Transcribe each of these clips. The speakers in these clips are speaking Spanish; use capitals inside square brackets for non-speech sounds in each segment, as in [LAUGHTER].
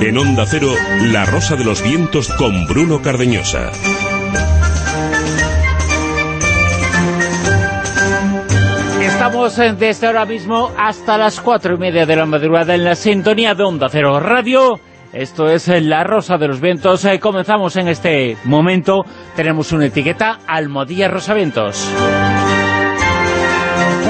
En Onda Cero, La Rosa de los Vientos con Bruno Cardeñosa. Estamos eh, desde ahora mismo hasta las cuatro y media de la madrugada en la sintonía de Onda Cero Radio. Esto es eh, La Rosa de los Vientos. Eh, comenzamos en este momento. Tenemos una etiqueta, Almodía Rosavientos.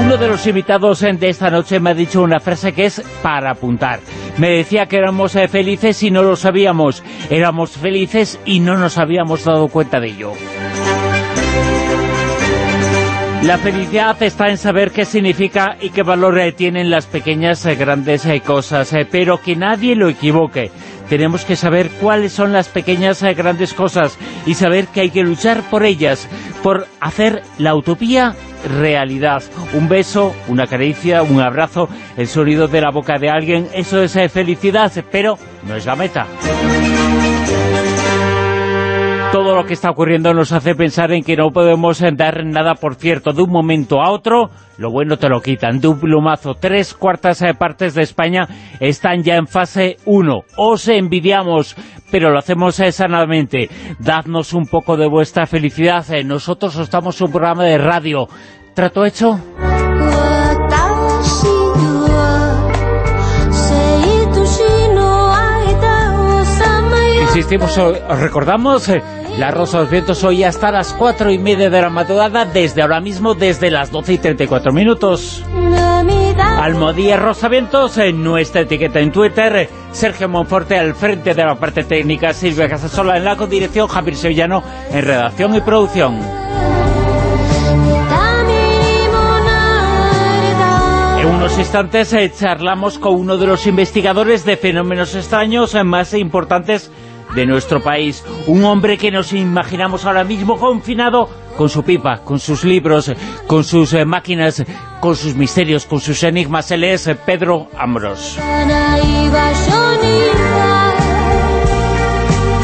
Uno de los invitados de esta noche me ha dicho una frase que es para apuntar. Me decía que éramos felices y no lo sabíamos. Éramos felices y no nos habíamos dado cuenta de ello. La felicidad está en saber qué significa y qué valor eh, tienen las pequeñas eh, grandes eh, cosas, pero que nadie lo equivoque. Tenemos que saber cuáles son las pequeñas grandes cosas y saber que hay que luchar por ellas, por hacer la utopía realidad. Un beso, una caricia, un abrazo, el sonido de la boca de alguien, eso es felicidad, pero no es la meta todo lo que está ocurriendo nos hace pensar en que no podemos dar nada por cierto. De un momento a otro, lo bueno te lo quitan. De un plumazo, tres cuartas partes de España están ya en fase 1. Os envidiamos, pero lo hacemos sanamente. Dadnos un poco de vuestra felicidad. Nosotros estamos un programa de radio. ¿Trato hecho? Insistimos, recordamos eh, la Rosa de los Vientos hoy hasta las cuatro y media de la madrugada, desde ahora mismo, desde las 12 y 34 minutos. Almodía Rosavientos en nuestra etiqueta en Twitter, Sergio Monforte al frente de la parte técnica, Silvia Casasola en la codirección, Javier Sevillano en redacción y producción. Unos instantes eh, charlamos con uno de los investigadores de fenómenos extraños eh, más importantes de nuestro país. Un hombre que nos imaginamos ahora mismo confinado con su pipa, con sus libros, con sus eh, máquinas, con sus misterios, con sus enigmas. Él es eh, Pedro Ambros.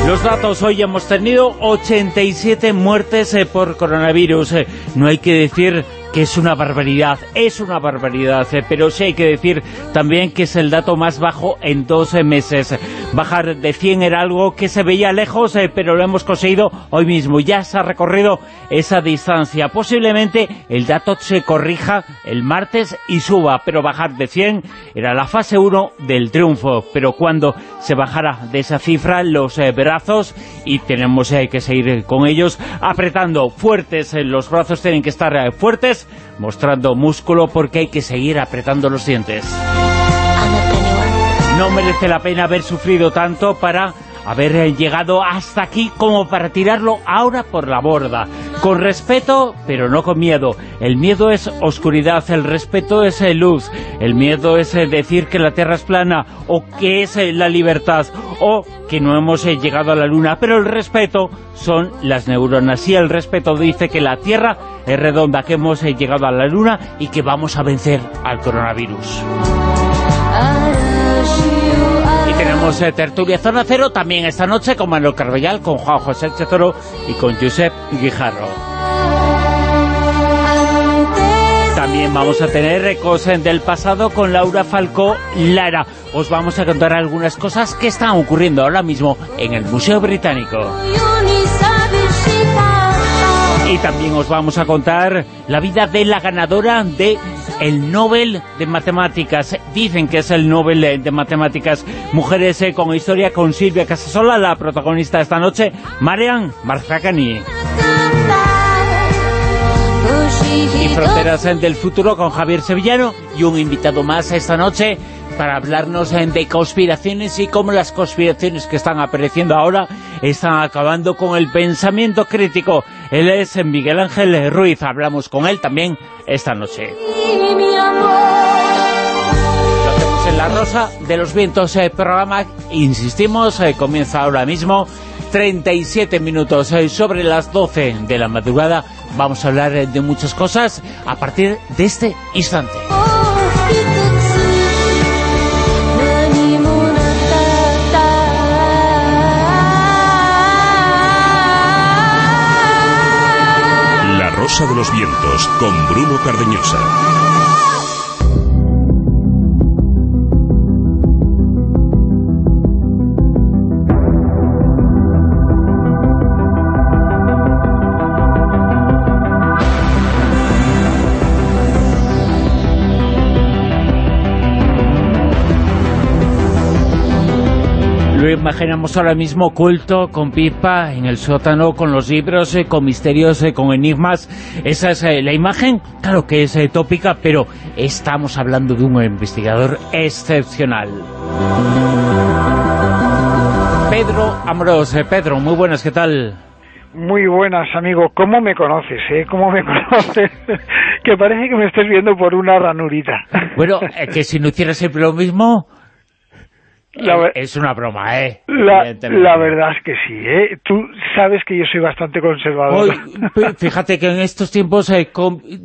Los datos, hoy hemos tenido 87 muertes eh, por coronavirus. No hay que decir que es una barbaridad, es una barbaridad, eh, pero sí hay que decir también que es el dato más bajo en 12 meses. Bajar de 100 era algo que se veía lejos, eh, pero lo hemos conseguido hoy mismo. Ya se ha recorrido esa distancia. Posiblemente el dato se corrija el martes y suba, pero bajar de 100 era la fase 1 del triunfo. Pero cuando se bajara de esa cifra, los eh, brazos, y tenemos que seguir con ellos, apretando fuertes, los brazos tienen que estar fuertes, mostrando músculo porque hay que seguir apretando los dientes. No merece la pena haber sufrido tanto para haber eh, llegado hasta aquí como para tirarlo ahora por la borda. Con respeto, pero no con miedo. El miedo es oscuridad, el respeto es eh, luz. El miedo es eh, decir que la Tierra es plana, o que es la libertad, o que no hemos llegado a la Luna. Pero el respeto son las neuronas. Y el respeto dice que la Tierra es redonda, que hemos llegado a la Luna y que vamos a vencer al coronavirus. Tenemos eh, Tertulia Zona Cero también esta noche con Manuel Carbellal, con Juan José Chezoro y con Josep Guijarro. También vamos a tener cosas del pasado con Laura Falcó Lara. Os vamos a contar algunas cosas que están ocurriendo ahora mismo en el Museo Británico. Y también os vamos a contar la vida de la ganadora de el Nobel de Matemáticas. Dicen que es el Nobel de Matemáticas. Mujeres eh, con historia con Silvia Casasola, la protagonista esta noche, Marian Marzacani. Y Fronteras del Futuro con Javier Sevillano y un invitado más esta noche para hablarnos de conspiraciones y cómo las conspiraciones que están apareciendo ahora están acabando con el pensamiento crítico. Él es Miguel Ángel Ruiz, hablamos con él también esta noche. Lo hacemos en La Rosa de los Vientos, el programa, insistimos, eh, comienza ahora mismo, 37 minutos eh, sobre las 12 de la madrugada. Vamos a hablar de muchas cosas a partir de este instante. De los Vientos con Bruno Cardeñosa. Imaginamos ahora mismo culto, con pipa, en el sótano, con los libros, eh, con misterios, eh, con enigmas. Esa es eh, la imagen, claro que es tópica, pero estamos hablando de un investigador excepcional. Pedro Amorós. Pedro, muy buenas, ¿qué tal? Muy buenas, amigo. ¿Cómo me conoces, eh? ¿Cómo me [LAUGHS] conoces? que parece que me estés viendo por una ranurita. Bueno, que si no hicieras siempre lo mismo... es una broma, ¿eh? La, verdad es que sí, ¿eh? Tú sabes que yo soy bastante conservador. [LAUGHS] fíjate que en estos tiempos eh,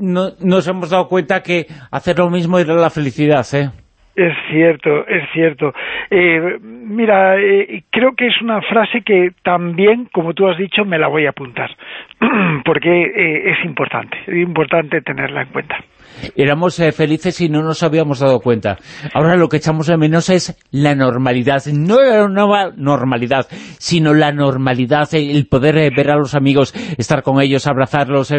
nos hemos dado cuenta que hacer lo mismo era la felicidad, ¿eh? Es cierto, es cierto. Eh, mira, eh, creo que es una frase que también, como tú has dicho, me la voy a apuntar, [CLEARS THROAT] porque eh, es importante, es importante tenerla en cuenta. Éramos felices y no nos habíamos dado cuenta. Ahora lo que echamos de menos es la normalidad, no la nueva normalidad, sino la normalidad, el poder ver a los amigos, estar con ellos, abrazarlos,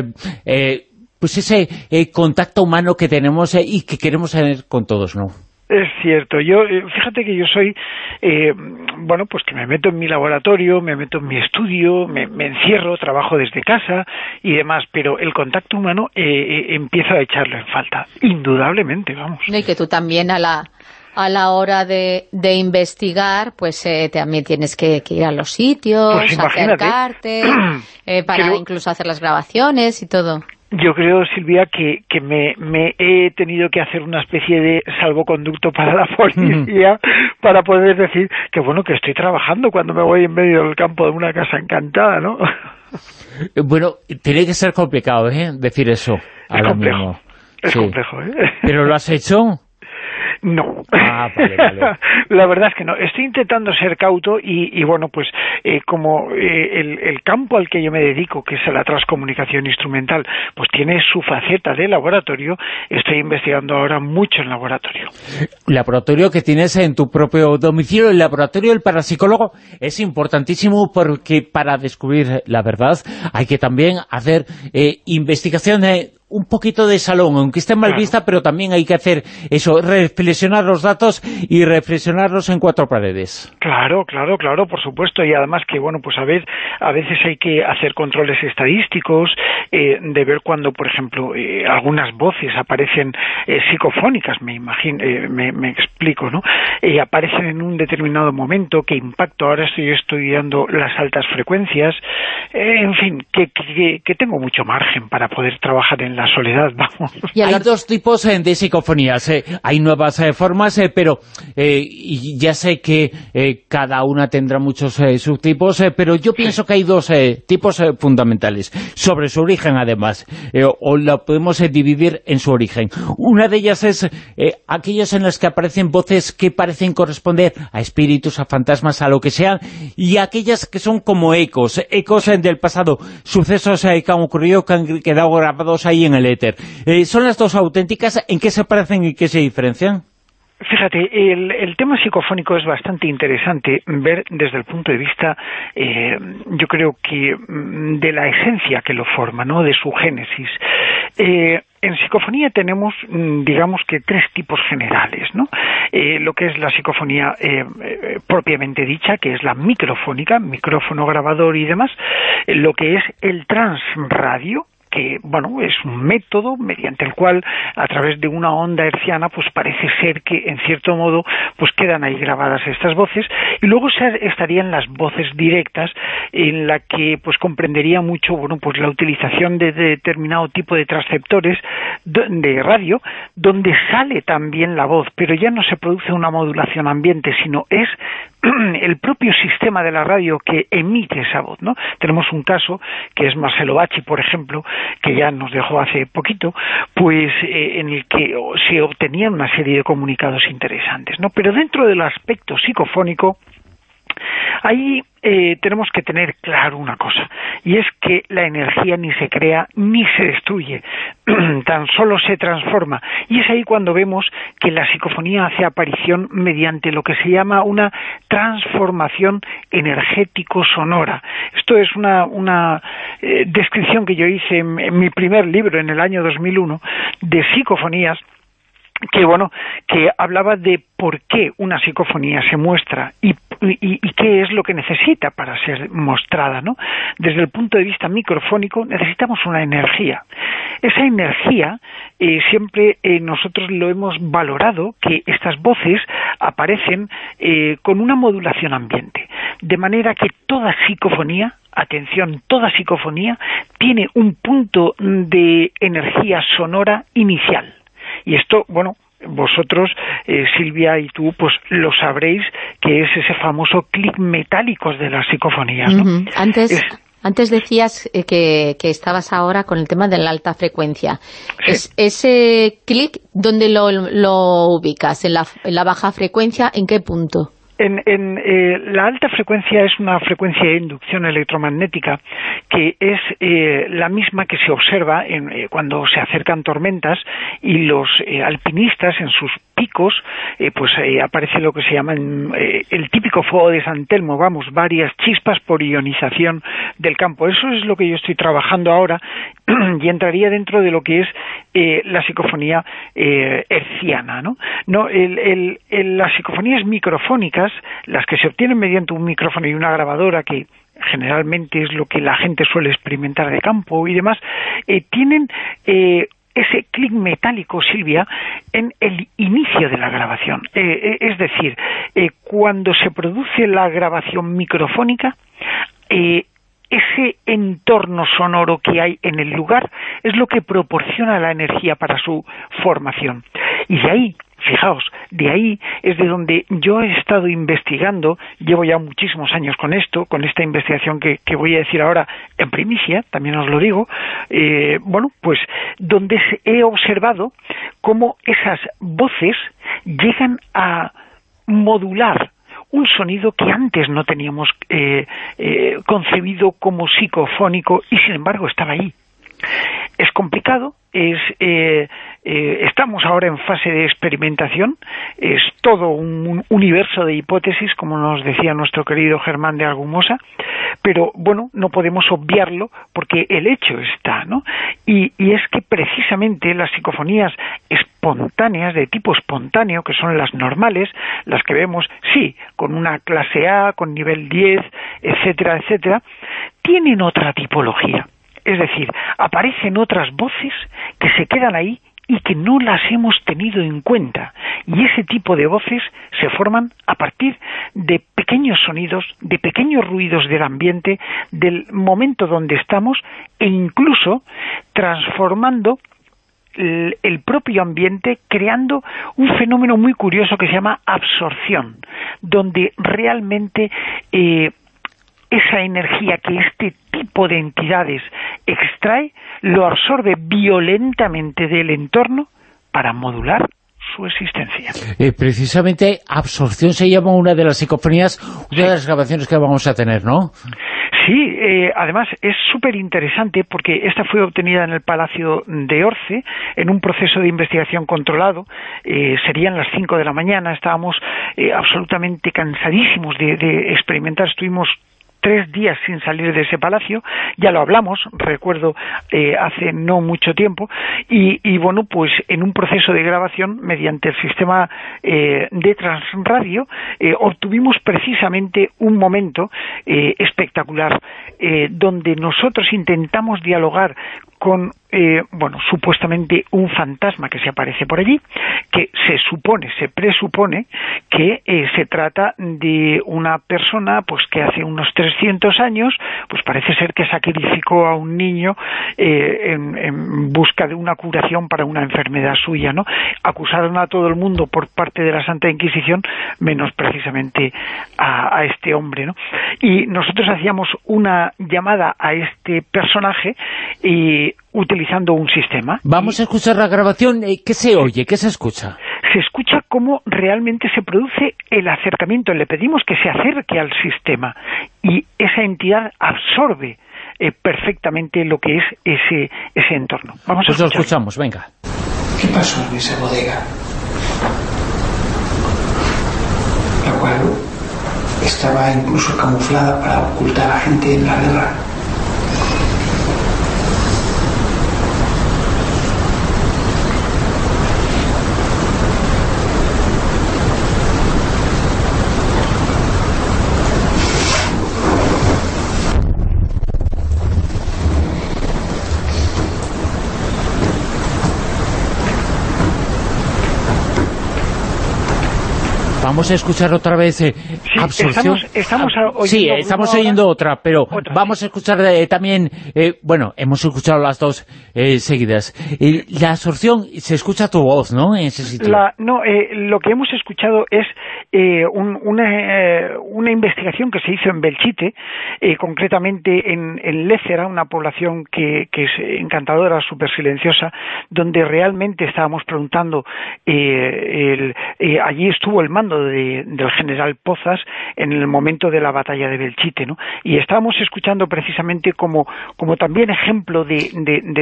pues ese contacto humano que tenemos y que queremos tener con todos, ¿no? Es cierto, yo eh, fíjate que yo soy, eh, bueno, pues que me meto en mi laboratorio, me meto en mi estudio, me, encierro, trabajo desde casa y demás, pero el contacto humano eh, eh, empiezo a echarlo en falta, indudablemente, vamos. Y que tú también a la a la hora de, de investigar, pues también tienes que, ir a los sitios, pues acercarte, [CLEARS THROAT] para incluso hacer las grabaciones y todo. Yo creo, Silvia, que, que me, me, he tenido que hacer una especie de salvoconducto para la policía para poder decir que, bueno, que estoy trabajando cuando me voy en medio del campo de una casa encantada, ¿no? [LAUGHS] Bueno, tiene que ser complicado, ¿eh? Decir eso. Es complejo. Es complejo, ¿eh? ¿Pero lo has hecho? No. Ah, [LAUGHS] la verdad es que no. Estoy intentando ser cauto y, bueno, pues eh, como eh, el, campo al que yo me dedico, que es la transcomunicación instrumental, pues tiene su faceta de laboratorio, estoy investigando ahora mucho en laboratorio. Laboratorio que tienes en tu propio domicilio, el laboratorio del parapsicólogo es importantísimo porque para descubrir la verdad hay que también hacer eh, investigaciones un poquito de salón, aunque esté mal vista, pero también hay que hacer eso, reflexionar los datos y reflexionarlos en cuatro paredes. Claro, claro, claro, por supuesto, y además que, bueno, pues a veces, a veces hay que hacer controles estadísticos, eh, de ver cuando, por ejemplo, eh, algunas voces aparecen eh, psicofónicas, me imagino, me, me, explico, ¿no? aparecen en un determinado momento, qué impacto, ahora estoy estudiando las altas frecuencias, en fin, que, que, que tengo mucho margen para poder trabajar en la soledad, vamos. Y hay dos tipos eh, de psicofonías, eh. hay nuevas eh, formas, pero y ya sé que cada una tendrá muchos subtipos, pero yo pienso que hay dos tipos fundamentales, sobre su origen además, o la podemos dividir en su origen. Una de ellas es aquellos en los que aparecen voces que parecen corresponder a espíritus, a fantasmas, a lo que sea, y aquellas que son como ecos, ecos del pasado, sucesos que han ocurrido, que han quedado grabados ahí en el éter. Eh, ¿Son las dos auténticas? ¿En qué se parecen y qué se diferencian? Fíjate, el, tema psicofónico es bastante interesante ver desde el punto de vista, eh, yo creo que mm, de la esencia que lo forma, ¿no? de su génesis. Eh, en psicofonía tenemos, mm, digamos que tres tipos generales, ¿no? lo que es la psicofonía propiamente dicha, que es la microfónica, micrófono grabador y demás, lo que es el transradio, que bueno es un método mediante el cual a través de una onda herciana pues parece ser que en cierto modo pues quedan ahí grabadas estas voces. Y luego se estarían las voces directas en la que pues comprendería mucho bueno pues la utilización de determinado tipo de transceptores de radio donde sale también la voz pero ya no se produce una modulación ambiente sino es [CLEARS THROAT] el propio sistema de la radio que emite esa voz, ¿no? Tenemos un caso que es Marcelo Bacci, por ejemplo, que ya nos dejó hace poquito, pues eh, en el que se obtenían una serie de comunicados interesantes, ¿no? Pero dentro del aspecto psicofónico Ahí eh, tenemos que tener claro una cosa, y es que la energía ni se crea ni se destruye, [CLEARS THROAT] tan solo se transforma. Y es ahí cuando vemos que la psicofonía hace aparición mediante lo que se llama una transformación energético-sonora. Esto es una, eh, descripción que yo hice en, en mi primer libro, en el año 2001, de psicofonías, que bueno, que hablaba de por qué una psicofonía se muestra y y, qué es lo que necesita para ser mostrada, ¿no? Desde el punto de vista microfónico necesitamos una energía. Esa energía eh, siempre eh, nosotros lo hemos valorado que estas voces aparecen eh, con una modulación ambiente, de manera que toda psicofonía atención, toda psicofonía tiene un punto de energía sonora inicial. Y esto, bueno, vosotros, eh, Silvia y tú, pues lo sabréis que es ese famoso clic metálico de las psicofonías. Antes, antes decías eh, que, estabas ahora con el tema de la alta frecuencia. Es, ese clic, ¿dónde lo, lo ubicas? ¿En la, ¿En la baja frecuencia? ¿En qué punto? En, eh, la alta frecuencia es una frecuencia de inducción electromagnética que es eh, la misma que se observa en, eh, cuando se acercan tormentas y los alpinistas en sus picos pues aparece lo que se llama el típico fuego de San Telmo, vamos, varias chispas por ionización del campo. Eso es lo que yo estoy trabajando ahora [CLEARS THROAT] y entraría dentro de lo que es la psicofonía herciana. ¿no? no el, las psicofonías las que se obtienen mediante un micrófono y una grabadora, que generalmente es lo que la gente suele experimentar de campo y demás, eh, tienen eh, ese clic metálico, Silvia, en el inicio de la grabación. Eh, es decir, cuando se produce la grabación microfónica, ese entorno sonoro que hay en el lugar es lo que proporciona la energía para su formación. Y de ahí Fijaos, de ahí es de donde yo he estado investigando, llevo ya muchísimos años con esto, con esta investigación que, voy a decir ahora en primicia, también os lo digo, eh, bueno, pues donde he observado cómo esas voces llegan a modular un sonido que antes no teníamos eh, eh, concebido como psicofónico y sin embargo estaba ahí. Es complicado, es, eh, eh, estamos ahora en fase de experimentación, es todo un, universo de hipótesis, como nos decía nuestro querido Germán de Argumosa, pero bueno, no podemos obviarlo porque el hecho está, ¿no? Y, es que precisamente las psicofonías espontáneas, de tipo espontáneo, que son las normales, las que vemos, sí, con una clase A, con nivel 10, etcétera, etcétera, tienen otra tipología. Es decir, aparecen otras voces que se quedan ahí y que no las hemos tenido en cuenta. Y ese tipo de voces se forman a partir de pequeños sonidos, de pequeños ruidos del ambiente, del momento donde estamos e incluso transformando el, propio ambiente creando un fenómeno muy curioso que se llama absorción, donde realmente eh, esa energía que este tipo de entidades extrae, lo absorbe violentamente del entorno para modular su existencia. Eh, precisamente absorción se llama una de las psicofonías, una de las grabaciones que vamos a tener, ¿no? Sí, eh, además es súper interesante porque esta fue obtenida en el Palacio de Orce en un proceso de investigación controlado. Eh, serían las 5 de la mañana, estábamos absolutamente cansadísimos de, de experimentar, estuvimos tres días sin salir de ese palacio, ya lo hablamos, recuerdo eh, hace no mucho tiempo, y, bueno, pues en un proceso de grabación mediante el sistema eh, de transradio eh, obtuvimos precisamente un momento espectacular donde nosotros intentamos dialogar con eh, bueno, supuestamente un fantasma que se aparece por allí, que se supone, se presupone que eh, se trata de una persona pues que hace unos 300 años, pues parece ser que sacrificó a un niño eh, en, busca de una curación para una enfermedad suya, ¿no? Acusaron a todo el mundo por parte de la Santa Inquisición, menos precisamente a, a este hombre, ¿no? Y nosotros hacíamos una llamada a este personaje y utilizando un sistema. Vamos a escuchar la grabación. Eh, ¿Qué se oye? ¿Qué se escucha? Se escucha cómo realmente se produce el acercamiento. Le pedimos que se acerque al sistema y esa entidad absorbe eh, perfectamente lo que es ese, ese entorno. Vamos a pues lo escuchamos, venga. ¿Qué pasó en esa bodega? La cual estaba incluso camuflada para ocultar a gente en la guerra. Vamos a escuchar otra vez eh, absorción. Estamos, ah, oyendo sí, estamos oyendo otra, pero vamos a escuchar eh, también, eh, bueno, hemos escuchado las dos seguidas. la absorción, se escucha tu voz, ¿no?, en ese sitio. no, lo que hemos escuchado es una, una investigación que se hizo en Belchite, concretamente en, en Lécera, una población que, que es encantadora, súper silenciosa, donde realmente estábamos preguntando el, allí estuvo el mando del general Pozas en el momento de la batalla de Belchite, ¿no? Y estábamos escuchando precisamente como, como también ejemplo de,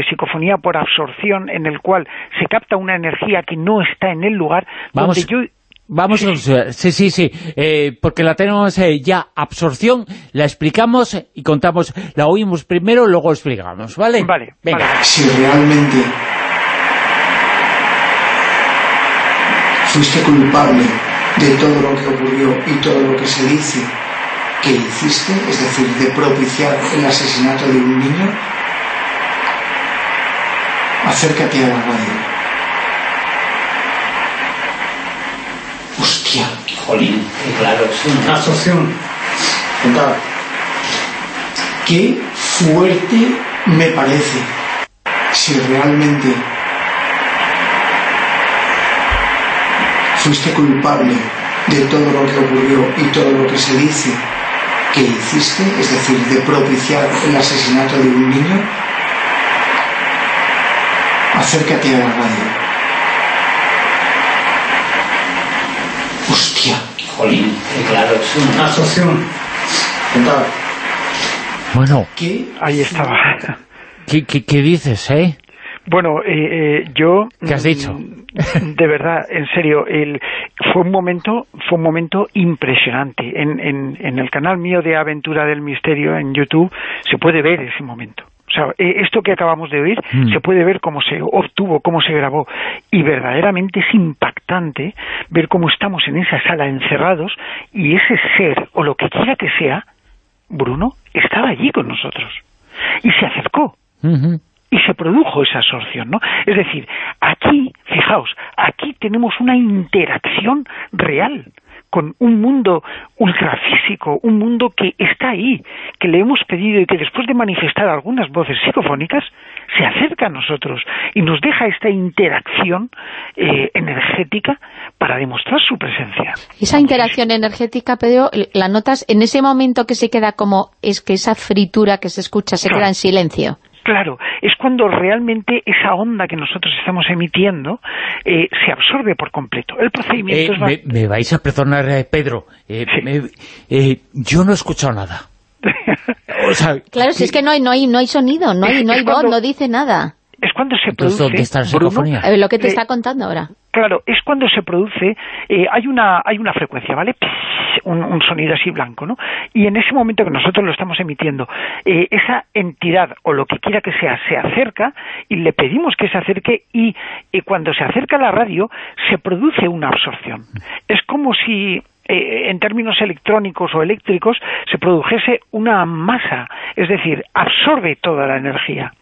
psicofonía por absorción en el cual se capta una energía que no está en el lugar Vamos. donde yo Vamos a sí, sí, sí, eh, porque la tenemos eh, ya, absorción, la explicamos y contamos, la oímos primero, luego explicamos, ¿vale? Vale, Venga. Si realmente fuiste culpable de todo lo que ocurrió y todo lo que se dice que hiciste, es decir, de propiciar el asesinato de un niño, acércate a la radio. Hostia. Jolín, claro, es una asociación. Qué fuerte me parece si realmente fuiste culpable de todo lo que ocurrió y todo lo que se dice que hiciste, es decir, de propiciar el asesinato de un niño, acércate a la radio. Hostia. Jolín, claro, es una asociación. Bueno, ¿Qué? ahí estaba. ¿Qué, qué dices, eh? Bueno, eh, eh, yo... ¿Qué has dicho? [LAUGHS] De verdad, en serio, el, fue un momento fue un momento impresionante. En, en, en el canal mío de Aventura del Misterio, en YouTube, se puede ver ese momento. O sea, eh, esto que acabamos de oír mm. se puede ver cómo se obtuvo, cómo se grabó. Y verdaderamente es impactante ver cómo estamos en esa sala encerrados y ese ser, o lo que quiera que sea, Bruno, estaba allí con nosotros. Y se acercó y se produjo esa absorción, ¿no? Es decir, aquí, fijaos, aquí tenemos una interacción real con un mundo ultrafísico, un mundo que está ahí, que le hemos pedido y que después de manifestar algunas voces psicofónicas, se acerca a nosotros y nos deja esta interacción eh, energética para demostrar su presencia. Esa interacción energética, Pedro, la notas en ese momento que se queda como, es que esa fritura que se escucha se queda en silencio. Claro, es cuando realmente esa onda que nosotros estamos emitiendo eh, se absorbe por completo. El procedimiento eh, es... Me, vais a perdonar, eh, Pedro. yo no he escuchado nada. [LAUGHS] claro, si es que no hay, no hay, no hay sonido, no hay, no hay voz, no dice nada. Es cuando se produce... ¿Dónde está la lo que te está contando ahora. Claro, es cuando se produce, eh, hay, una, hay una frecuencia, ¿vale? Un, sonido así blanco, ¿no? Y en ese momento que nosotros lo estamos emitiendo, eh, esa entidad o lo que quiera que sea se acerca y le pedimos que se acerque y cuando se acerca a la radio se produce una absorción. Es como si eh, en términos electrónicos o eléctricos se produjese una masa, es decir, absorbe toda la energía.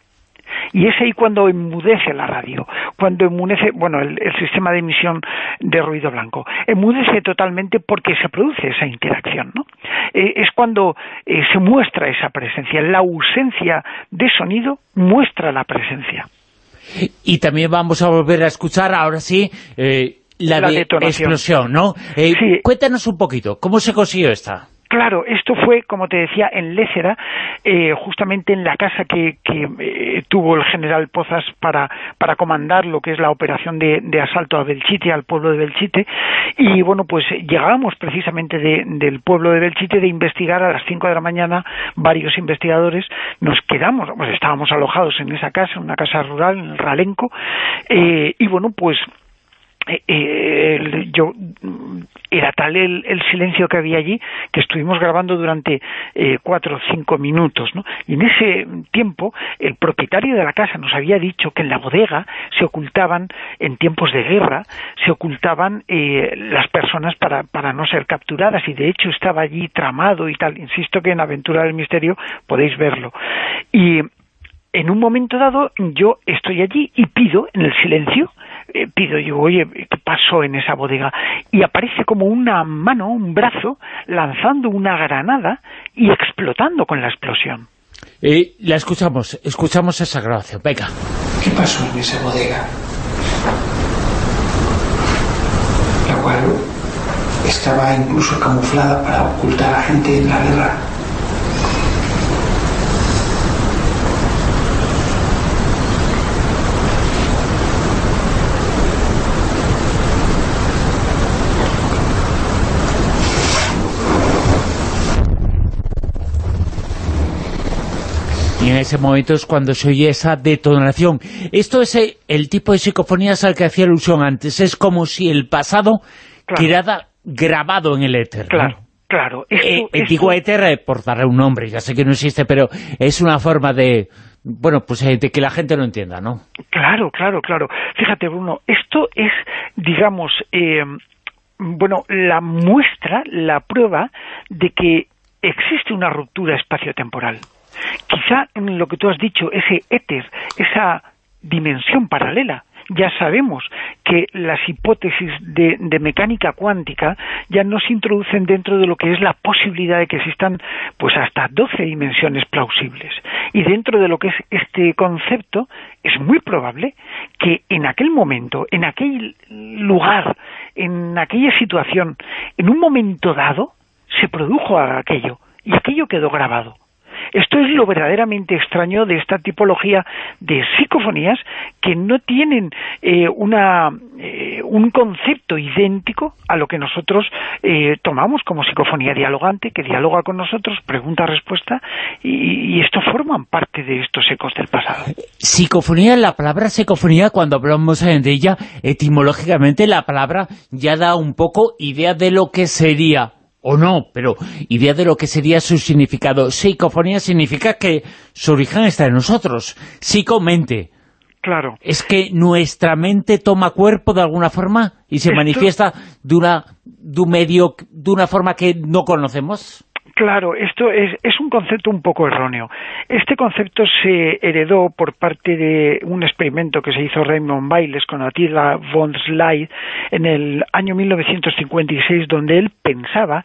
Y es ahí cuando enmudece la radio, cuando enmudece, bueno, el, sistema de emisión de ruido blanco, enmudece totalmente porque se produce esa interacción, ¿no? Eh, es cuando eh, se muestra esa presencia, la ausencia de sonido muestra la presencia. Y también vamos a volver a escuchar, ahora sí, eh, la, de explosión, ¿no? Cuéntanos un poquito, ¿cómo se consiguió esta? Claro, esto fue, como te decía, en Lécera, eh, justamente en la casa que, eh, tuvo el general Pozas para, para comandar lo que es la operación de, asalto a Belchite, al pueblo de Belchite, y bueno, pues llegábamos precisamente del pueblo de Belchite de investigar a las 5 de la mañana, varios investigadores, nos quedamos, pues estábamos alojados en esa casa, una casa rural, en el Ralenco, eh, y bueno, pues eh, eh, yo era tal el, silencio que había allí que estuvimos grabando durante eh, cuatro o cinco minutos ¿no? y en ese tiempo el propietario de la casa nos había dicho que en la bodega se ocultaban en tiempos de guerra se ocultaban las personas para, para no ser capturadas. Y de hecho estaba allí tramado y tal. Insisto que en Aventura del Misterio podéis verlo. Y en un momento dado yo estoy allí y pido en el silencio, eh, pido yo, oye, ¿qué pasó en esa bodega? Y aparece como una mano, un brazo, lanzando una granada y explotando con la explosión. Eh, la escuchamos, escuchamos esa grabación, venga. ¿Qué pasó en esa bodega? La cual estaba incluso camuflada para ocultar a gente en la guerra. Y en ese momento es cuando se oye esa detonación. Esto es eh, el tipo de psicofonías al que hacía alusión antes. Es como si el pasado quedara grabado en el éter. Claro. Claro, eh, digo éter eh, por darle un nombre, ya sé que no existe, pero es una forma de, bueno, pues de que la gente lo entienda, ¿no? Claro, claro, claro. Fíjate, Bruno, esto es, digamos, bueno, la muestra, la prueba de que existe una ruptura espacio-temporal. Quizá en lo que tú has dicho, ese éter, esa dimensión paralela, ya sabemos que las hipótesis de, mecánica cuántica ya no se introducen dentro de lo que es la posibilidad de que existan pues hasta 12 dimensiones plausibles. Y dentro de lo que es este concepto es muy probable que en aquel momento, en aquel lugar, en aquella situación, en un momento dado, se produjo aquello y aquello quedó grabado. Esto es lo verdaderamente extraño de esta tipología de psicofonías que no tienen eh, una, eh, un concepto idéntico a lo que nosotros eh, tomamos como psicofonía dialogante, que dialoga con nosotros, pregunta-respuesta, y, esto forman parte de estos ecos del pasado. Psicofonía, la palabra psicofonía, cuando hablamos de ella, etimológicamente la palabra ya da un poco idea de lo que sería o no, pero idea de lo que sería su significado. Psicofonía significa que su origen está en nosotros, psicomente. Claro. Es que nuestra mente toma cuerpo de alguna forma y se manifiesta de una, de un medio, de una forma que no conocemos. Claro, esto es, es, un concepto un poco erróneo. Este concepto se heredó por parte de un experimento que se hizo Raymond Bailes con Attila von Slide en el año 1956, donde él pensaba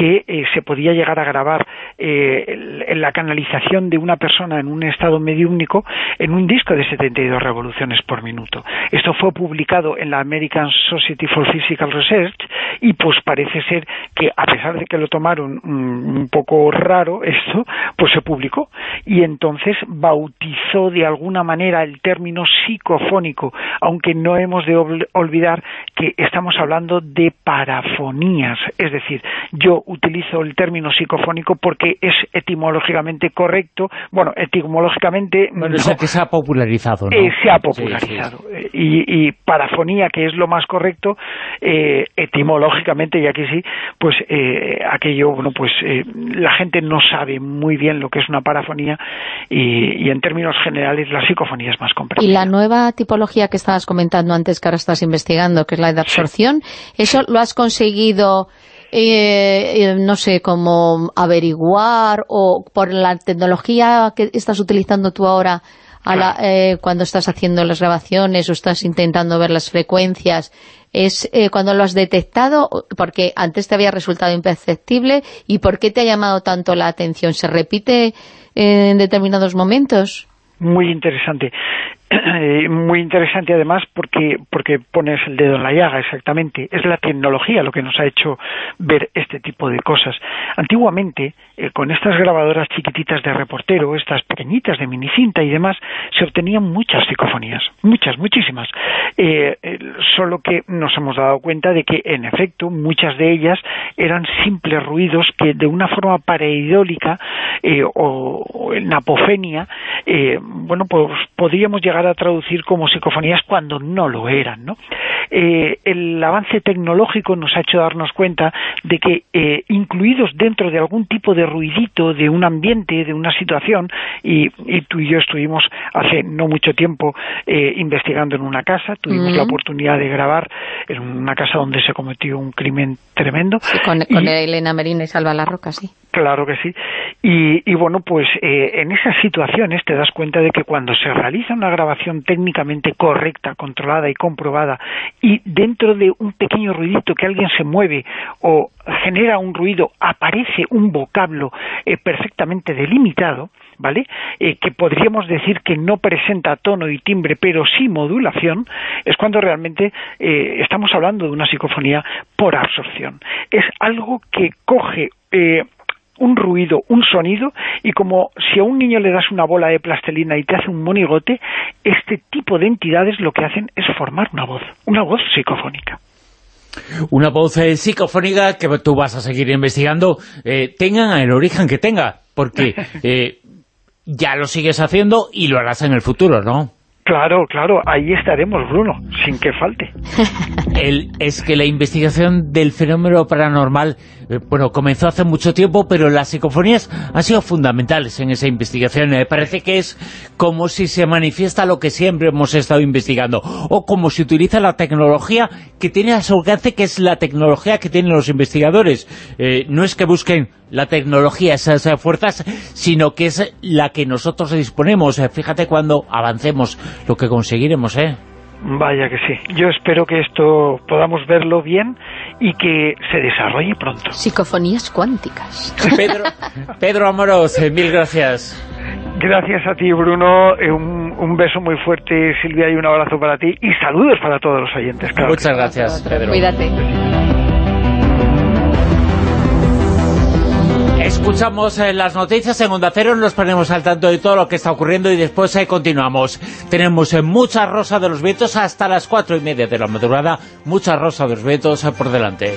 que eh, se podía llegar a grabar eh, la canalización de una persona en un estado mediúnico en un disco de 72 revoluciones por minuto. Esto fue publicado en la American Society for Physical Research y pues parece ser que a pesar de que lo tomaron un poco raro esto, pues se publicó y entonces bautizó de alguna manera el término psicofónico, aunque no hemos de olvidar que estamos hablando de parafonías, es decir, yo utilizo el término psicofónico porque es etimológicamente correcto, bueno, etimológicamente... Bueno, que se ha popularizado, ¿no? Eh, se ha popularizado. Y, parafonía, que es lo más correcto, eh, etimológicamente, y aquí sí, pues eh, aquello, bueno, pues la gente no sabe muy bien lo que es una parafonía y, en términos generales la psicofonía es más compleja. Y la nueva tipología que estabas comentando antes, que ahora estás investigando, que es la de absorción, ¿eso lo has conseguido... Eh, eh, no sé, cómo averiguar o por la tecnología que estás utilizando tú ahora eh, cuando estás haciendo las grabaciones o estás intentando ver las frecuencias, es eh, cuando lo has detectado, porque antes te había resultado imperceptible, y por qué te ha llamado tanto la atención. ¿Se repite en determinados momentos? Muy interesante. [CLEARS THROAT] Eh, muy interesante además porque, porque pones el dedo en la llaga, exactamente. Es la tecnología lo que nos ha hecho ver este tipo de cosas. Antiguamente, eh, con estas grabadoras chiquititas de reportero, estas pequeñitas de minicinta y demás, se obtenían muchas psicofonías, muchas, muchísimas. Eh, solo que nos hemos dado cuenta de que, en efecto, muchas de ellas eran simples ruidos que de una forma pareidólica o, en apofenia, bueno, pues podríamos llegar llegar a traducir como psicofonías cuando no lo eran, ¿no? Eh, el avance tecnológico nos ha hecho darnos cuenta de que eh, incluidos dentro de algún tipo de ruidito, de un ambiente, de una situación, y, tú y yo estuvimos hace no mucho tiempo eh, investigando en una casa, tuvimos la oportunidad de grabar en una casa donde se cometió un crimen tremendo. con, Elena Merina y Salva la Roca, sí. Claro que sí. Y, bueno, pues en esas situaciones te das cuenta de que cuando se realiza una grabación técnicamente correcta, controlada y comprobada, y dentro de un pequeño ruidito que alguien se mueve o genera un ruido, aparece un vocablo eh, perfectamente delimitado, ¿vale? Eh, que podríamos decir que no presenta tono y timbre, pero sí modulación, es cuando realmente eh, estamos hablando de una psicofonía por absorción. Es algo que coge un ruido, un sonido, y como si a un niño le das una bola de plastelina y te hace un monigote, este tipo de entidades lo que hacen es formar una voz, una voz psicofónica. Una voz eh, psicofónica que tú vas a seguir investigando, eh, tengan el origen que tenga, porque [LAUGHS] eh, ya lo sigues haciendo y lo harás en el futuro, ¿no? Claro, claro, ahí estaremos, Bruno, sin que falte. [LAUGHS] El, es que la investigación del fenómeno paranormal, eh, bueno, comenzó hace mucho tiempo, pero las psicofonías han sido fundamentales en esa investigación. Me parece que es como si se manifiesta lo que siempre hemos estado investigando, o como si utiliza la tecnología que tiene a su alcance, que es la tecnología que tienen los investigadores. Eh, no es que busquen la tecnología, esas fuerzas, sino que es la que nosotros disponemos. Eh, fíjate cuando avancemos lo que conseguiremos, ¿eh? Vaya que sí. Yo espero que esto podamos verlo bien y que se desarrolle pronto. Psicofonías cuánticas. Pedro, Pedro Amoros, eh, mil gracias. Gracias a ti, Bruno. Eh, un, un, beso muy fuerte, Silvia, y un abrazo para ti. Y saludos para todos los oyentes. Muchas gracias, Pedro. Cuídate. Escuchamos eh, las noticias en Onda Cero, nos ponemos al tanto de todo lo que está ocurriendo y después eh, continuamos. Tenemos eh, mucha rosa de los vientos hasta las cuatro y media de la madrugada, mucha rosa de los vientos por delante.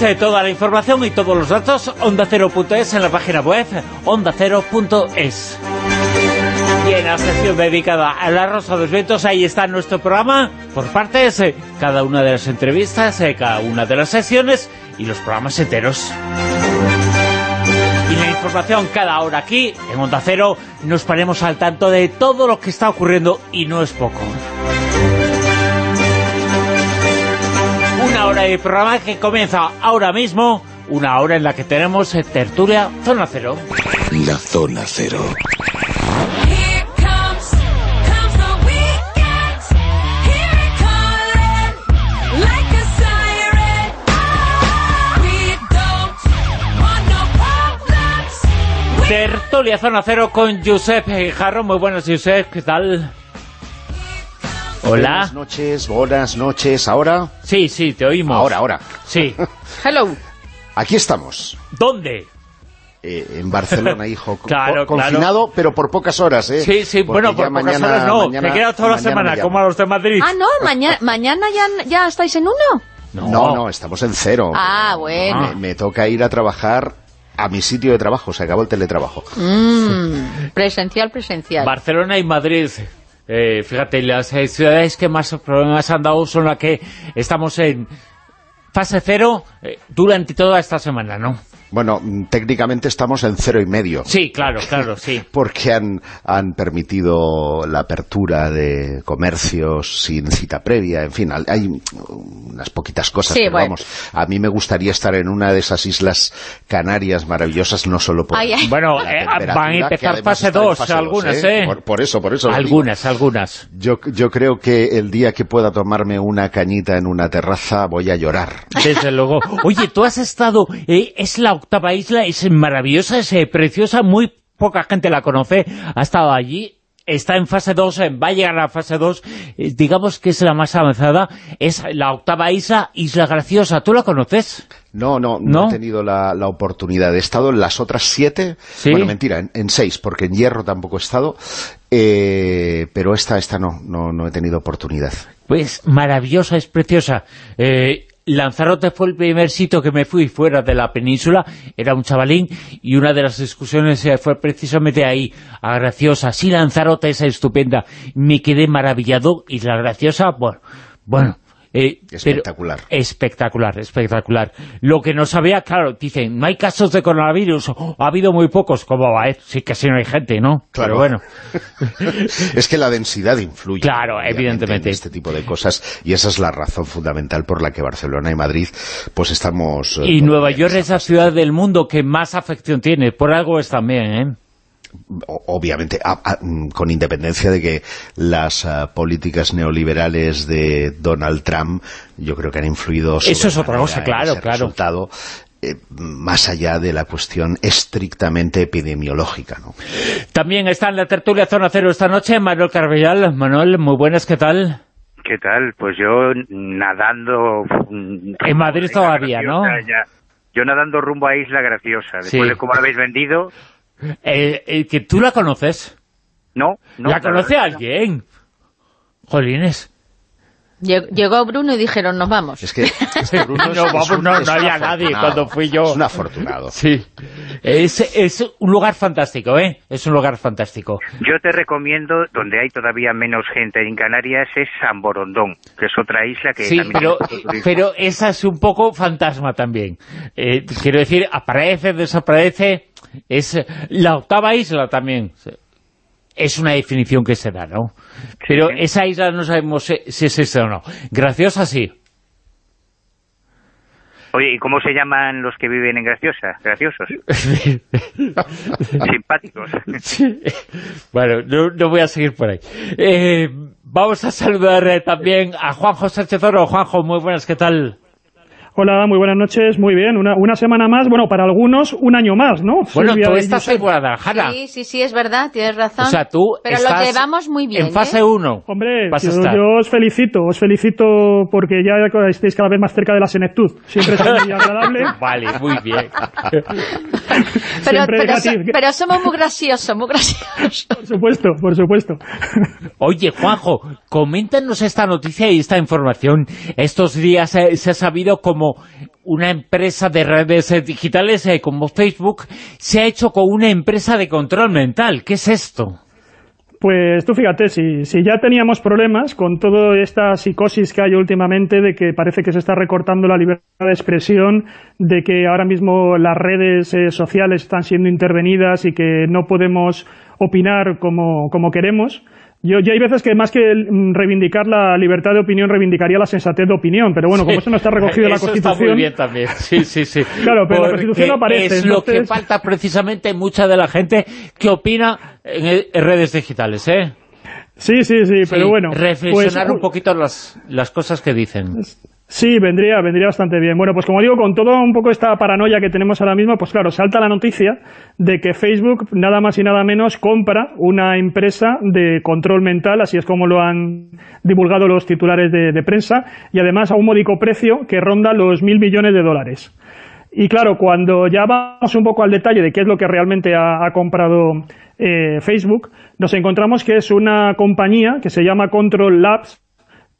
Toda la información y todos los datos onda0.es en la página web onda0.es. Y en la sección dedicada a la Rosa de los Vientos, ahí está nuestro programa, por partes, eh, cada una de las entrevistas, eh, cada una de las sesiones y los programas enteros. Y la información cada hora aquí, en Onda Cero, nos ponemos al tanto de todo lo que está ocurriendo, y no es poco. Hora de programa que comienza ahora mismo, una hora en la que tenemos eh, tertulia Zona Cero. La Zona Cero. Tertulia Zona Cero con Josep Jarro. Muy buenos, Josep, ¿qué tal? Hola. Buenas noches, buenas noches. ¿Ahora? Sí, sí, te oímos. Ahora, ahora. Sí. [LAUGHS] Hello. Aquí estamos. ¿Dónde? Eh, en Barcelona, hijo. [LAUGHS] claro, confinado, pero por pocas horas, ¿eh? Sí, sí, bueno, por pocas horas no. me queda toda la semana, como a los de Madrid. Ah, no, mañana, [LAUGHS] mañana ya, ya estáis en uno. No. no, estamos en cero. Ah, bueno. Me, toca ir a trabajar a mi sitio de trabajo, se acabó el teletrabajo. Mm, presencial, presencial. Barcelona y Madrid. Eh, fíjate, las eh, ciudades que más problemas han dado son las que estamos en fase cero eh, durante toda esta semana, ¿no? Bueno, técnicamente estamos en cero y medio. Sí, claro, claro, sí. [LAUGHS] Porque han, han permitido la apertura de comercios sin cita previa, en fin, hay unas poquitas cosas, pero vamos, a mí me gustaría estar en una de esas islas Canarias maravillosas, no solo por Bueno, eh, van a empezar fase 2 algunas, ¿eh? Por, eso, por eso. Algunas, algunas. Yo, yo creo que el día que pueda tomarme una cañita en una terraza voy a llorar. Desde luego. Oye, tú has estado, eh, es la octava isla, es maravillosa, es eh, preciosa, muy poca gente la conoce, ha estado allí, está en fase 2, eh, va a llegar a la fase 2, digamos que es la más avanzada, es la octava isla, Isla Graciosa, ¿tú la conoces? No, no, no, he tenido la, oportunidad. He estado en las otras siete, bueno, mentira, en, seis, porque en Hierro tampoco he estado, pero esta, esta no, no, no he tenido oportunidad. Pues maravillosa, es preciosa. Eh, Lanzarote fue el primer sitio que me fui fuera de la península, era un chavalín, y una de las excursiones eh, fue precisamente ahí, a Graciosa. Sí, Lanzarote es estupenda, me quedé maravillado, y la Graciosa, bueno, bueno, eh, espectacular. espectacular, espectacular. Lo que no sabía, claro, dicen, no hay casos de coronavirus, ha habido muy pocos, como va, sí que sí no hay gente, ¿no? Claro. bueno. [LAUGHS] es que la densidad influye. Claro, evidentemente. En este tipo de cosas, y esa es la razón fundamental por la que Barcelona y Madrid, pues estamos... Eh, y Nueva York es la ciudad del mundo que más afección tiene, por algo es también, ¿eh? Obviamente, mm, con independencia de que las ah, políticas neoliberales de Donald Trump, yo creo que han influido Eso es otra cosa, claro, claro. resultado, eh, más allá de la cuestión estrictamente epidemiológica. ¿no? También está en la tertulia Zona Cero esta noche Manuel Carvellal. Manuel, muy buenas, ¿qué tal? ¿Qué tal? Pues yo nadando... En Madrid todavía, ¿no? Yo nadando rumbo a Isla Graciosa. Después de cómo habéis vendido, eh, eh, que ¿Tú la conoces? No. no ¿La conoce alguien? Jolines. Llegó Bruno y dijeron, nos vamos. Es que, Bruno no, había nadie cuando fui yo. Es un afortunado. [LAUGHS] Sí. Es, es, un lugar fantástico, ¿eh? Es un lugar fantástico. Yo te recomiendo, donde hay todavía menos gente en Canarias, es San Borondón, que es otra isla que sí, pero, pero esa es un poco fantasma también. Eh, quiero decir, aparece, desaparece es la octava isla también. Es una definición que se da, ¿no? Pero esa isla no sabemos si es esa o no. Graciosa sí. Oye, ¿y cómo se llaman los que viven en Graciosa? ¿Graciosos? [LAUGHS] Simpáticos. Bueno, no, voy a seguir por ahí. Eh, vamos a saludar eh, también a Juanjo Sánchez Oro. Juanjo, muy buenas, ¿qué tal? Hola, muy buenas noches, muy bien. Una, una semana más, bueno, para algunos un año más, ¿no? Bueno, tú estás en Guadalajara. Sí, sí, sí, es verdad, tienes razón. O sea, tú Pero lo llevamos muy bien, en fase 1. ¿eh? Hombre, yo, os felicito, os felicito porque ya estáis cada vez más cerca de la senectud. Siempre es muy agradable. [LAUGHS] Vale, muy bien. [LAUGHS] pero, pero, somos muy graciosos, muy graciosos. Por supuesto, por supuesto. [LAUGHS] Oye, Juanjo, coméntanos esta noticia y esta información. Estos días se ha sabido cómo una empresa de redes digitales eh, como Facebook se ha hecho con una empresa de control mental. ¿Qué es esto? Pues tú fíjate, si, ya teníamos problemas con toda esta psicosis que hay últimamente de que parece que se está recortando la libertad de expresión, de que ahora mismo las redes eh, sociales están siendo intervenidas y que no podemos opinar como queremos, yo, hay veces que más que mm, reivindicar la libertad de opinión, reivindicaría la sensatez de opinión, pero bueno, como eso no está recogido en la [LAUGHS] Constitución... está muy bien también, sí, sí, sí. [LAUGHS] claro, pero la Constitución no aparece. es lo que falta precisamente mucha de la gente que opina en, redes digitales, ¿eh? Sí, sí, sí, pero bueno... Reflexionar pues, un poquito las, las cosas que dicen. Sí, vendría, vendría bastante bien. Bueno, pues como digo, con todo un poco esta paranoia que tenemos ahora mismo, pues claro, salta la noticia de que Facebook, nada más y nada menos, compra una empresa de control mental, así es como lo han divulgado los titulares de, prensa, y además a un módico precio que ronda los mil millones de dólares. Y claro, cuando ya vamos un poco al detalle de qué es lo que realmente ha, comprado eh, Facebook, nos encontramos que es una compañía que se llama Control Labs,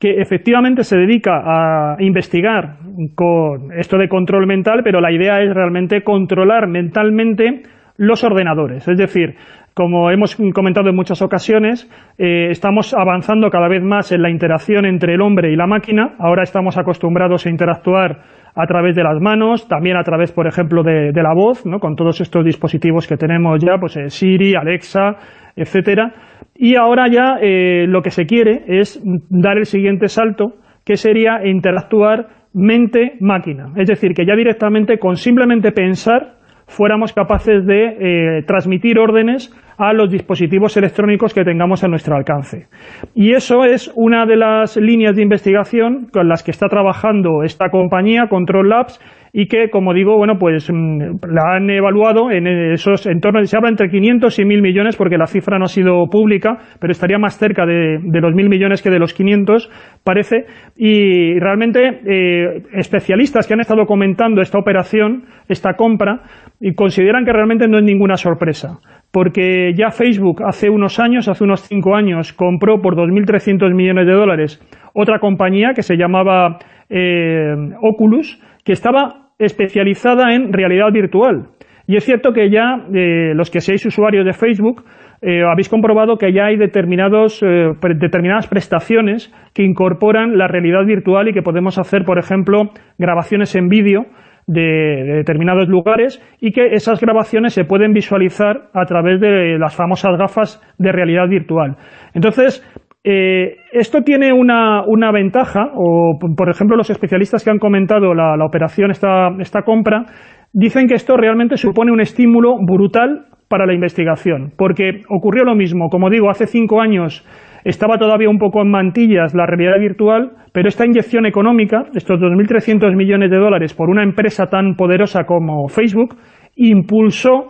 que efectivamente se dedica a investigar con esto de control mental, pero la idea es realmente controlar mentalmente los ordenadores. Es decir, como hemos comentado en muchas ocasiones, eh, estamos avanzando cada vez más en la interacción entre el hombre y la máquina. Ahora estamos acostumbrados a interactuar a través de las manos, también a través, por ejemplo, de, la voz, ¿no? con todos estos dispositivos que tenemos ya, pues eh, Siri, Alexa, etcétera. Y ahora ya eh, lo que se quiere es dar el siguiente salto, que sería interactuar mente-máquina. Es decir, que ya directamente con simplemente pensar fuéramos capaces de eh, transmitir órdenes a los dispositivos electrónicos que tengamos a nuestro alcance. Y eso es una de las líneas de investigación con las que está trabajando esta compañía, Control Labs, y que, como digo, bueno, pues mm, la han evaluado en esos entornos, se habla entre 500 y 1.000 millones, porque la cifra no ha sido pública, pero estaría más cerca de, los 1.000 millones que de los 500, parece, y realmente eh, especialistas que han estado comentando esta operación, esta compra, y consideran que realmente no es ninguna sorpresa porque ya Facebook hace unos años, hace unos cinco años, compró por 2.300 millones de dólares otra compañía que se llamaba eh, Oculus, que estaba especializada en realidad virtual. Y es cierto que ya eh, los que seáis usuarios de Facebook eh, habéis comprobado que ya hay determinados, determinadas prestaciones que incorporan la realidad virtual y que podemos hacer, por ejemplo, grabaciones en vídeo de, determinados lugares y que esas grabaciones se pueden visualizar a través de las famosas gafas de realidad virtual. Entonces, eh, esto tiene una, una, ventaja, o por ejemplo los especialistas que han comentado la, la operación, esta, esta compra, dicen que esto realmente supone un estímulo brutal para la investigación, porque ocurrió lo mismo, como digo, hace cinco años estaba todavía un poco en mantillas la realidad virtual, pero esta inyección económica, estos 2.300 millones de dólares por una empresa tan poderosa como Facebook, impulsó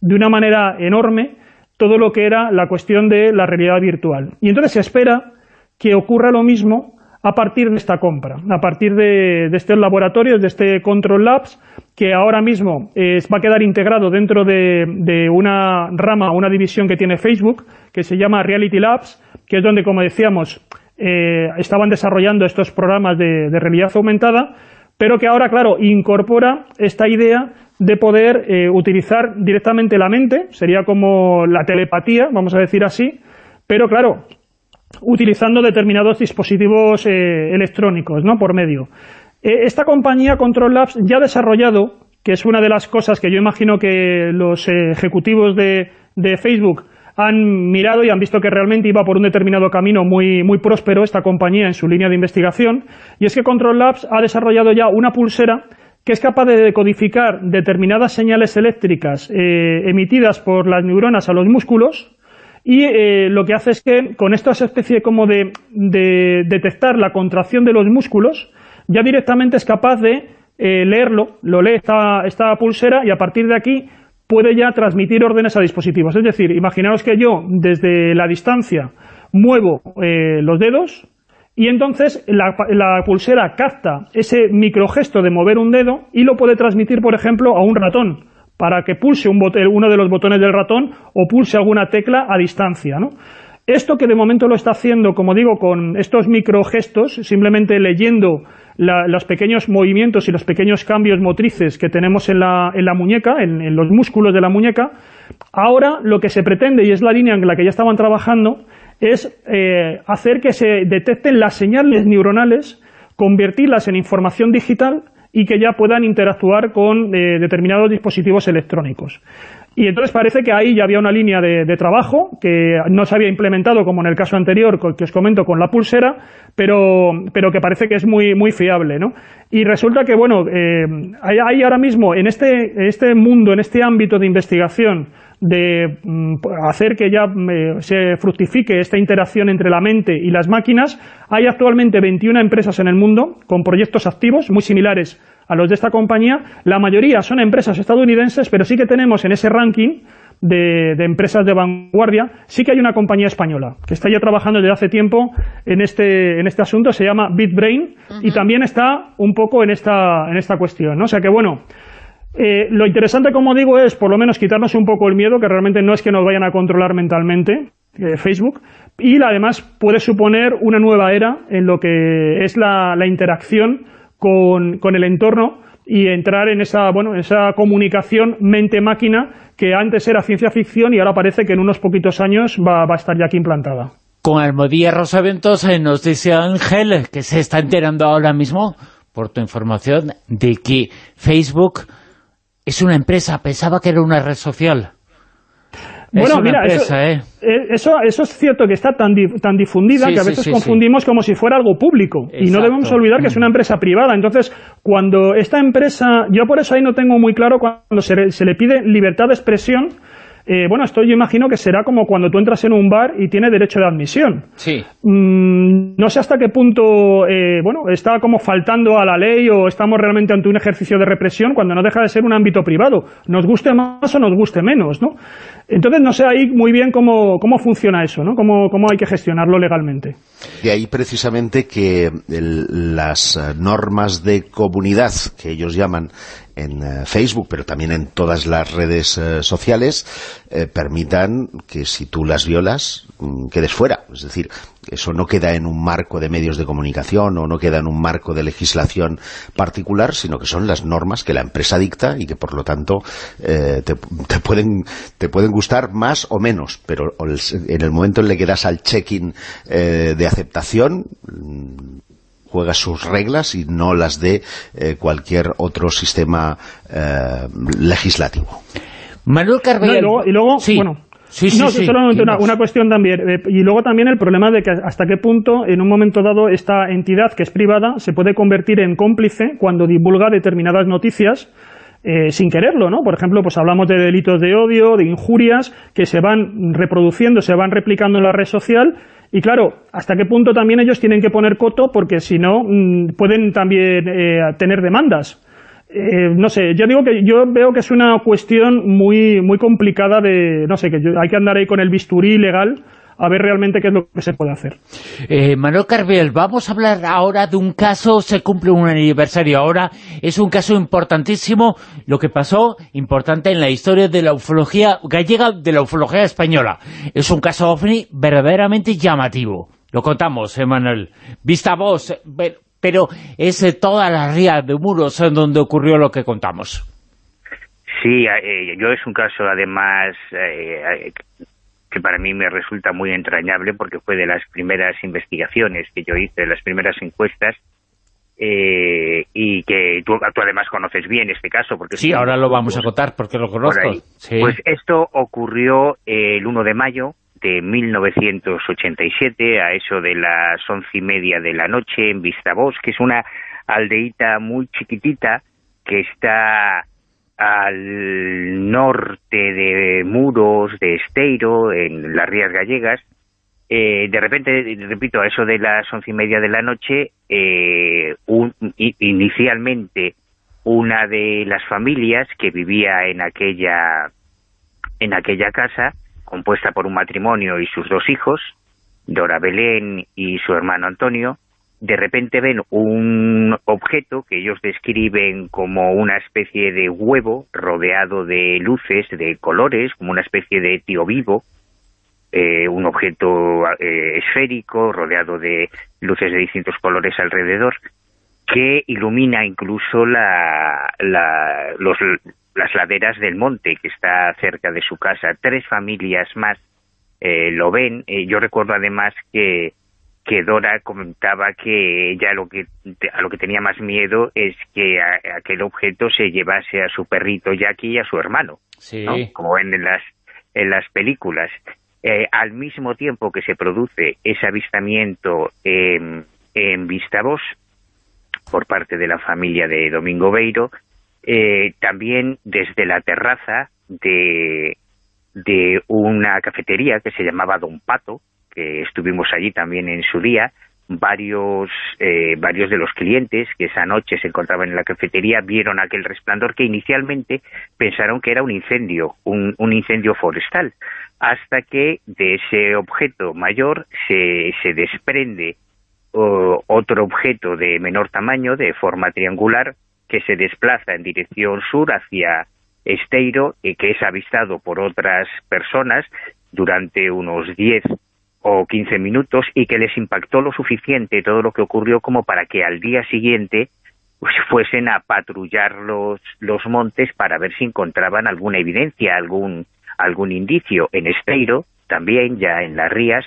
de una manera enorme todo lo que era la cuestión de la realidad virtual. Y entonces se espera que ocurra lo mismo a partir de esta compra, a partir de, estos laboratorios, de este Control Labs, que ahora mismo va a quedar integrado dentro de, una rama, una división que tiene Facebook, que se llama Reality Labs, que es donde, como decíamos, eh, estaban desarrollando estos programas de, realidad aumentada, pero que ahora, claro, incorpora esta idea de poder eh, utilizar directamente la mente, sería como la telepatía, vamos a decir así, pero claro, utilizando determinados dispositivos eh, electrónicos ¿no? por medio. Eh, esta compañía Control Labs ya ha desarrollado, que es una de las cosas que yo imagino que los ejecutivos de, Facebook han mirado y han visto que realmente iba por un determinado camino muy, muy próspero esta compañía en su línea de investigación, y es que Control Labs ha desarrollado ya una pulsera que es capaz de decodificar determinadas señales eléctricas eh, emitidas por las neuronas a los músculos, y eh, lo que hace es que con esta especie como de, detectar la contracción de los músculos, ya directamente es capaz de eh, leerlo, lo lee esta, esta pulsera y a partir de aquí puede ya transmitir órdenes a dispositivos. Es decir, imaginaos que yo desde la distancia muevo eh, los dedos y entonces la, la, pulsera capta ese microgesto de mover un dedo y lo puede transmitir, por ejemplo, a un ratón para que pulse un uno de los botones del ratón o pulse alguna tecla a distancia, ¿no? Esto que de momento lo está haciendo, como digo, con estos microgestos, simplemente leyendo los pequeños movimientos y los pequeños cambios motrices que tenemos en la, en la muñeca, en, los músculos de la muñeca, ahora lo que se pretende, y es la línea en la que ya estaban trabajando, es eh, hacer que se detecten las señales neuronales, convertirlas en información digital y que ya puedan interactuar con eh, determinados dispositivos electrónicos. Y entonces parece que ahí ya había una línea de, trabajo que no se había implementado como en el caso anterior que os comento con la pulsera, pero, pero que parece que es muy, muy fiable. ¿no? Y resulta que, bueno, eh, hay, ahora mismo en este, este mundo, en este ámbito de investigación, de mm, hacer que ya mm, se fructifique esta interacción entre la mente y las máquinas, hay actualmente 21 empresas en el mundo con proyectos activos muy similares a los de esta compañía. La mayoría son empresas estadounidenses, pero sí que tenemos en ese ranking de, empresas de vanguardia, sí que hay una compañía española que está ya trabajando desde hace tiempo en este, en este asunto, se llama BitBrain, y también está un poco en esta, en esta cuestión. ¿no? O sea que, bueno, eh, lo interesante, como digo, es por lo menos quitarnos un poco el miedo, que realmente no es que nos vayan a controlar mentalmente eh, Facebook, y además puede suponer una nueva era en lo que es la, interacción con, el entorno y entrar en esa, bueno, esa comunicación mente-máquina que antes era ciencia ficción y ahora parece que en unos poquitos años va, a estar ya aquí implantada. Con Almodía Rosaventos eh, nos dice Ángel que se está enterando ahora mismo por tu información, de que Facebook es una empresa, pensaba que era una red social. Bueno, mira, ¿eh? Eh, eso, eso, es cierto que está tan, tan difundida que a veces confundimos como si fuera algo público. Y no debemos olvidar que es una empresa privada. Entonces, cuando esta empresa, yo por eso ahí no tengo muy claro cuando se, se le pide libertad de expresión, eh, bueno, esto yo imagino que será como cuando tú entras en un bar y tiene derecho de admisión. Sí. Mm, no sé hasta qué punto, eh, bueno, está como faltando a la ley o estamos realmente ante un ejercicio de represión cuando no deja de ser un ámbito privado. Nos guste más o nos guste menos, ¿no? Entonces no sé ahí muy bien cómo, cómo funciona eso, ¿no? Cómo, cómo hay que gestionarlo legalmente. De ahí precisamente que las eh, normas de comunidad que ellos llaman en eh, Facebook, pero también en todas las redes eh, sociales, permitan que si tú las violas, mm, quedes fuera. Es decir, eso no queda en un marco de medios de comunicación o no queda en un marco de legislación particular, sino que son las normas que la empresa dicta y que por lo tanto te, pueden, te pueden gustar más o menos, pero en el momento en el que das al check-in de aceptación juega sus reglas y no las de eh, cualquier otro sistema eh, legislativo. Manuel Carvajal... y luego, bueno, Sí, sí, no, solamente una, cuestión también. Eh, y luego también el problema de que hasta qué punto, en un momento dado, esta entidad que es privada se puede convertir en cómplice cuando divulga determinadas noticias sin quererlo, ¿no? Por ejemplo, pues hablamos de delitos de odio, de injurias, que se van reproduciendo, se van replicando en la red social y claro, hasta qué punto también ellos tienen que poner coto, porque si no, mm, pueden también eh, tener demandas. Eh, no sé, yo digo que yo veo que es una cuestión muy muy complicada de, no sé, que hay que andar ahí con el bisturí legal a ver realmente qué es lo que se puede hacer. Eh, Manuel Carviel, vamos a hablar ahora de un caso, se cumple un aniversario ahora, es un caso importantísimo, lo que pasó, importante en la historia de la ufología gallega, de la ufología española. Es un caso OVNI verdaderamente llamativo. Lo contamos, eh, Manuel. Vista vos, pero es eh, toda la ría de muros en donde ocurrió lo que contamos. Sí, eh, yo es un caso además eh, que para mí me resulta muy entrañable porque fue de las primeras investigaciones que yo hice, de las primeras encuestas, eh, y que tú, además conoces bien este caso. porque Sí, ahora lo vamos a contar porque lo conozco. Pues esto ocurrió el 1 de mayo de 1987, a eso de las once y media de la noche en Vistabos, que es una aldeíta muy chiquitita que está al norte de Muros, de Esteiro, en las Rías Gallegas, eh, de repente, repito, a eso de las once y media de la noche, eh, inicialmente una de las familias que vivía en aquella, en aquella casa, compuesta por un matrimonio y sus dos hijos, Dora Belén y su hermano Antonio, de repente ven un objeto que ellos describen como una especie de huevo rodeado de luces, de colores, como una especie de tío vivo, eh, un objeto eh, esférico rodeado de luces de distintos colores alrededor, que ilumina incluso la, las laderas del monte que está cerca de su casa. Tres familias más eh, lo ven. yo recuerdo además que que Dora comentaba que ella lo que a lo que tenía más miedo es que aquel objeto se llevase a su perrito Jackie y a su hermano, como en las en las películas. Eh, al mismo tiempo que se produce ese avistamiento en, en Vistabos por parte de la familia de Domingo Beiro, eh, también desde la terraza de, de una cafetería que se llamaba Don Pato, que estuvimos allí también en su día, varios, eh, varios de los clientes que esa noche se encontraban en la cafetería vieron aquel resplandor que inicialmente pensaron que era un incendio, un, incendio forestal, hasta que de ese objeto mayor se, se desprende otro objeto de menor tamaño, de forma triangular, que se desplaza en dirección sur hacia Esteiro, y que es avistado por otras personas durante unos 10 o 15 minutos y que les impactó lo suficiente todo lo que ocurrió como para que al día siguiente pues, fuesen a patrullar los, los montes para ver si encontraban alguna evidencia, algún, algún indicio. En Esteiro, también ya en las Rías,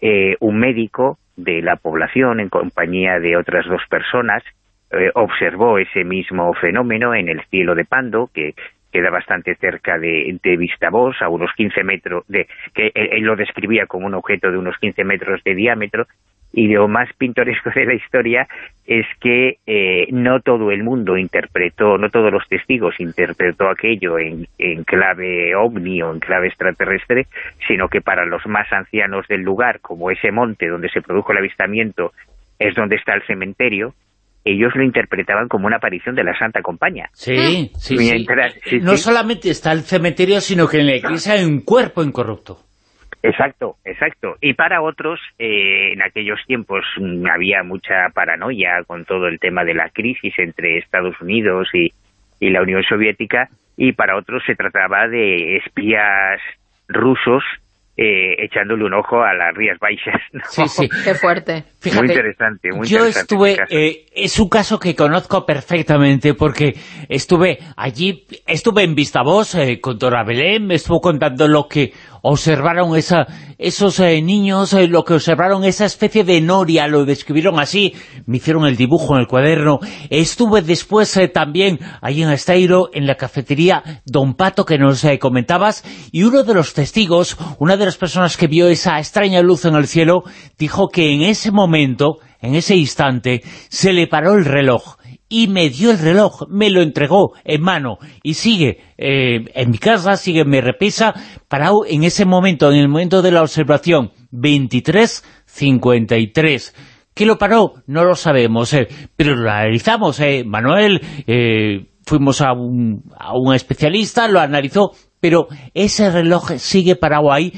eh, un médico de la población en compañía de otras dos personas eh, observó ese mismo fenómeno en el cielo de Pando, que queda bastante cerca de, de Vistabos, a unos 15 metros, de, que él, lo describía como un objeto de unos 15 metros de diámetro, y lo más pintoresco de la historia es que eh, no todo el mundo interpretó, no todos los testigos interpretó aquello en, en, clave ovni o en clave extraterrestre, sino que para los más ancianos del lugar, como ese monte donde se produjo el avistamiento, es donde está el cementerio, ellos lo interpretaban como una aparición de la Santa Compañía. Sí, sí, sí. No solamente está el cementerio, sino que en la iglesia hay un cuerpo incorrupto. Exacto, exacto. Y para otros, eh, en aquellos tiempos mm, había mucha paranoia con todo el tema de la crisis entre Estados Unidos y, y la Unión Soviética, y para otros se trataba de espías rusos eh, echándole un ojo a las Rías Baixas. Sí, sí. [LAUGHS] Qué fuerte. muy interesante, muy yo estuve, eh, es un caso que conozco perfectamente porque estuve allí, estuve en Vistabos eh, con Dora Belén, me estuvo contando lo que observaron esa, esos eh, niños, eh, lo que observaron, esa especie de noria, lo describieron así, me hicieron el dibujo en el cuaderno. Estuve después eh, también ahí en Esteiro, en la cafetería Don Pato, que nos comentabas, y uno de los testigos, una de las personas que vio esa extraña luz en el cielo, dijo que en ese momento, en ese instante, se le paró el reloj y me dio el reloj, me lo entregó en mano y sigue eh, en mi casa, sigue en mi repisa, parado en ese momento, en el momento de la observación, 23.53. ¿Qué lo paró? No lo sabemos, eh, pero lo analizamos, eh, Manuel, fuimos a un, a un especialista, lo analizó, pero ese reloj sigue parado ahí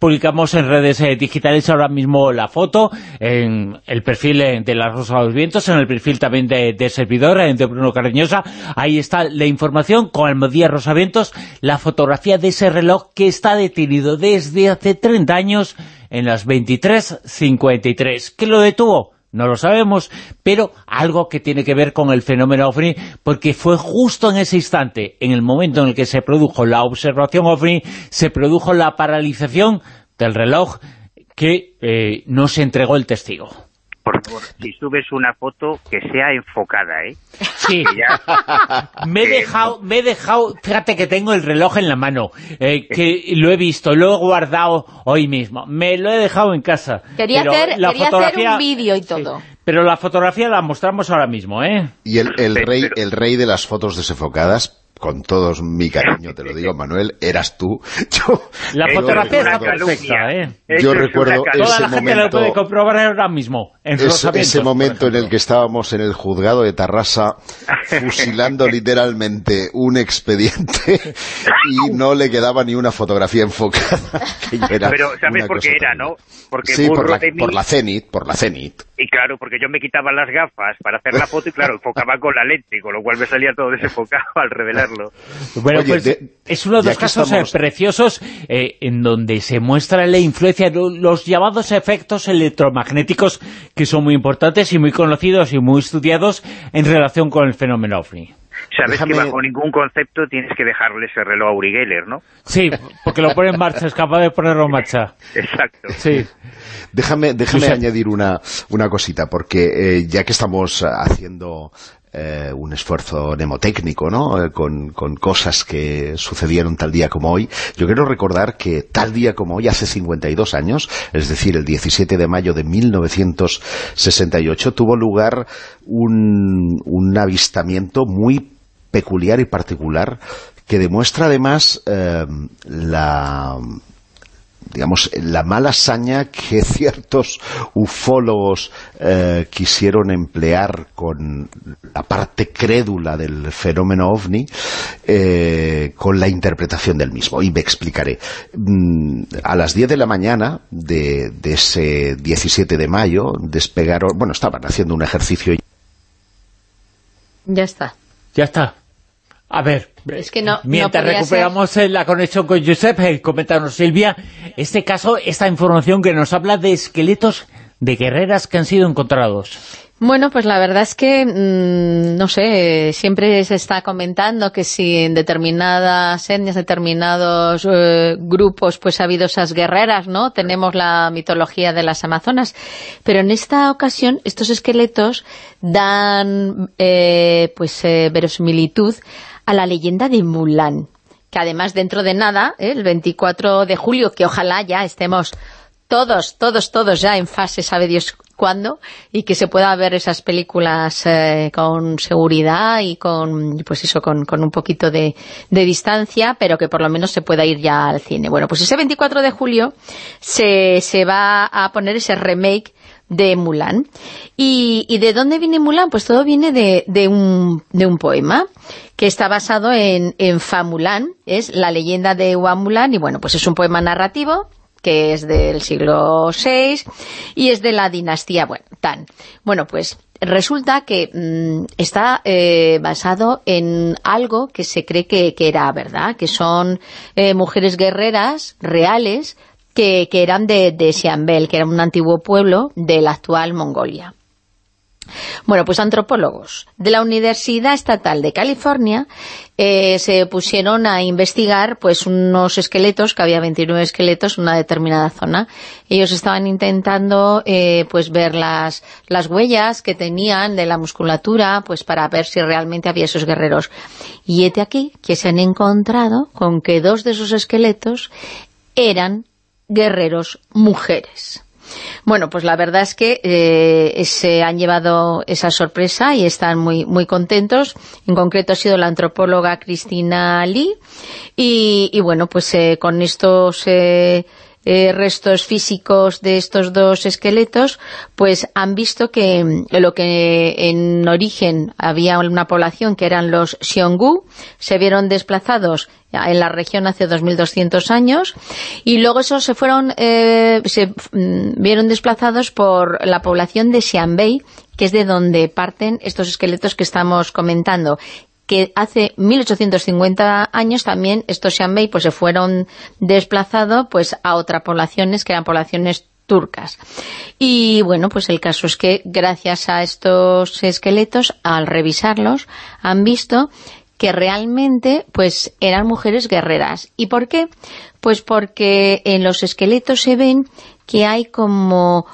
publicamos en redes eh, digitales ahora mismo la foto, en el perfil eh, de la Rosa de los Vientos, en el perfil también de, de servidor, eh, de Bruno Carreñosa. Ahí está la información con el Rosa Vientos, la fotografía de ese reloj que está detenido desde hace 30 años en las 23.53. ¿Qué lo detuvo? No lo sabemos, pero algo que tiene que ver con el fenómeno OVNI, porque fue justo en ese instante, en el momento en el que se produjo la observación OVNI, se produjo la paralización del reloj que eh, no se entregó el testigo por favor, si subes una foto, que sea enfocada, ¿eh? Sí. [LAUGHS] me he dejado, me he dejado, fíjate que tengo el reloj en la mano, eh, que lo he visto, lo he guardado hoy mismo, me lo he dejado en casa. Quería, hacer, la fotografía, un vídeo y todo. pero la fotografía la mostramos ahora mismo, ¿eh? Y el, el rey, el rey de las fotos desenfocadas, con todos mi cariño, te lo digo, Manuel, eras tú. [LAUGHS] Yo, la fotografía está perfecta, ¿eh? Yo recuerdo ese la gente lo puede comprobar ahora mismo. ese momento en el que estábamos en el juzgado de Tarrasa fusilando [LAUGHS] literalmente un expediente y no le quedaba ni una fotografía enfocada. [LAUGHS] Pero ¿sabes por qué era, no? Porque sí, por la, por la Zenit, por la Zenit. Y claro, porque yo me quitaba las gafas para hacer la foto y claro, enfocaba con la lente, con lo cual me salía todo desenfocado al revelarlo. Bueno, pues es uno de los casos eh, preciosos eh, en donde se muestra la influencia, de los llamados efectos electromagnéticos que son muy importantes y muy conocidos y muy estudiados en relación con el fenómeno OVNI. Sabes que bajo ningún concepto tienes que dejarle ese reloj a Uri Geller, ¿no? Sí, porque lo pone en marcha, es capaz de ponerlo en marcha. Exacto. Sí. Déjame, déjame añadir una, una cosita, porque eh, ya que estamos haciendo eh, un esfuerzo mnemotécnico, ¿no? Eh, con, con, cosas que sucedieron tal día como hoy. Yo quiero recordar que tal día como hoy, hace 52 años, es decir, el 17 de mayo de 1968, tuvo lugar un, un avistamiento muy peculiar y particular que demuestra además eh, la digamos, la mala saña que [LAUGHS] ciertos ufólogos eh, quisieron emplear con la parte crédula del fenómeno OVNI eh, con la interpretación del mismo. Y me explicaré. Mm, a las 10 de la mañana de, de ese 17 de mayo despegaron, bueno, estaban haciendo un ejercicio. Ya está. Ya está. A ver, es que no, mientras recuperamos la conexión con Josep, eh, coméntanos Silvia, este caso, esta información que nos habla de esqueletos de guerreras que han sido encontrados. Bueno, pues la verdad es que, mm, no sé, siempre se está comentando que si en determinadas etnias, determinados eh, grupos, pues ha habido esas guerreras, ¿no? Tenemos la mitología de las amazonas, pero en esta ocasión estos esqueletos dan, eh, pues, eh, verosimilitud a la leyenda de Mulan, que además dentro de nada, el 24 de julio, que ojalá ya estemos todos, todos, todos ya en fase, sabe Dios cuándo, y que se pueda ver esas películas eh, con seguridad y con, pues eso, con, con un poquito de, de, distancia, pero que por lo menos se pueda ir ya al cine. Bueno, pues ese 24 de julio se, se va a poner ese remake de Mulan. ¿Y, ¿Y, de dónde viene Mulan? Pues todo viene de, un, de un poema que está basado en, en Fa Mulan, es la leyenda de Hua Mulan, y bueno, pues es un poema narrativo que es del siglo VI y es de la dinastía, bueno, Tan. Bueno, pues resulta que mm, está eh, basado en algo que se cree que, era verdad, que son eh, mujeres guerreras reales que, eran de, de que era un antiguo pueblo de la actual Mongolia. Bueno, pues antropólogos de la Universidad Estatal de California eh, se pusieron a investigar pues unos esqueletos, que había 29 esqueletos en una determinada zona. Ellos estaban intentando eh, pues ver las, las huellas que tenían de la musculatura pues para ver si realmente había esos guerreros. Y este aquí que se han encontrado con que dos de esos esqueletos eran guerreros mujeres. Bueno, pues la verdad es que eh, se han llevado esa sorpresa y están muy, muy contentos. En concreto ha sido la antropóloga Cristina Lee y, bueno, pues eh, con estos... Eh, restos físicos de estos dos esqueletos, pues han visto que lo que en origen había una población que eran los Xionggu, se vieron desplazados en la región hace 2.200 años y luego esos se fueron eh, se mm, vieron desplazados por la población de Xianbei que es de donde parten estos esqueletos que estamos comentando que hace 1850 años también estos Xianbei pues se fueron desplazados pues a otras poblaciones que eran poblaciones turcas. Y bueno, pues el caso es que gracias a estos esqueletos, al revisarlos, han visto que realmente pues eran mujeres guerreras. ¿Y por qué? Pues porque en los esqueletos se ven que hay como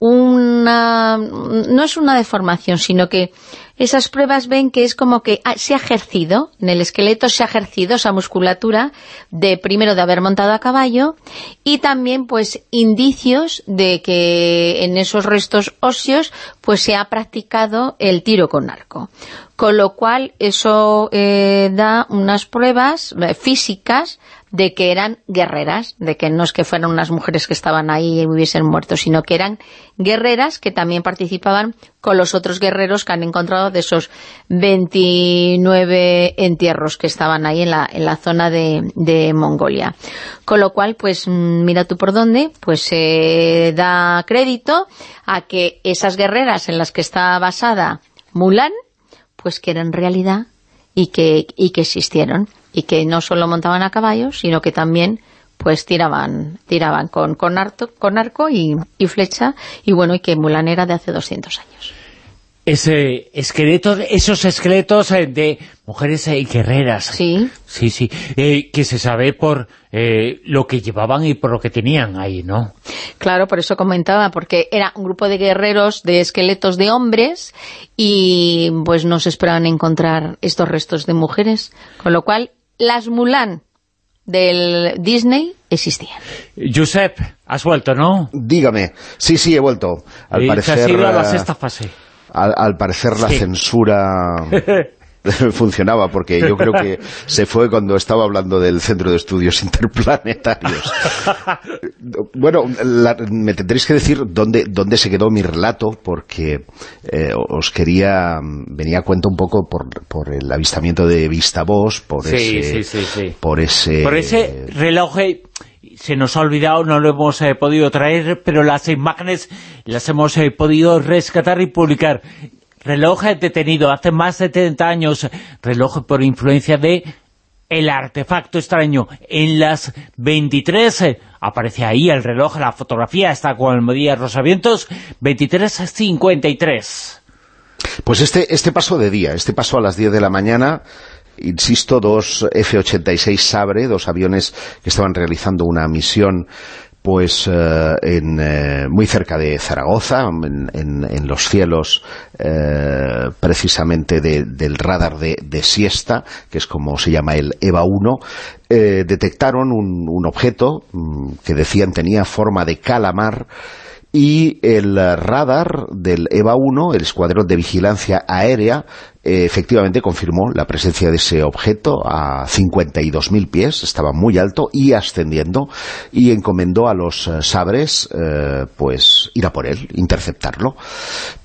una... no es una deformación, sino que esas pruebas ven que es como que se ha ejercido, en el esqueleto se ha ejercido esa musculatura de primero de haber montado a caballo y también pues indicios de que en esos restos óseos pues se ha practicado el tiro con arco. Con lo cual eso eh, da unas pruebas eh, físicas de que eran guerreras, de que no es que fueran unas mujeres que estaban ahí y hubiesen muerto, sino que eran guerreras que también participaban con los otros guerreros que han encontrado de esos 29 entierros que estaban ahí en la, en la zona de, de Mongolia. Con lo cual, pues mira tú por dónde, pues se da crédito a que esas guerreras en las que está basada Mulan, pues que eran realidad y que, y que existieron y que no solo montaban a caballos, sino que también pues tiraban tiraban con, con, con arco y, y, flecha, y bueno, y que Mulan era de hace 200 años. Ese esqueleto, esos esqueletos eh, de mujeres eh, guerreras. Sí. Sí, sí. Eh, que se sabe por lo que llevaban y por lo que tenían ahí, ¿no? Claro, por eso comentaba, porque era un grupo de guerreros de esqueletos de hombres y pues no se esperaban encontrar estos restos de mujeres. Con lo cual, las Mulan del Disney existían. Josep, has vuelto, ¿no? Dígame. Sí, sí, he vuelto. Al parecer... a la sexta fase. Al, parecer la censura [LAUGHS] [LAUGHS] funcionaba, porque yo creo que se fue cuando estaba hablando del Centro de Estudios Interplanetarios. [LAUGHS] bueno, me tendréis que decir dónde, dónde se quedó mi relato, porque eh, os quería, venía a cuenta un poco por, por el avistamiento de Vistabos, por ese... por ese... Por ese reloj eh, se nos ha olvidado, no lo hemos eh, podido traer, pero las imágenes las hemos podido rescatar y publicar reloj detenido hace más de 70 años, reloj por influencia de el artefacto extraño. En las 23 eh, aparece ahí el reloj, la fotografía está con el Medía Rosavientos, 23.53. Pues este, este pasó de día, este pasó a las 10 de la mañana, insisto, dos F-86 Sabre, dos aviones que estaban realizando una misión pues eh, en, eh, muy cerca de Zaragoza, en, los cielos eh, precisamente del radar de, siesta, que es como se llama el EVA-1, detectaron un, un objeto mm, que decían tenía forma de calamar y el radar del EVA-1, el Escuadrón de Vigilancia Aérea, efectivamente confirmó la presencia de ese objeto a 52.000 pies, estaba muy alto y ascendiendo, y encomendó a los eh, sabres eh, pues ir a por él, interceptarlo.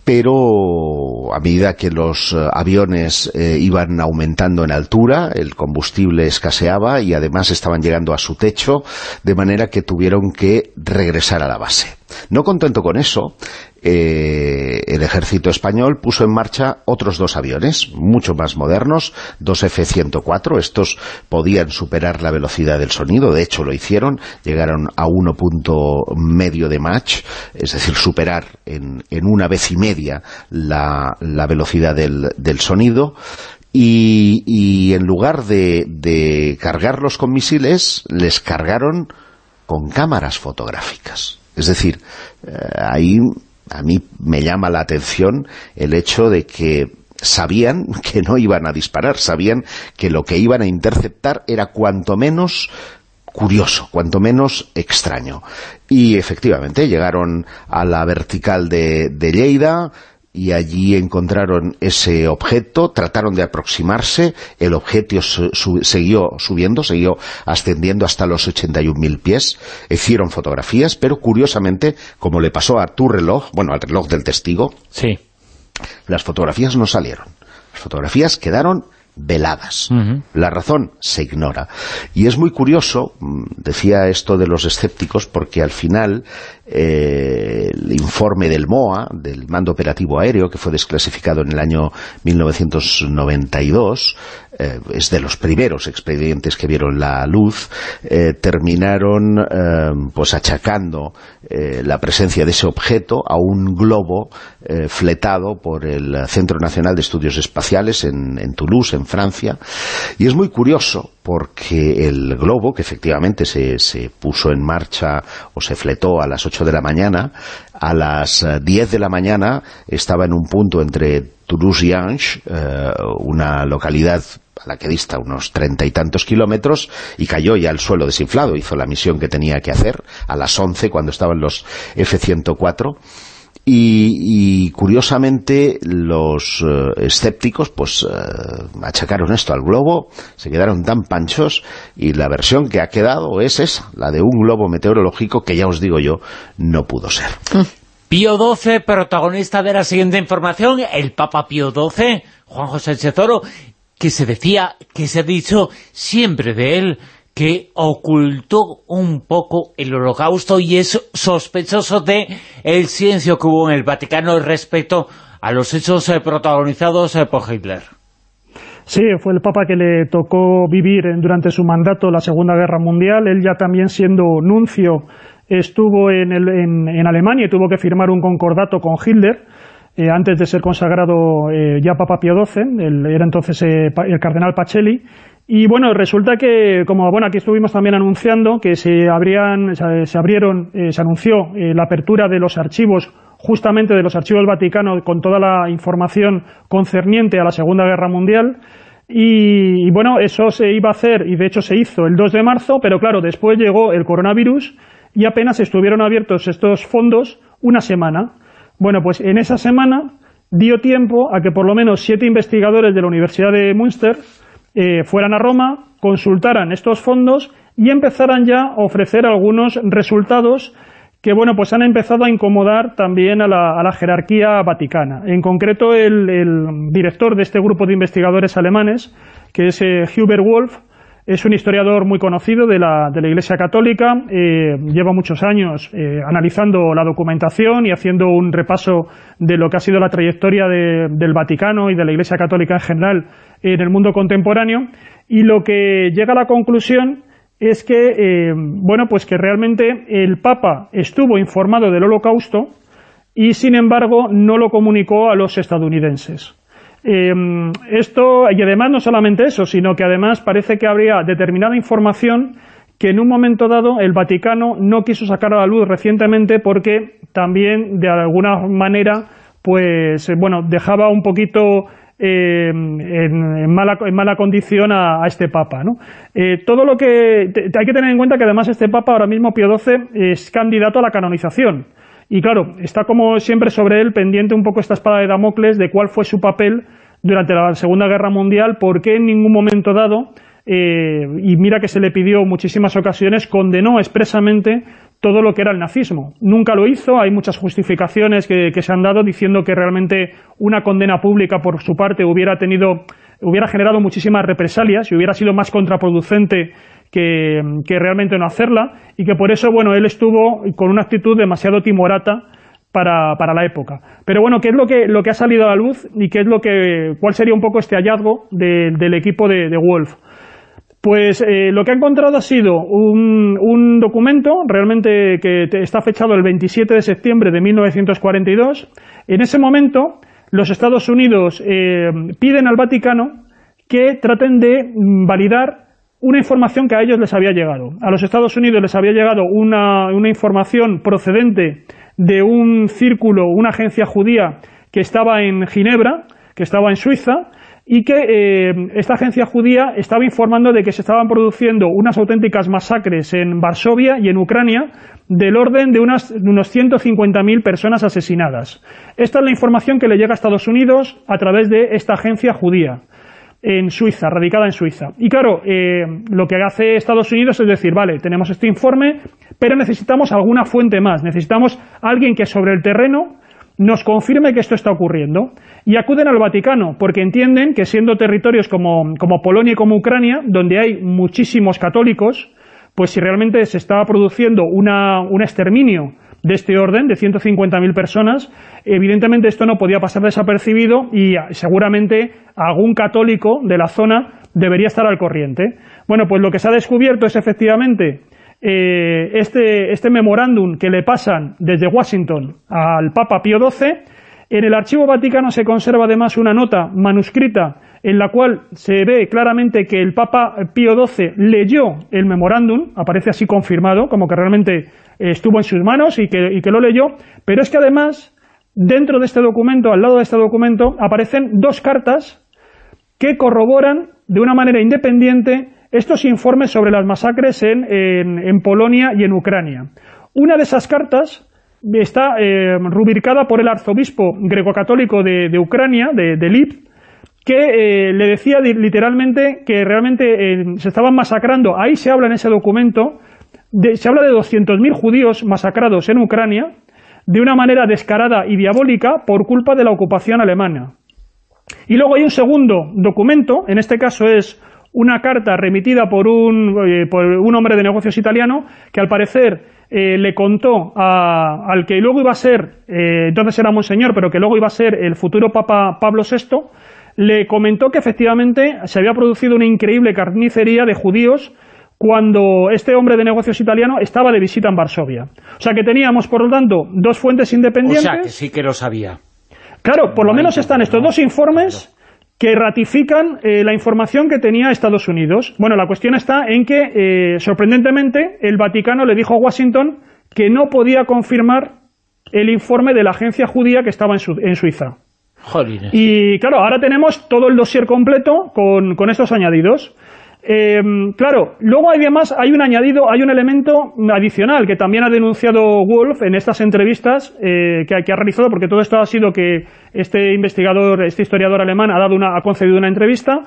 Pero a medida que los eh, aviones iban aumentando en altura, el combustible escaseaba y además estaban llegando a su techo, de manera que tuvieron que regresar a la base. No contento con eso, eh, el ejército español puso en marcha otros dos aviones, mucho más modernos, dos F-104, estos podían superar la velocidad del sonido, de hecho lo hicieron, llegaron a 1.5 medio de Mach, es decir, superar en, una vez y media la, velocidad del, sonido, y, en lugar de, cargarlos con misiles, les cargaron con cámaras fotográficas. Es decir, eh, ahí a mí me llama la atención el hecho de que sabían [LAUGHS] que no iban a disparar, sabían que lo que iban a interceptar era cuanto menos curioso, cuanto menos extraño. Y efectivamente llegaron a la vertical de, de Lleida, y allí encontraron ese objeto, trataron de aproximarse, el objeto siguió subiendo, siguió ascendiendo hasta los 81.000 pies, hicieron fotografías, pero curiosamente, como le pasó a tu reloj, bueno, al reloj del testigo, sí. las fotografías no salieron. Las fotografías quedaron veladas. La razón se ignora. Y es muy curioso, mm, decía esto de los escépticos, porque al final eh, el informe del MOA, del Mando Operativo Aéreo, que fue desclasificado en el año 1992, eh, es de los primeros expedientes que vieron la luz, eh, terminaron pues achacando la presencia de ese objeto a un globo fletado por el Centro Nacional de Estudios Espaciales en, en Toulouse, en Francia, y es muy curioso porque el globo, que efectivamente se, se puso en marcha o se fletó a las 8 de la mañana, a las 10 eh, de la mañana estaba en un punto entre Toulouse y Ange, eh, una localidad a la que dista unos treinta y tantos kilómetros, y cayó ya al suelo desinflado, hizo la misión que tenía que hacer, a las 11 cuando estaban los F-104, y, curiosamente los eh, escépticos pues eh, achacaron esto al globo, se quedaron tan panchos y la versión que ha quedado es esa, la de un globo meteorológico que ya os digo yo, no pudo ser. Pío XII, protagonista de la siguiente información, el Papa Pío XII, Juan José Chezoro, que se decía, que se ha dicho siempre de él, que ocultó un poco el holocausto y es sospechoso de el silencio que hubo en el Vaticano respecto a los hechos eh, protagonizados eh, por Hitler. Sí, fue el Papa que le tocó vivir durante su mandato la Segunda Guerra Mundial. Él ya también siendo nuncio estuvo en, Alemania y tuvo que firmar un concordato con Hitler eh, antes de ser consagrado ya Papa Pío XII, era entonces el cardenal Pacelli, y bueno, resulta que, como bueno aquí estuvimos también anunciando, que se, abrían, se abrieron, eh, se anunció eh, la apertura de los archivos, justamente de los archivos del Vaticano, con toda la información concerniente a la Segunda Guerra Mundial, y, bueno, eso se iba a hacer, y de hecho se hizo el 2 de marzo, pero claro, después llegó el coronavirus, y apenas estuvieron abiertos estos fondos una semana. Bueno, pues en esa semana dio tiempo a que por lo menos siete investigadores de la Universidad de Münster eh, fueran a Roma, consultaran estos fondos y empezaran ya a ofrecer algunos resultados que bueno pues han empezado a incomodar también a la, jerarquía vaticana. En concreto el, director de este grupo de investigadores alemanes, que es eh, Hubert Wolf, es un historiador muy conocido de la, de la Iglesia Católica, eh, lleva muchos años analizando la documentación y haciendo un repaso de lo que ha sido la trayectoria del Vaticano y de la Iglesia Católica en general en el mundo contemporáneo y lo que llega a la conclusión es que, eh, bueno, pues que realmente el Papa estuvo informado del holocausto y sin embargo no lo comunicó a los estadounidenses. Em, esto, y además no solamente eso, sino que además parece que habría determinada información que en un momento dado el Vaticano no quiso sacar a la luz recientemente porque también de alguna manera pues bueno dejaba un poquito eh, en, mala, en, mala, condición a, este Papa. ¿no? Eh, todo lo que hay que tener en cuenta que además este Papa ahora mismo Pío XII es candidato a la canonización. Y claro, está como siempre sobre él pendiente un poco esta espada de Damocles de cuál fue su papel durante la Segunda Guerra Mundial, por qué en ningún momento dado eh, y mira que se le pidió muchísimas ocasiones, condenó expresamente todo lo que era el nazismo. Nunca lo hizo, hay muchas justificaciones que, se han dado diciendo que realmente una condena pública por su parte hubiera tenido hubiera generado muchísimas represalias y hubiera sido más contraproducente que, realmente no hacerla y que por eso, bueno, él estuvo con una actitud demasiado timorata para, la época. Pero bueno, ¿qué es lo que, lo que ha salido a la luz y qué es lo que, cuál sería un poco este hallazgo del equipo de Wolf? Pues eh, lo que ha encontrado ha sido un, documento, realmente que está fechado el 27 de septiembre de 1942. En ese momento, los Estados Unidos eh, piden al Vaticano que traten de validar una información que a ellos les había llegado. A los Estados Unidos les había llegado una, una información procedente de un círculo, una agencia judía que estaba en Ginebra, que estaba en Suiza, y que eh, esta agencia judía estaba informando de que se estaban produciendo unas auténticas masacres en Varsovia y en Ucrania del orden de, unas, de unos 150.000 personas asesinadas. Esta es la información que le llega a Estados Unidos a través de esta agencia judía en Suiza, radicada en Suiza. Y claro, eh, lo que hace Estados Unidos es decir, vale, tenemos este informe, pero necesitamos alguna fuente más, necesitamos alguien que sobre el terreno nos confirme que esto está ocurriendo y acuden al Vaticano porque entienden que siendo territorios como, Polonia y como Ucrania, donde hay muchísimos católicos, pues si realmente se estaba produciendo una, un exterminio de este orden, de 150.000 personas, evidentemente esto no podía pasar desapercibido y seguramente algún católico de la zona debería estar al corriente. Bueno, pues lo que se ha descubierto es efectivamente eh, este, este memorándum que le pasan desde Washington al Papa Pío XII, en el Archivo Vaticano se conserva además una nota manuscrita en la cual se ve claramente que el Papa Pío XII leyó el memorándum, aparece así confirmado, como que realmente estuvo en sus manos y que, y que lo leyó, pero es que además, dentro de este documento, al lado de este documento, aparecen dos cartas que corroboran de una manera independiente estos informes sobre las masacres en, Polonia y en Ucrania. Una de esas cartas está eh, rubricada por el arzobispo greco-católico de, Ucrania, de, Lip, que eh, le decía literalmente que realmente eh, se estaban masacrando, ahí se habla en ese documento, se habla de 200.000 judíos masacrados en Ucrania, de una manera descarada y diabólica por culpa de la ocupación alemana. Y luego hay un segundo documento, en este caso es una carta remitida por un, eh, por un hombre de negocios italiano que al parecer eh, le contó al que luego iba a ser, eh, entonces era monseñor, pero que luego iba a ser el futuro Papa Pablo VI, le comentó que efectivamente se había producido una increíble carnicería de judíos cuando este hombre de negocios italiano estaba de visita en Varsovia. O sea que teníamos, por lo tanto, dos fuentes independientes. O sea que sí que lo sabía. Claro, por lo menos están estos dos informes que ratifican eh, la información que tenía Estados Unidos. Bueno, la cuestión está en que, eh, sorprendentemente, el Vaticano le dijo a Washington que no podía confirmar el informe de la agencia judía que estaba en, Suiza. Y claro, ahora tenemos todo el dossier completo con, con estos añadidos. Eh, claro, luego además hay un añadido, hay un elemento adicional que también ha denunciado Wolf en estas entrevistas eh, que, ha realizado, porque todo esto ha sido que este investigador, este historiador alemán ha dado una, ha concedido una entrevista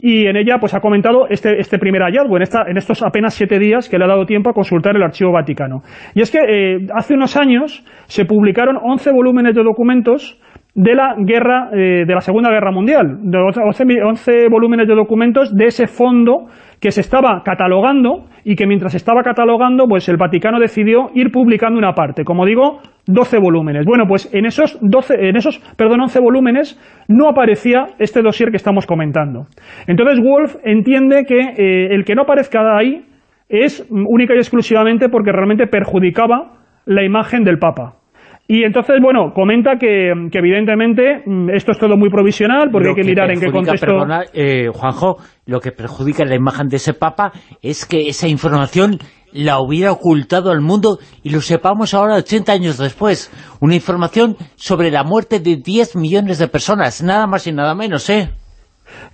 y en ella pues ha comentado este, este primer hallazgo, en, esta, en estos apenas siete días que le ha dado tiempo a consultar el Archivo Vaticano. Y es que eh, hace unos años se publicaron 11 volúmenes de documentos de la guerra eh, de la Segunda Guerra Mundial, 11, volúmenes de documentos de ese fondo que se estaba catalogando y que mientras estaba catalogando, pues el Vaticano decidió ir publicando una parte, como digo, 12 volúmenes. Bueno, pues en esos 12, en esos, perdón, 11 volúmenes no aparecía este dossier que estamos comentando. Entonces Wolf entiende que eh, el que no aparezca ahí es única y exclusivamente porque realmente perjudicaba la imagen del Papa. Y entonces, bueno, comenta que, evidentemente mm, esto es todo muy provisional, porque hay que, mirar en qué contexto... Eh, Juanjo, lo que perjudica la imagen de ese Papa es que esa información la hubiera ocultado al mundo y lo sepamos ahora 80 años después. Una información sobre la muerte de 10 millones de personas, nada más y nada menos, ¿eh?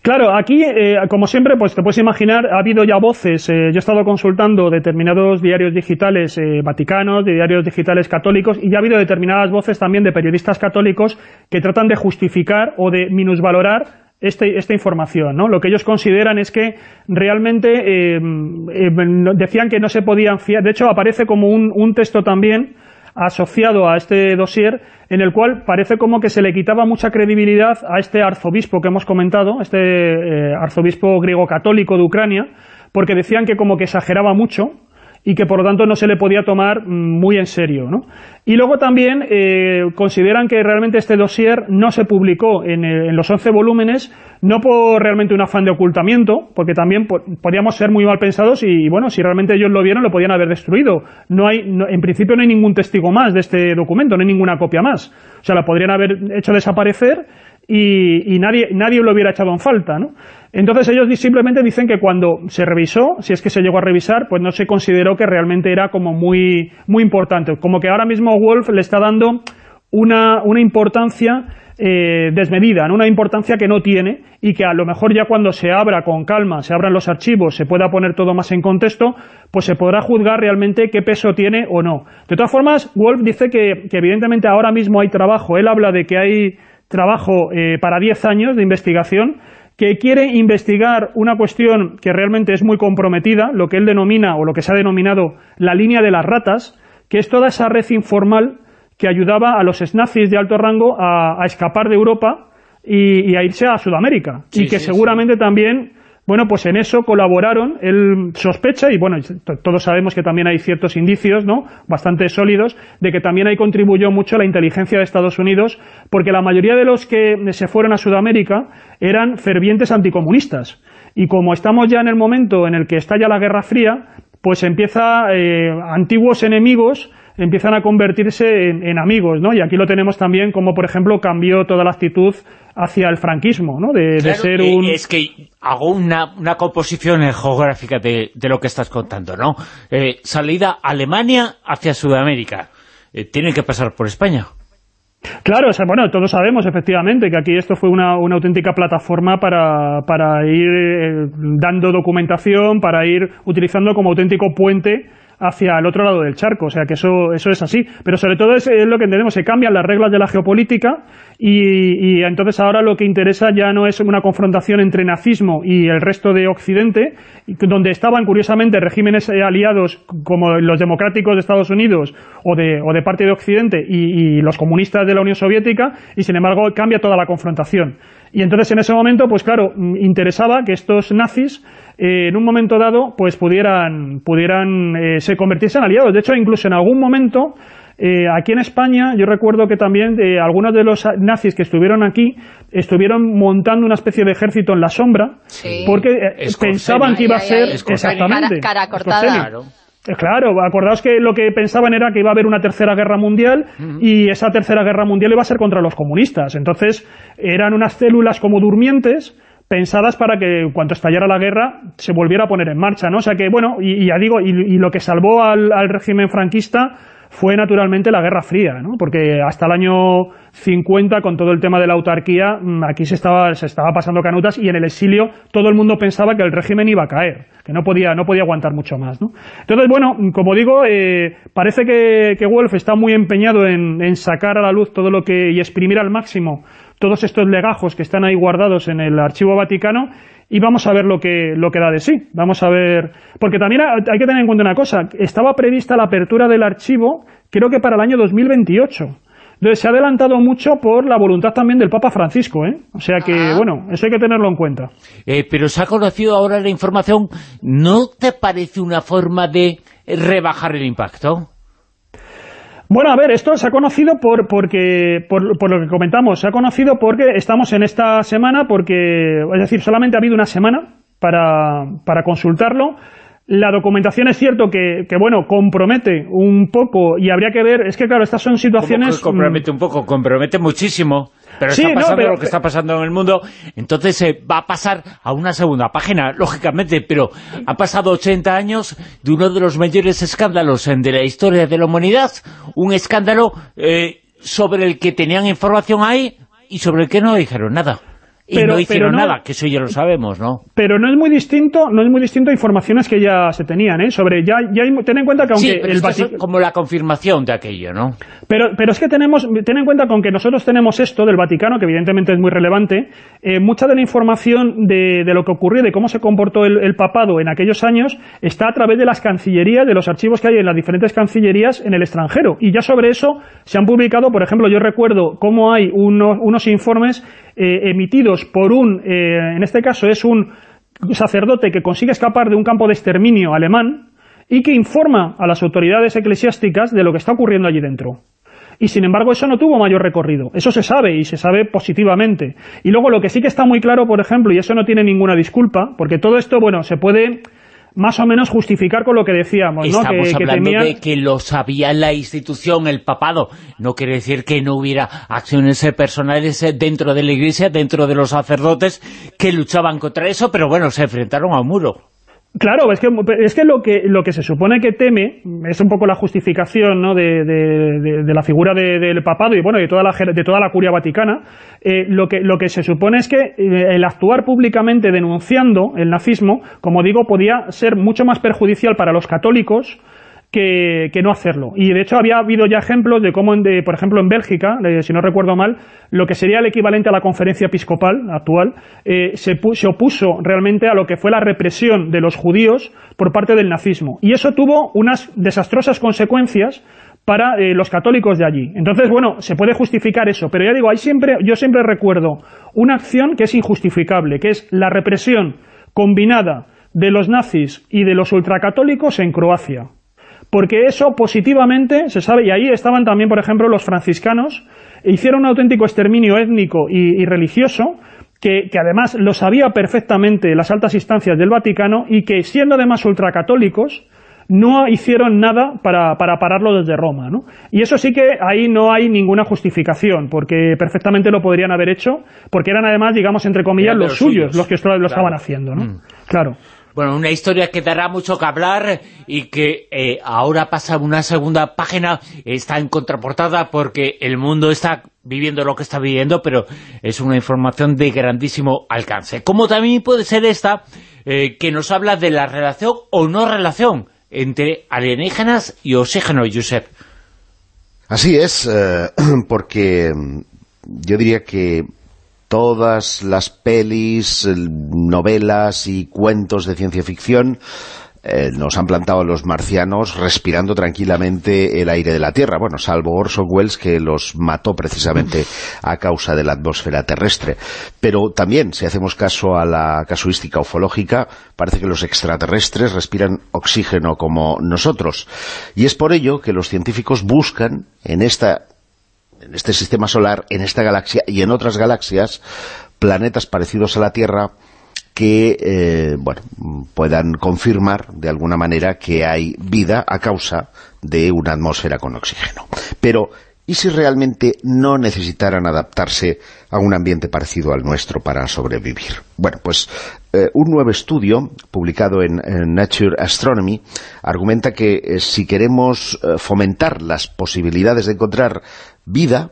Claro, aquí, eh, como siempre, pues te puedes imaginar, ha habido ya voces, eh, yo he estado consultando determinados diarios digitales eh, vaticanos, de diarios digitales católicos, y ya ha habido determinadas voces también de periodistas católicos que tratan de justificar o de minusvalorar este, esta información, ¿no? Lo que ellos consideran es que realmente decían que no se podían fiar, de hecho aparece como un texto también asociado a este dossier en el cual parece como que se le quitaba mucha credibilidad a este arzobispo que hemos comentado, este eh, arzobispo griego-católico de Ucrania, porque decían que como que exageraba mucho y que por lo tanto no se le podía tomar mm, muy en serio. ¿no? Y luego también eh, consideran que realmente este dossier no se publicó en, eh, los 11 volúmenes, no por realmente un afán de ocultamiento, porque también podríamos ser muy mal pensados y, bueno, si realmente ellos lo vieron lo podían haber destruido. No hay, en principio no hay ningún testigo más de este documento, no hay ninguna copia más. O sea, la podrían haber hecho desaparecer y, nadie, nadie lo hubiera echado en falta, ¿no? Entonces ellos simplemente dicen que cuando se revisó, si es que se llegó a revisar, pues no se consideró que realmente era como muy, muy importante. Como que ahora mismo Wolf le está dando una, una importancia eh, desmedida, una importancia que no tiene y que a lo mejor ya cuando se abra con calma, se abran los archivos, se pueda poner todo más en contexto, pues se podrá juzgar realmente qué peso tiene o no. De todas formas, Wolf dice que, que evidentemente ahora mismo hay trabajo. Él habla de que hay trabajo eh, para 10 años de investigación, que quiere investigar una cuestión que realmente es muy comprometida, lo que él denomina, o lo que se ha denominado, la línea de las ratas, que es toda esa red informal que ayudaba a los nazis de alto rango a, escapar de Europa y, a irse a Sudamérica. y que seguramente también bueno, pues en eso colaboraron, él sospecha, y bueno, todos sabemos que también hay ciertos indicios, ¿no?, bastante sólidos, de que también ahí contribuyó mucho la inteligencia de Estados Unidos, porque la mayoría de los que se fueron a Sudamérica eran fervientes anticomunistas. Y como estamos ya en el momento en el que estalla la Guerra Fría, pues empieza eh, antiguos enemigos empiezan a convertirse en, amigos, ¿no? Y aquí lo tenemos también como, por ejemplo, cambió toda la actitud hacia el franquismo, ¿no? De, ser eh, un... Es que hago una, una composición geográfica de, de, lo que estás contando, ¿no? Eh, salida Alemania hacia Sudamérica. Eh, tienen que pasar por España. Claro, o sea, bueno, todos sabemos efectivamente que aquí esto fue una, una auténtica plataforma para, para ir dando documentación, para ir utilizando como auténtico puente hacia el otro lado del charco, o sea que eso, eso es así, pero sobre todo es, lo que entendemos, se cambian las reglas de la geopolítica y, entonces ahora lo que interesa ya no es una confrontación entre nazismo y el resto de Occidente, donde estaban curiosamente regímenes aliados como los democráticos de Estados Unidos o de, o de parte de Occidente y, y los comunistas de la Unión Soviética y sin embargo cambia toda la confrontación. Y entonces en ese momento, pues claro, interesaba que estos nazis eh, en un momento dado pues pudieran, pudieran eh, se convertirse en aliados. De hecho, incluso en algún momento, eh, aquí en España, yo recuerdo que también algunos de los nazis que estuvieron aquí estuvieron montando una especie de ejército en la sombra porque pensaban que iba a ser exactamente. Cara, cortada. Claro, acordaos que lo que pensaban era que iba a haber una tercera guerra mundial y esa tercera guerra mundial iba a ser contra los comunistas. Entonces, eran unas células como durmientes pensadas para que cuando estallara la guerra se volviera a poner en marcha, ¿no? O sea que, bueno, y, ya digo, y, lo que salvó al, régimen franquista fue naturalmente la Guerra Fría, ¿no? Porque hasta el año 50, con todo el tema de la autarquía, mm, aquí se estaba, se estaba pasando canutas y en el exilio todo el mundo pensaba que el régimen iba a caer, que no podía, no podía aguantar mucho más, ¿no? Entonces, bueno, como digo, eh, parece que, que Wolf está muy empeñado en, en sacar a la luz todo lo que, y exprimir al máximo todos estos legajos que están ahí guardados en el Archivo Vaticano y vamos a ver lo que, lo que da de sí. Vamos a ver... Porque también hay que tener en cuenta una cosa. Estaba prevista la apertura del archivo, creo que para el año 2028. Entonces se ha adelantado mucho por la voluntad también del Papa Francisco, ¿eh? O sea que, ah. bueno, eso hay que tenerlo en cuenta. Eh, pero se ha conocido ahora la información. ¿No te parece una forma de rebajar el impacto? Bueno, a ver, esto se ha conocido por, porque, por, lo que comentamos, se ha conocido porque estamos en esta semana, porque, es decir, solamente ha habido una semana para, para consultarlo. La documentación es cierto que, que, bueno, compromete un poco y habría que ver, es que claro, estas son situaciones... compromete un poco, compromete muchísimo. Pero está pasando lo que está pasando en el mundo, entonces se va a pasar a una segunda página, lógicamente, pero ha pasado 80 años de uno de los mayores escándalos de la historia de la humanidad, un escándalo eh, sobre el que tenían información ahí y sobre el que no dijeron nada. Y no hicieron nada, que eso ya lo sabemos, ¿no? Pero no es muy distinto no es muy distinto a informaciones que ya se tenían, ¿eh? Sobre, ya, ya ten en cuenta que aunque... el es como la confirmación de aquello, ¿no? Pero, pero es que tenemos, ten en cuenta que aunque nosotros tenemos esto del Vaticano, que evidentemente es muy relevante, eh, mucha de la información de, de, lo que ocurrió, de cómo se comportó el, el, papado en aquellos años, está a través de las cancillerías, de los archivos que hay en las diferentes cancillerías en el extranjero. Y ya sobre eso se han publicado, por ejemplo, yo recuerdo cómo hay unos, unos informes eh, emitidos por un, eh, en este caso es un sacerdote que consigue escapar de un campo de exterminio alemán y que informa a las autoridades eclesiásticas de lo que está ocurriendo allí dentro. Y sin embargo eso no tuvo mayor recorrido. Eso se sabe y se sabe positivamente. Y luego lo que sí que está muy claro, por ejemplo, y eso no tiene ninguna disculpa, porque todo esto, bueno, se puede más o menos justificar con lo que decíamos, ¿no? Estamos hablando de que lo sabía la institución, el papado. No quiere decir que no hubiera acciones personales eh, dentro de la iglesia, dentro de los sacerdotes, que luchaban contra eso, pero bueno, se enfrentaron a un muro. Claro, es que, es que lo que lo que se supone que teme es un poco la justificación ¿no? de, de, la figura del papado y bueno de toda la de toda la curia vaticana. Eh, lo que lo que se supone es que eh, el actuar públicamente denunciando el nazismo, como digo, podía ser mucho más perjudicial para los católicos que, no hacerlo. Y de hecho había habido ya ejemplos de cómo, de, por ejemplo, en Bélgica, si no recuerdo mal, lo que sería el equivalente a la conferencia episcopal actual, eh, se, se, opuso realmente a lo que fue la represión de los judíos por parte del nazismo. Y eso tuvo unas desastrosas consecuencias para eh, los católicos de allí. Entonces, bueno, se puede justificar eso, pero ya digo, hay siempre, yo siempre recuerdo una acción que es injustificable, que es la represión combinada de los nazis y de los ultracatólicos en Croacia porque eso positivamente se sabe, y ahí estaban también, por ejemplo, los franciscanos, e hicieron un auténtico exterminio étnico y, religioso, que, además lo sabía perfectamente las altas instancias del Vaticano, y que siendo además ultracatólicos, no hicieron nada para, para pararlo desde Roma, ¿no? Y eso sí que ahí no hay ninguna justificación, porque perfectamente lo podrían haber hecho, porque eran además, digamos, entre comillas, los, suyos, los que lo estaban haciendo, ¿no? Mm. Claro. Bueno, una historia que dará mucho que hablar y que eh, ahora pasa una segunda página, está en contraportada porque el mundo está viviendo lo que está viviendo, pero es una información de grandísimo alcance. Como también puede ser esta, eh, que nos habla de la relación o no relación entre alienígenas y oxígeno, Josep. Así es, eh, [CLEARS THROAT] porque yo diría que todas las pelis, novelas y cuentos de ciencia ficción eh, nos han plantado los marcianos respirando tranquilamente el aire de la Tierra. Bueno, salvo Orson Welles, que los mató precisamente a causa de la atmósfera terrestre. Pero también, si hacemos caso a la casuística ufológica, parece que los extraterrestres respiran oxígeno como nosotros. Y es por ello que los científicos buscan en esta en este sistema solar, en esta galaxia y en otras galaxias, planetas parecidos a la Tierra que eh, bueno, puedan confirmar de alguna manera que hay vida a causa de una atmósfera con oxígeno. Pero, ¿y si realmente no necesitaran adaptarse a un ambiente parecido al nuestro para sobrevivir? Bueno, pues eh, un nuevo estudio publicado en, Nature Astronomy argumenta que eh, si queremos fomentar las posibilidades de encontrar vida,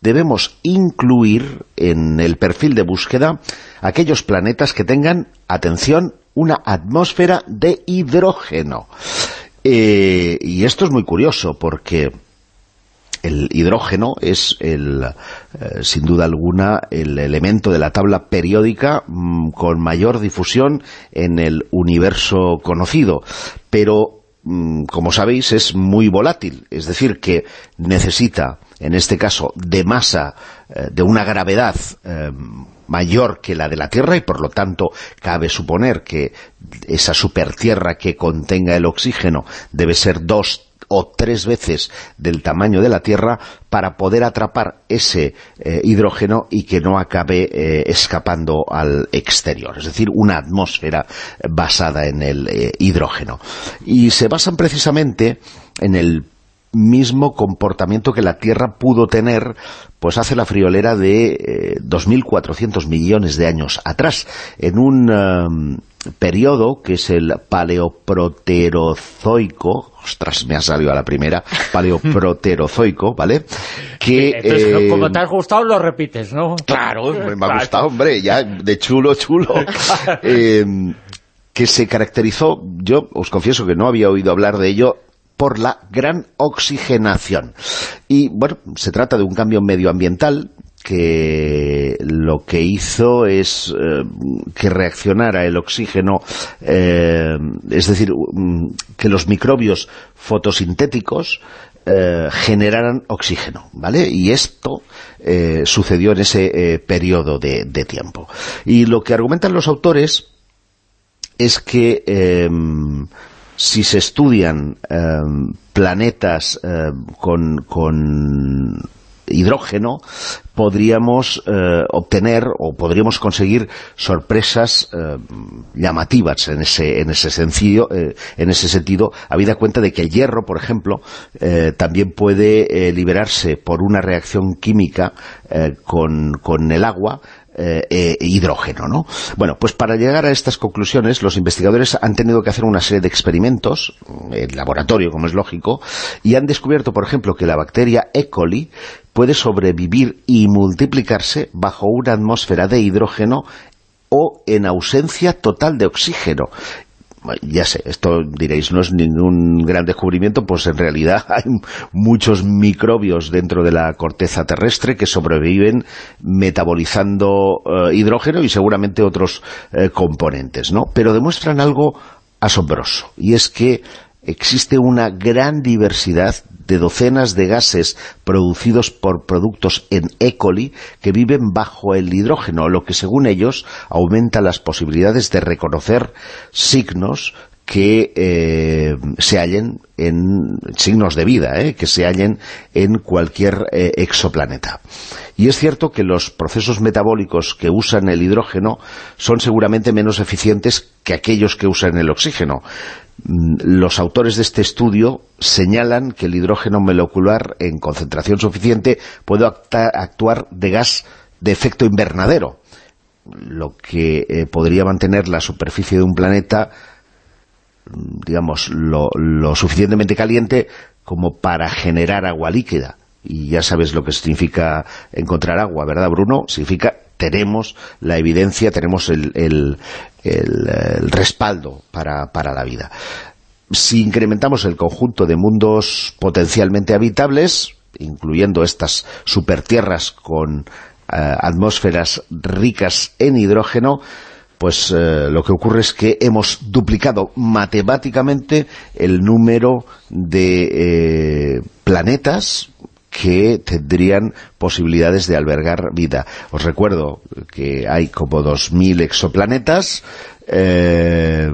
debemos incluir en el perfil de búsqueda aquellos planetas que tengan, atención, una atmósfera de hidrógeno. Eh, y esto es muy curioso porque el hidrógeno es, el, eh, sin duda alguna, el elemento de la tabla periódica mm, con mayor difusión en el universo conocido. Pero, mm, como sabéis, es muy volátil, es decir, que necesita en este caso de masa, eh, de una gravedad eh, mayor que la de la Tierra y por lo tanto cabe suponer que esa supertierra que contenga el oxígeno debe ser dos o tres veces del tamaño de la Tierra para poder atrapar ese eh, hidrógeno y que no acabe escapando al exterior, es decir, una atmósfera basada en el hidrógeno. Y se basan precisamente en el mismo comportamiento que la Tierra pudo tener pues hace la friolera de 2.400 millones de años atrás, en un periodo que es el paleoproterozoico, ostras, me ha salido a la primera, [LAUGHS] paleoproterozoico, ¿vale? Que, Entonces, como eh, te has gustado, lo repites, ¿no? Claro, me ha gustado, hombre, ya de chulo, chulo. [LAUGHS] Eh, que se caracterizó, yo os confieso que no había oído hablar de ello, por la gran oxigenación. Y, bueno, se trata de un cambio medioambiental que lo que hizo es eh, que reaccionara el oxígeno, eh, es decir, mm, que los microbios fotosintéticos eh, generaran oxígeno, ¿vale? Y esto sucedió en ese periodo de, tiempo. Y lo que argumentan los autores es que si se estudian em, planetas em, con hidrógeno, podríamos eh, obtener o podríamos conseguir sorpresas eh, llamativas en ese, en ese sencillo, eh, en ese sentido, habida cuenta de que el hierro, por ejemplo, también puede liberarse por una reacción química con, con el agua eh, eh, hidrógeno, ¿no? Bueno, pues para llegar a estas conclusiones, los investigadores han tenido que hacer una serie de experimentos, en laboratorio, como es lógico, y han descubierto, por ejemplo, que la bacteria E. coli puede sobrevivir y multiplicarse bajo una atmósfera de hidrógeno o en ausencia total de oxígeno ya sé, esto diréis, no es ningún gran descubrimiento, pues en realidad [LAUGHS] hay muchos microbios dentro de la corteza terrestre que sobreviven metabolizando eh, hidrógeno y seguramente otros eh, componentes, ¿no? Pero demuestran algo asombroso, y es que existe una gran diversidad de docenas de gases producidos por productos en E. coli que viven bajo el hidrógeno, lo que según ellos aumenta las posibilidades de reconocer signos que eh, se hallen en signos de vida, eh, que se hallen en cualquier eh, exoplaneta. Y es cierto que los procesos metabólicos que usan el hidrógeno son seguramente menos eficientes que aquellos que usan el oxígeno. Mm, los autores de este estudio señalan que el hidrógeno molecular en concentración suficiente puede actuar de gas de efecto invernadero, lo que podría mantener la superficie de un planeta digamos, lo, lo, suficientemente caliente como para generar agua líquida. Y ya sabes lo que significa encontrar agua, ¿verdad, Bruno? Significa tenemos la evidencia, tenemos el, el, respaldo para, para la vida. Si incrementamos el conjunto de mundos potencialmente habitables, incluyendo estas supertierras con eh, atmósferas ricas en hidrógeno, pues eh, lo que ocurre es que hemos duplicado matemáticamente el número de eh, planetas que tendrían posibilidades de albergar vida. Os recuerdo que hay como 2.000 exoplanetas, eh,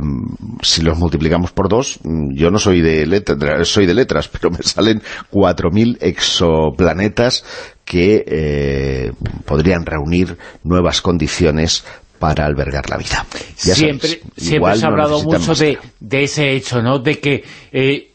si los multiplicamos por dos, yo no soy de letras, soy de letras, [LAUGHS] pero me salen 4.000 exoplanetas que podrían reunir nuevas condiciones para albergar la vida. siempre siempre se ha hablado mucho de, ese hecho, ¿no? De que eh,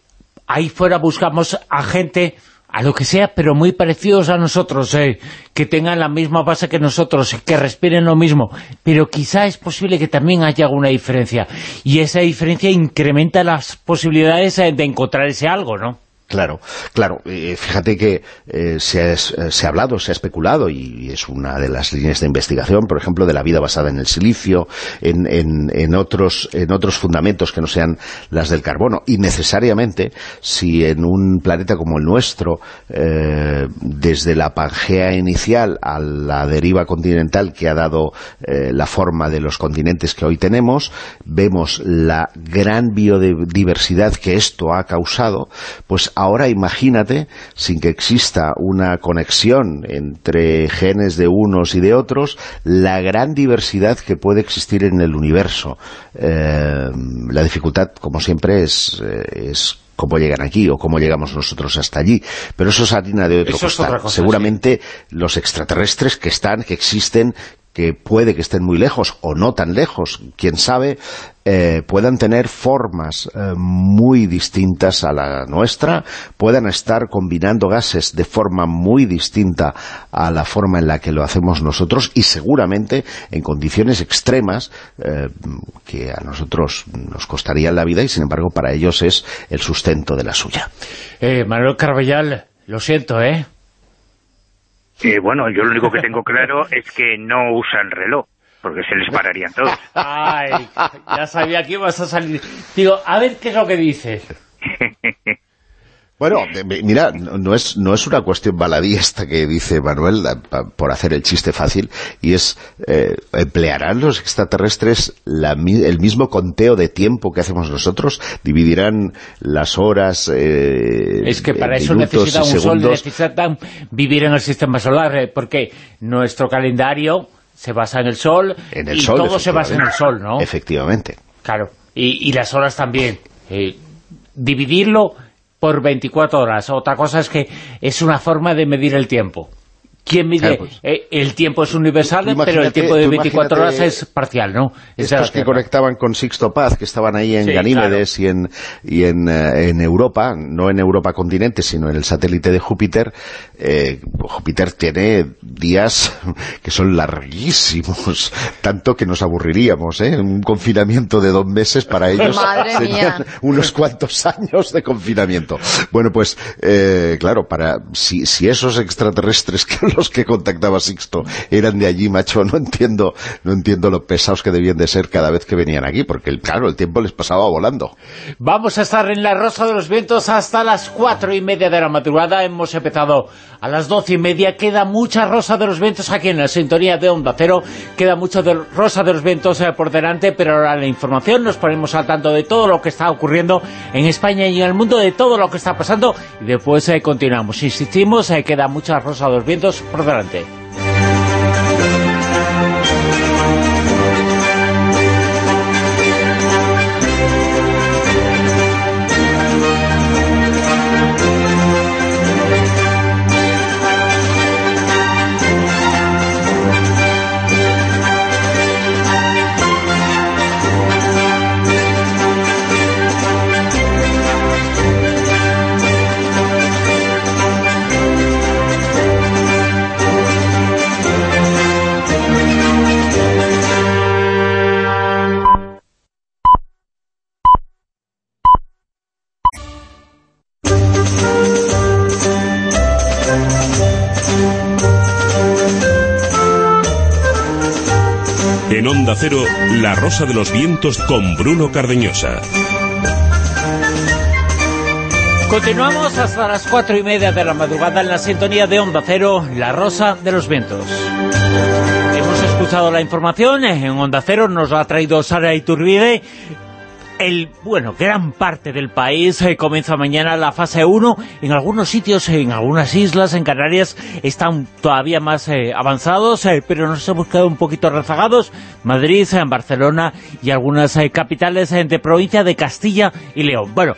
ahí fuera buscamos a gente a lo que sea, pero muy parecidos a nosotros, eh, que tengan la misma base que nosotros, que respiren lo mismo, pero quizá es posible que también haya alguna diferencia, y esa diferencia incrementa las posibilidades eh, de encontrar ese algo, ¿no? Claro, claro. fíjate que eh, se, ha, se, ha, hablado, se ha especulado, y es una de las líneas de investigación, por ejemplo, de la vida basada en el silicio, en, en, otros, en otros fundamentos que no sean las del carbono. Y necesariamente, si en un planeta como el nuestro, eh, desde la Pangea inicial a la deriva continental que ha dado eh, la forma de los continentes que hoy tenemos, vemos la gran biodiversidad que esto ha causado, pues Ahora imagínate, sin que exista una conexión entre genes de unos y de otros, la gran diversidad que puede existir en el universo. Eh, la dificultad, como siempre, es, eh, es cómo llegan aquí o cómo llegamos nosotros hasta allí. Pero eso es harina de otro costal. Seguramente los extraterrestres que están, que existen, que puede que estén muy lejos o no tan lejos, quién sabe, eh, puedan tener formas eh, muy distintas a la nuestra, puedan estar combinando gases de forma muy distinta a la forma en la que lo hacemos nosotros y seguramente en condiciones extremas eh, que a nosotros nos costarían la vida y sin embargo para ellos es el sustento de la suya. Manuel Carballal, lo siento, ¿eh? Bueno, yo lo único que tengo claro [LAUGHS] es que no usan reloj, porque se les pararían todos. Ay, ya sabía que ibas a salir. Digo, a ver qué es lo que dices. [LAUGHS] Bueno, mira, no es, no es una cuestión baladí esta que dice Manuel por hacer el chiste fácil, y es, eh, ¿emplearán los extraterrestres el mismo conteo de tiempo que hacemos nosotros? ¿Dividirán las horas eh, Es que para eso necesitan un sol, necesitan vivir en el sistema solar, eh, porque nuestro calendario se basa en el sol, y todo se basa en el sol, ¿no? Efectivamente. Claro, y, las horas también. dividirlo por 24 horas. Otra cosa es que es una forma de medir el tiempo. ¿Quién mide? Pues. Eh, el tiempo es universal, pero el tiempo de 24 horas es parcial, ¿no? estos que conectaban con Sixto Paz, que estaban ahí en Ganímedes y, en, y en, eh, en, Europa, no en Europa continente, sino en el satélite de Júpiter, eh, Júpiter tiene días [LAUGHS] que son larguísimos, [LAUGHS] tanto que nos aburriríamos, ¿eh? Un confinamiento de dos meses para ellos [LAUGHS] serían unos cuantos años de confinamiento. Bueno, pues, claro, para si, si esos extraterrestres que los que contactaba Sixto eran de allí, macho, no entiendo, no entiendo lo pesados que debían de ser cada vez que venían aquí, porque claro, el tiempo les pasaba volando. Vamos a estar en la Rosa de los Vientos hasta las cuatro y media de la madrugada, hemos empezado a las doce y media, queda mucha Rosa de los Vientos aquí en la sintonía de Onda Cero, queda mucho de Rosa de los Vientos eh, por delante, pero ahora la información, nos ponemos al tanto de todo lo que está ocurriendo en España y en el mundo, de todo lo que está pasando, y después eh, continuamos. Insistimos, eh, queda mucha Rosa de los Vientos por delante. Cero, La Rosa de los Vientos con Bruno Cardeñosa. Continuamos hasta las cuatro y media de la madrugada en la sintonía de Onda Cero, La Rosa de los Vientos. Hemos escuchado la información, en Onda Cero nos lo ha traído Sara Iturbide, el, bueno, gran parte del país eh, comienza mañana la fase 1. En algunos sitios, en algunas islas, en Canarias, están todavía más eh, avanzados, eh, pero nos hemos quedado un poquito rezagados. Madrid, en Barcelona y algunas capitales de provincia de Castilla y León. Bueno,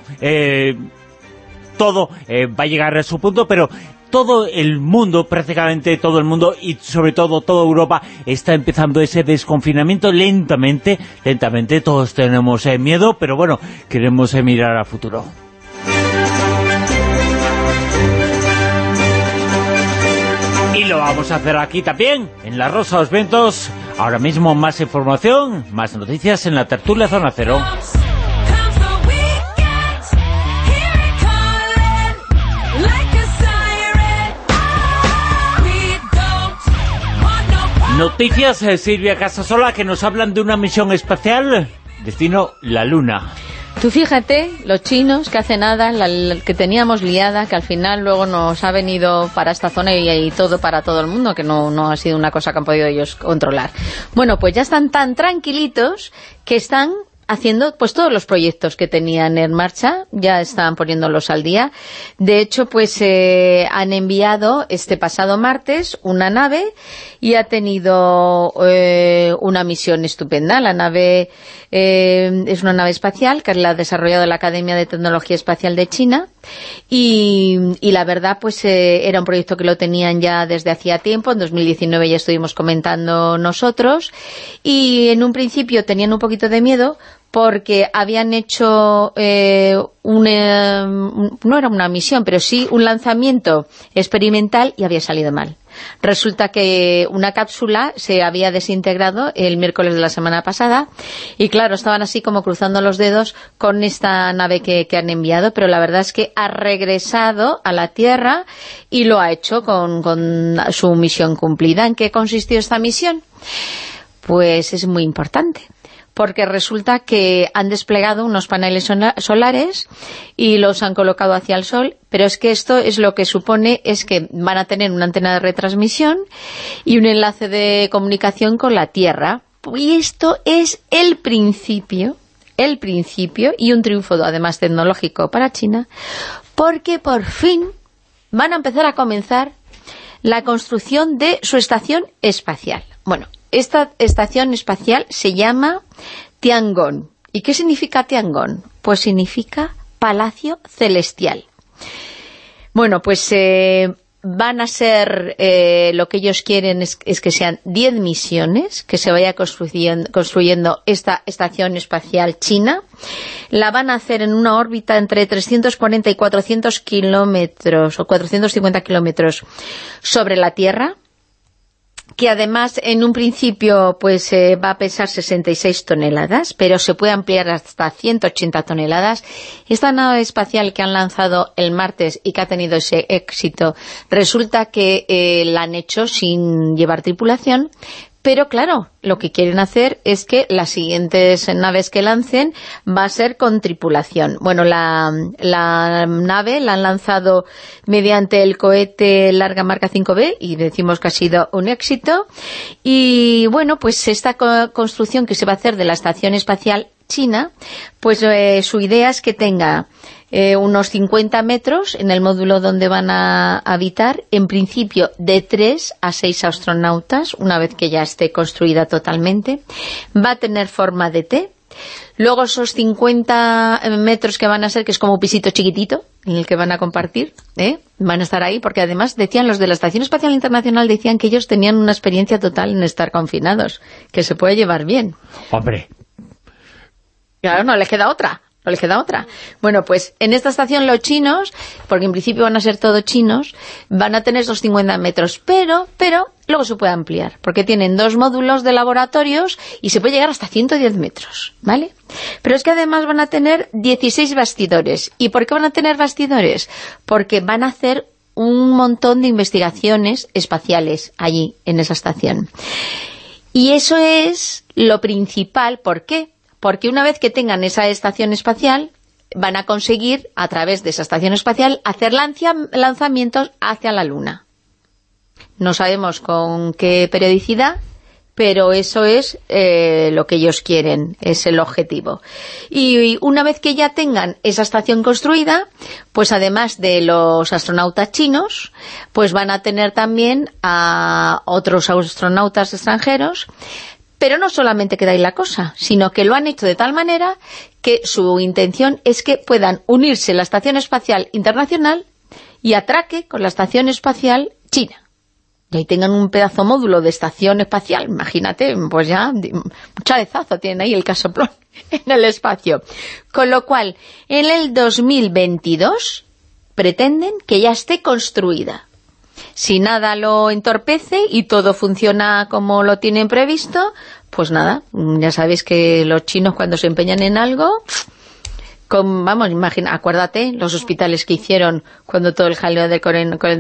todo va a llegar a su punto, pero todo el mundo, prácticamente todo el mundo y sobre todo toda Europa está empezando ese desconfinamiento lentamente, lentamente, todos tenemos eh, miedo, pero bueno, queremos eh, mirar a futuro. Y lo vamos a hacer aquí también, en La Rosa de los Ventos. Ahora mismo más información, más noticias en la tertulia Zona Cero. Noticias, eh, Silvia Casasola, que nos hablan de una misión espacial, destino la Luna. Tú fíjate, los chinos, que hace nada, la, que teníamos liada, que al final luego nos ha venido para esta zona y, todo para todo el mundo, que no, no ha sido una cosa que han podido ellos controlar. Bueno, pues ya están tan tranquilitos que están haciendo pues todos los proyectos que tenían en marcha, ya estaban poniéndolos al día. De hecho, pues eh, han enviado este pasado martes una nave y ha tenido eh, una misión estupenda. La nave eh, es una nave espacial que la ha desarrollado la Academia de Tecnología Espacial de China y, y la verdad pues era un proyecto que lo tenían ya desde hacía tiempo, en 2019 ya estuvimos comentando nosotros. Y en un principio tenían un poquito de miedo porque habían hecho eh, una, no era una misión, pero sí un lanzamiento experimental y había salido mal. Resulta que una cápsula se había desintegrado el miércoles de la semana pasada y claro, estaban así como cruzando los dedos con esta nave que, han enviado, pero la verdad es que ha regresado a la Tierra y lo ha hecho con, con su misión cumplida. ¿En qué consistió esta misión? Pues es muy importante porque resulta que han desplegado unos paneles solares y los han colocado hacia el sol, pero es que esto es lo que supone es que van a tener una antena de retransmisión y un enlace de comunicación con la Tierra. Y esto es el principio, el principio y un triunfo además tecnológico para China, porque por fin van a empezar a comenzar la construcción de su estación espacial. Bueno, esta estación espacial se llama Tiangong. ¿Y qué significa Tiangong? Pues significa Palacio Celestial. Bueno, pues eh, van a ser, eh, lo que ellos quieren es, que sean 10 misiones, que se vaya construyendo, construyendo, esta estación espacial china. La van a hacer en una órbita entre 340 y 400 kilómetros, o 450 kilómetros sobre la Tierra que además en un principio pues eh, va a pesar 66 toneladas, pero se puede ampliar hasta 180 toneladas. Esta nave espacial que han lanzado el martes y que ha tenido ese éxito, resulta que eh, la han hecho sin llevar tripulación, pero claro, lo que quieren hacer es que las siguientes naves que lancen va a ser con tripulación. Bueno, la, nave la han lanzado mediante el cohete Larga Marca 5B y decimos que ha sido un éxito. Y bueno, pues esta construcción que se va a hacer de la Estación Espacial China, pues eh, su idea es que tenga eh, unos 50 metros en el módulo donde van a habitar, en principio de 3 a 6 astronautas, una vez que ya esté construida totalmente. Va a tener forma de T. Luego esos 50 metros que van a ser, que es como un pisito chiquitito, en el que van a compartir, ¿eh? van a estar ahí, porque además decían los de la Estación Espacial Internacional, decían que ellos tenían una experiencia total en estar confinados, que se puede llevar bien. Hombre. Claro, no les queda otra. No les queda otra. Bueno, pues en esta estación los chinos, porque en principio van a ser todos chinos, van a tener esos 50 metros, pero, pero luego se puede ampliar, porque tienen dos módulos de laboratorios y se puede llegar hasta 110 metros, ¿vale? Pero es que además van a tener 16 bastidores. ¿Y por qué van a tener bastidores? Porque van a hacer un montón de investigaciones espaciales allí, en esa estación. Y eso es lo principal, ¿por qué? Porque una vez que tengan esa estación espacial, van a conseguir, a través de esa estación espacial, hacer lanzamientos hacia la Luna. No sabemos con qué periodicidad, pero eso es eh, lo que ellos quieren, es el objetivo. Y una vez que ya tengan esa estación construida, pues además de los astronautas chinos, pues van a tener también a otros astronautas extranjeros, pero no solamente queda ahí la cosa, sino que lo han hecho de tal manera que su intención es que puedan unirse la Estación Espacial Internacional y atraque con la Estación Espacial China. Y ahí tengan un pedazo módulo de estación espacial, imagínate, pues ya, mucha dezazo tienen ahí el casoplón [LAUGHS] en el espacio. Con lo cual, en el 2022 pretenden que ya esté construida si nada lo entorpece y todo funciona como lo tienen previsto, pues nada, ya sabéis que los chinos cuando se empeñan en algo, vamos, imagina, acuérdate los hospitales que hicieron cuando todo el jaleo del,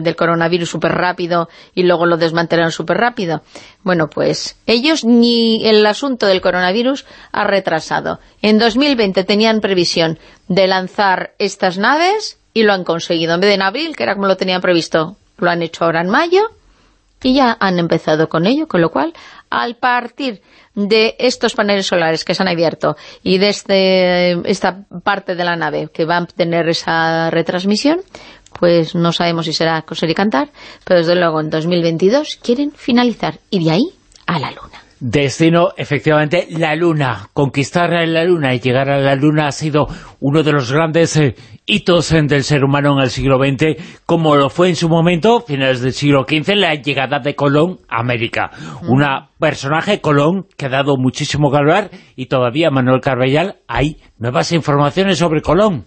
del coronavirus súper rápido y luego lo desmantelaron súper rápido. Bueno, pues ellos ni el asunto del coronavirus ha retrasado. En 2020 tenían previsión de lanzar estas naves y lo han conseguido. En vez de en abril, que era como lo tenían previsto, lo han hecho ahora en mayo y ya han empezado con ello, con lo cual al partir de estos paneles solares que se han abierto y de este, esta parte de la nave que va a tener esa retransmisión, pues no sabemos si será coser y cantar, pero desde luego en 2022 quieren finalizar y de ahí a la Luna. Destino, efectivamente, la Luna. Conquistar la Luna y llegar a la Luna ha sido uno de los grandes eh, hitos del ser humano en el siglo XX, como lo fue en su momento, finales del siglo XV, la llegada de Colón a América. Un personaje, Colón, que ha dado muchísimo que hablar, y todavía, Manuel Carbellal, hay nuevas informaciones sobre Colón.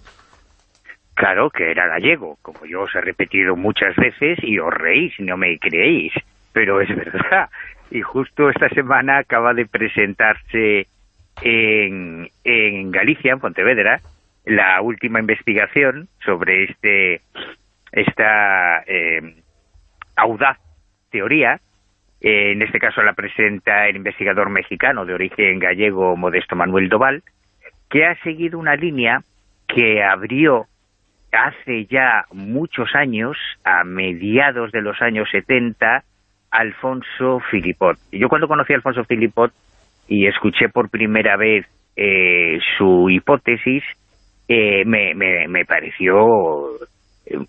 Claro, que era gallego, como yo os he repetido muchas veces, y os reís, no me creéis, pero es verdad y justo esta semana acaba de presentarse en, en Galicia, en Pontevedra, la última investigación sobre este esta eh, audaz teoría. en este caso la presenta el investigador mexicano de origen gallego Modesto Manuel Doval, que ha seguido una línea que abrió hace ya muchos años, a mediados de los años 70, Alfonso Filipot. Yo cuando conocí a Alfonso Filipot y escuché por primera vez eh, su hipótesis, eh, me, me, pareció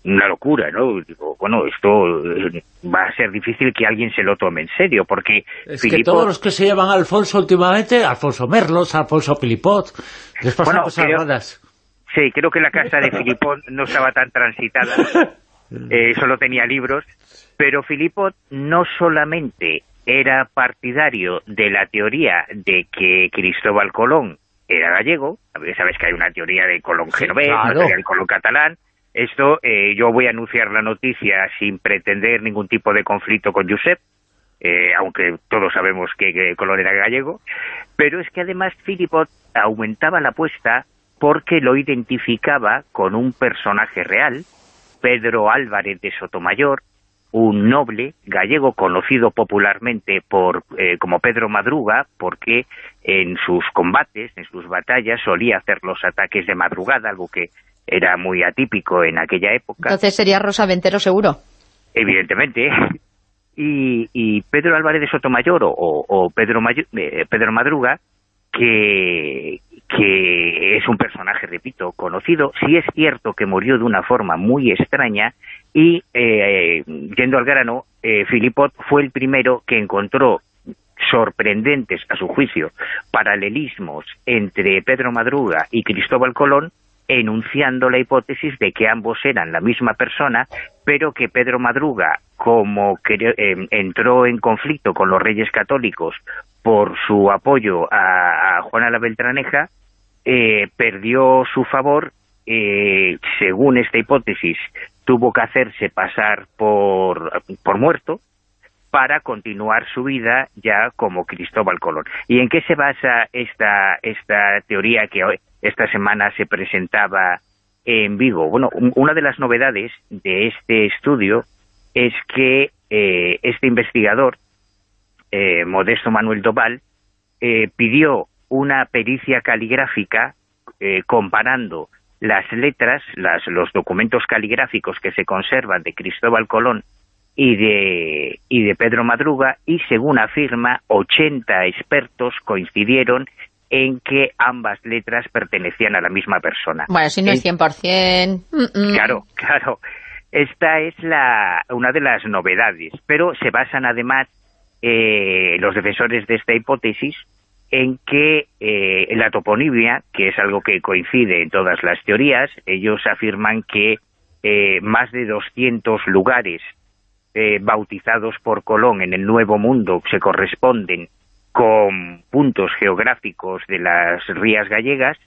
una locura, ¿no? Digo, bueno, esto eh, va a ser difícil que alguien se lo tome en serio, porque... Es que todos los que se llaman Alfonso últimamente, Alfonso Merlos, Alfonso Filipot, les pasan cosas raras. Sí, creo que la casa de [LAUGHS] Filipot no estaba tan transitada, [LAUGHS] solo tenía libros, pero Filipot no solamente era partidario de la teoría de que Cristóbal Colón era gallego, sabes que hay una teoría de Colón genovés, una teoría de Colón catalán, esto eh, yo voy a anunciar la noticia sin pretender ningún tipo de conflicto con Josep, eh, aunque todos sabemos que, Colón era gallego, pero es que además Filipot aumentaba la apuesta porque lo identificaba con un personaje real, Pedro Álvarez de Sotomayor, un noble gallego conocido popularmente por eh, como Pedro Madruga, porque en sus combates, en sus batallas, solía hacer los ataques de madrugada, algo que era muy atípico en aquella época. Entonces sería Rosa Ventero seguro. Evidentemente. [LAUGHS] Y, Pedro Álvarez de Sotomayor o, Pedro, eh, Pedro Madruga, que, que es un personaje, repito, conocido, sí es cierto que murió de una forma muy extraña y eh, yendo al grano, eh, Filipot fue el primero que encontró sorprendentes, a su juicio, paralelismos entre Pedro Madruga y Cristóbal Colón, enunciando la hipótesis de que ambos eran la misma persona, pero que Pedro Madruga, como eh, entró en conflicto con los reyes católicos por su apoyo a, Juana la Beltraneja, eh, perdió su favor, según esta hipótesis, tuvo que hacerse pasar por, por muerto para continuar su vida ya como Cristóbal Colón. ¿Y en qué se basa esta, esta teoría que esta semana se presentaba en Vigo? Bueno, una de las novedades de este estudio es que eh, este investigador, eh, Modesto Manuel Doval, eh, pidió una pericia caligráfica comparando las letras, las, los documentos caligráficos que se conservan de Cristóbal Colón y de, y de Pedro Madruga, y según afirma, 80 expertos coincidieron en que ambas letras pertenecían a la misma persona. Bueno, si no es 100%... Mm, mm. Claro, claro. Esta es la, una de las novedades, pero se basan además eh, los defensores de esta hipótesis en que eh, la toponimia, que es algo que coincide en todas las teorías, ellos afirman que eh, más de 200 lugares eh, bautizados por Colón en el Nuevo Mundo se corresponden con puntos geográficos de las rías gallegas.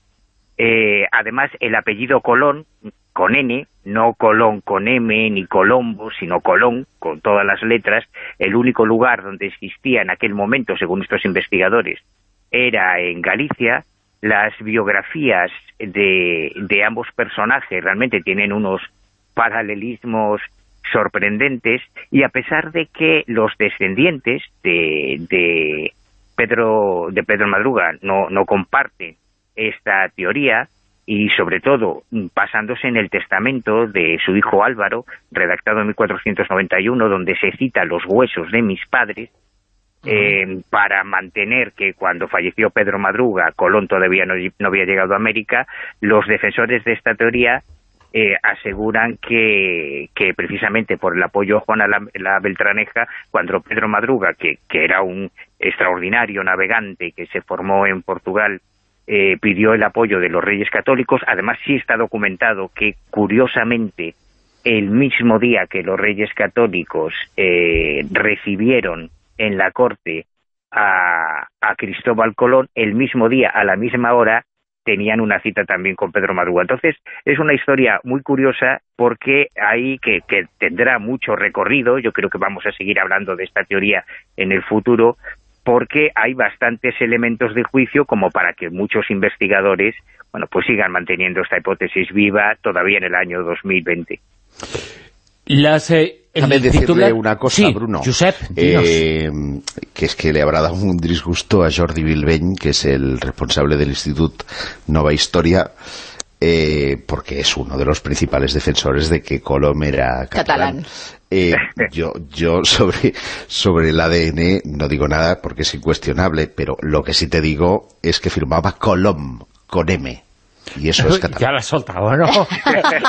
además, el apellido Colón, con N, no Colón con M, ni Colombo, sino Colón, con todas las letras, el único lugar donde existía en aquel momento, según estos investigadores, era en Galicia, las biografías de, de ambos personajes realmente tienen unos paralelismos sorprendentes y a pesar de que los descendientes de, de Pedro de Pedro Madruga no, no comparten esta teoría y sobre todo basándose en el testamento de su hijo Álvaro, redactado en 1491, donde se cita los huesos de mis padres, eh, para mantener que cuando falleció Pedro Madruga, Colón todavía no, había llegado a América, los defensores de esta teoría eh, aseguran que, que, precisamente por el apoyo a Juana la, Beltraneja, cuando Pedro Madruga, que, que, era un extraordinario navegante que se formó en Portugal, eh, pidió el apoyo de los reyes católicos, además sí está documentado que, curiosamente, el mismo día que los reyes católicos eh, recibieron en la corte a, Cristóbal Colón, el mismo día, a la misma hora, tenían una cita también con Pedro Madruga. Entonces, es una historia muy curiosa porque ahí que, tendrá mucho recorrido, yo creo que vamos a seguir hablando de esta teoría en el futuro, porque hay bastantes elementos de juicio como para que muchos investigadores bueno, pues sigan manteniendo esta hipótesis viva todavía en el año 2020. Las, eh, decirle una cosa, Bruno, eh, que es que le habrá dado un disgusto a Jordi Bilbeny, que es el responsable del Instituto Nova Historia, eh, porque es uno de los principales defensores de que Colom era catalán. Eh, yo yo sobre, sobre el ADN no digo nada porque es incuestionable, pero lo que sí te digo es que firmaba Colom, con M. Y eso es catalán. [LAUGHS] Ya la has soltado, ¿no? [LAUGHS]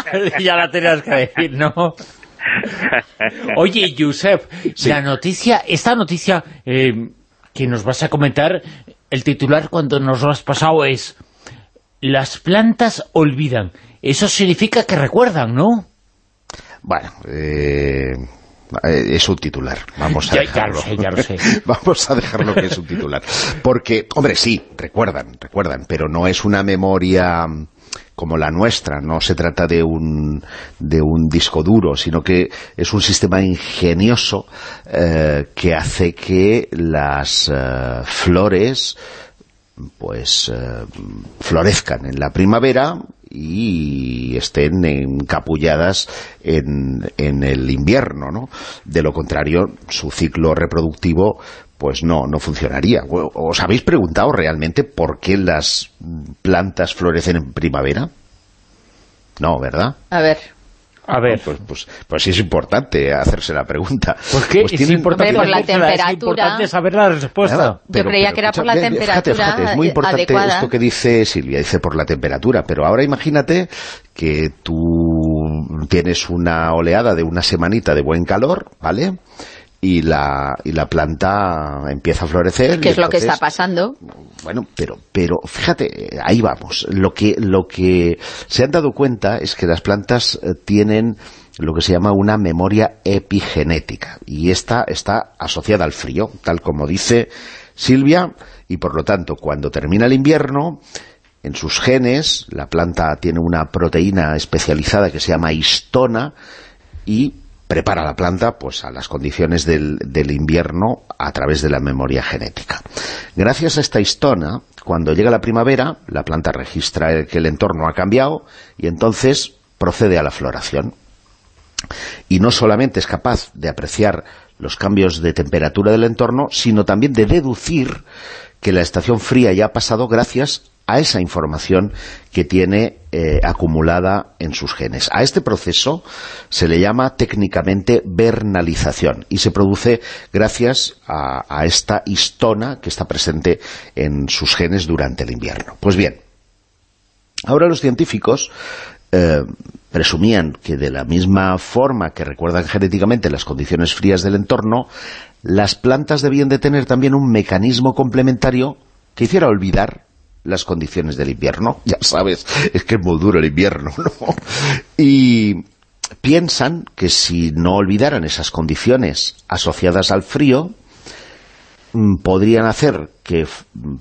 [LAUGHS] ya la tenías que decir, ¿no? [LAUGHS] Oye, Josep, la noticia, esta noticia eh, que nos vas a comentar, el titular cuando nos lo has pasado es Las plantas olvidan. Eso significa que recuerdan, ¿no? Bueno, eh, es un titular. Vamos a dejarlo. [LAUGHS] Vamos a dejarlo que es un titular. Porque, hombre, sí, recuerdan, recuerdan, pero no es una memoria como la nuestra, no se trata de un, de un disco duro, sino que es un sistema ingenioso eh, que hace que las eh, flores pues eh, florezcan en la primavera y estén encapulladas en, en el invierno, ¿no? De lo contrario, su ciclo reproductivo pues no, no funcionaría. ¿Os habéis preguntado realmente por qué las plantas florecen en primavera? No, ¿verdad? A ver. A ver. Pues, pues, pues, sí es importante hacerse la pregunta. ¿Por qué? Pues es, importante, por la temperatura. es importante saber la respuesta. Yo creía que era por la temperatura Es muy importante esto que dice Silvia, dice por la temperatura, pero ahora imagínate que tú tienes una oleada de una semanita de buen calor, ¿vale?, y la, y la planta empieza a florecer. ¿Qué es lo que está pasando? Bueno, pero, pero fíjate, ahí vamos. Lo que, lo que se han dado cuenta es que las plantas eh, tienen lo que se llama una memoria epigenética y esta está asociada al frío, tal como dice Silvia, y por lo tanto, cuando termina el invierno, en sus genes, la planta tiene una proteína especializada que se llama histona y prepara la planta pues a las condiciones del, invierno a través de la memoria genética. Gracias a esta histona, cuando llega la primavera, la planta registra que el entorno ha cambiado y entonces procede a la floración. Y no solamente es capaz de apreciar los cambios de temperatura del entorno, sino también de deducir que la estación fría ya ha pasado gracias a esa información que tiene eh, acumulada en sus genes. A este proceso se le llama técnicamente vernalización y se produce gracias a, esta histona que está presente en sus genes durante el invierno. Pues bien, ahora los científicos eh, presumían que de la misma forma que recuerdan genéticamente las condiciones frías del entorno, las plantas debían de tener también un mecanismo complementario que hiciera olvidar las condiciones del invierno. [LAUGHS] Ya sabes, es que es muy duro el invierno, [LAUGHS] ¿no? Y piensan que si no olvidaran esas condiciones asociadas al frío, mm, podrían hacer que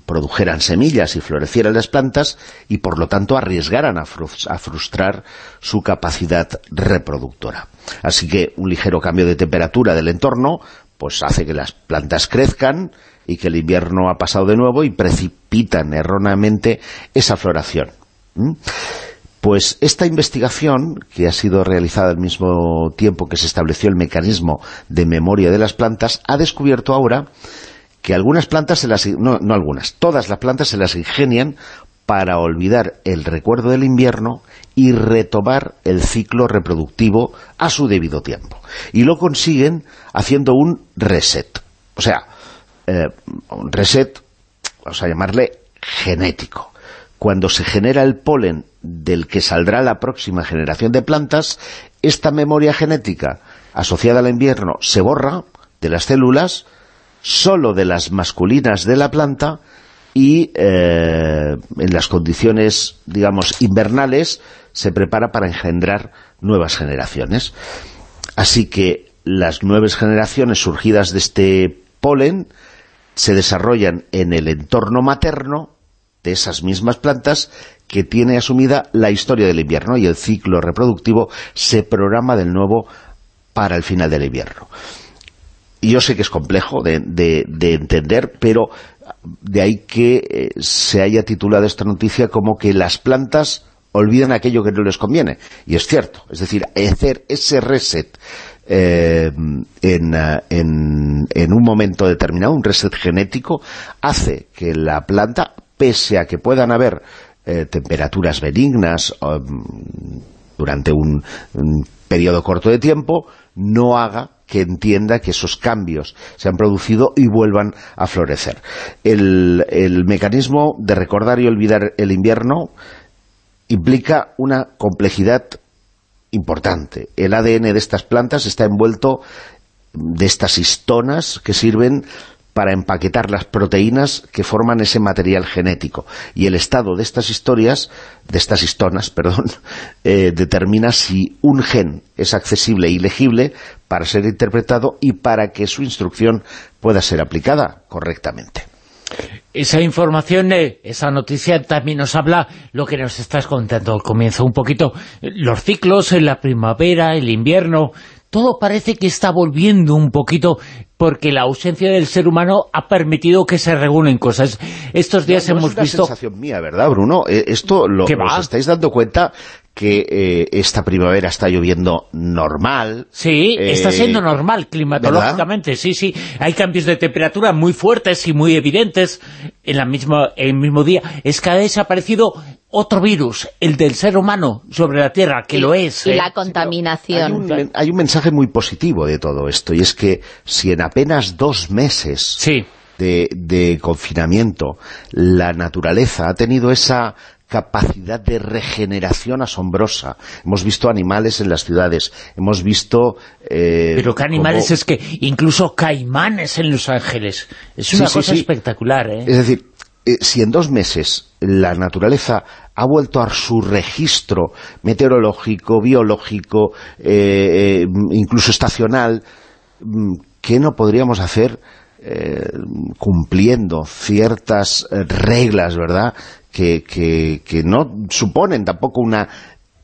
produjeran semillas y florecieran las plantas y por lo tanto arriesgaran a, frustrar su capacidad reproductora. Así que un ligero cambio de temperatura del entorno pues hace que las plantas crezcan y que el invierno ha pasado de nuevo y precipitan erróneamente esa floración. Pues esta investigación, que ha sido realizada al mismo tiempo que se estableció el mecanismo de memoria de las plantas, ha descubierto ahora que algunas plantas, se las, no, no algunas, todas las plantas se las ingenian para olvidar el recuerdo del invierno y retomar el ciclo reproductivo a su debido tiempo. Y lo consiguen haciendo un reset. O sea, eh, un reset, vamos a llamarle genético. Cuando se genera el polen del que saldrá la próxima generación de plantas, esta memoria genética asociada al invierno se borra de las células, solo de las masculinas de la planta, y eh, en las condiciones, digamos, invernales, se prepara para engendrar nuevas generaciones. Así que las nuevas generaciones surgidas de este polen se desarrollan en el entorno materno de esas mismas plantas que tiene asumida la historia del invierno y el ciclo reproductivo se programa de nuevo para el final del invierno. Yo sé que es complejo de, entender, pero de ahí que eh, se haya titulado esta noticia como que las plantas olvidan aquello que no les conviene. Y es cierto, es decir, hacer ese reset eh, en, en, un momento determinado, un reset genético, hace que la planta, pese a que puedan haber eh, temperaturas benignas durante un, periodo corto de tiempo, no haga que entienda que esos cambios se han producido y vuelvan a florecer. El mecanismo de recordar y olvidar el invierno implica una complejidad importante. El ADN de estas plantas está envuelto de estas histonas que sirven para empaquetar las proteínas que forman ese material genético. Y el estado de estas historias, de estas histonas, [LAUGHS] perdón, eh, determina si un gen es accesible y legible para ser interpretado y para que su instrucción pueda ser aplicada correctamente. Esa información, eh, esa noticia también nos habla lo que nos estás contando al comienzo, un poquito los ciclos en la primavera, el invierno, todo parece que está volviendo un poquito porque la ausencia del ser humano ha permitido que se regulen cosas. Estos días hemos es una visto... sensación mía, ¿verdad, Bruno? Eh, esto lo, os estáis dando cuenta que eh, esta primavera está lloviendo normal. Sí, está eh, siendo normal climatológicamente, sí, sí. Hay cambios de temperatura muy fuertes y muy evidentes en, la misma, en el mismo día. Es que ha desaparecido otro virus, el del ser humano sobre la Tierra, que lo es. Y la contaminación. Hay un, hay un, mensaje muy positivo de todo esto, y es que si en apenas dos meses... Sí. De, de, confinamiento, la naturaleza ha tenido esa capacidad de regeneración asombrosa. Hemos visto animales en las ciudades, hemos visto... Eh, Pero qué animales es que incluso caimanes en Los Ángeles. Es una cosa espectacular, ¿eh? Es decir, eh, si en dos meses la naturaleza ha vuelto a su registro meteorológico, biológico, eh, incluso estacional, mm, ¿qué no podríamos hacer cumpliendo ciertas reglas, ¿verdad?, que, no suponen tampoco una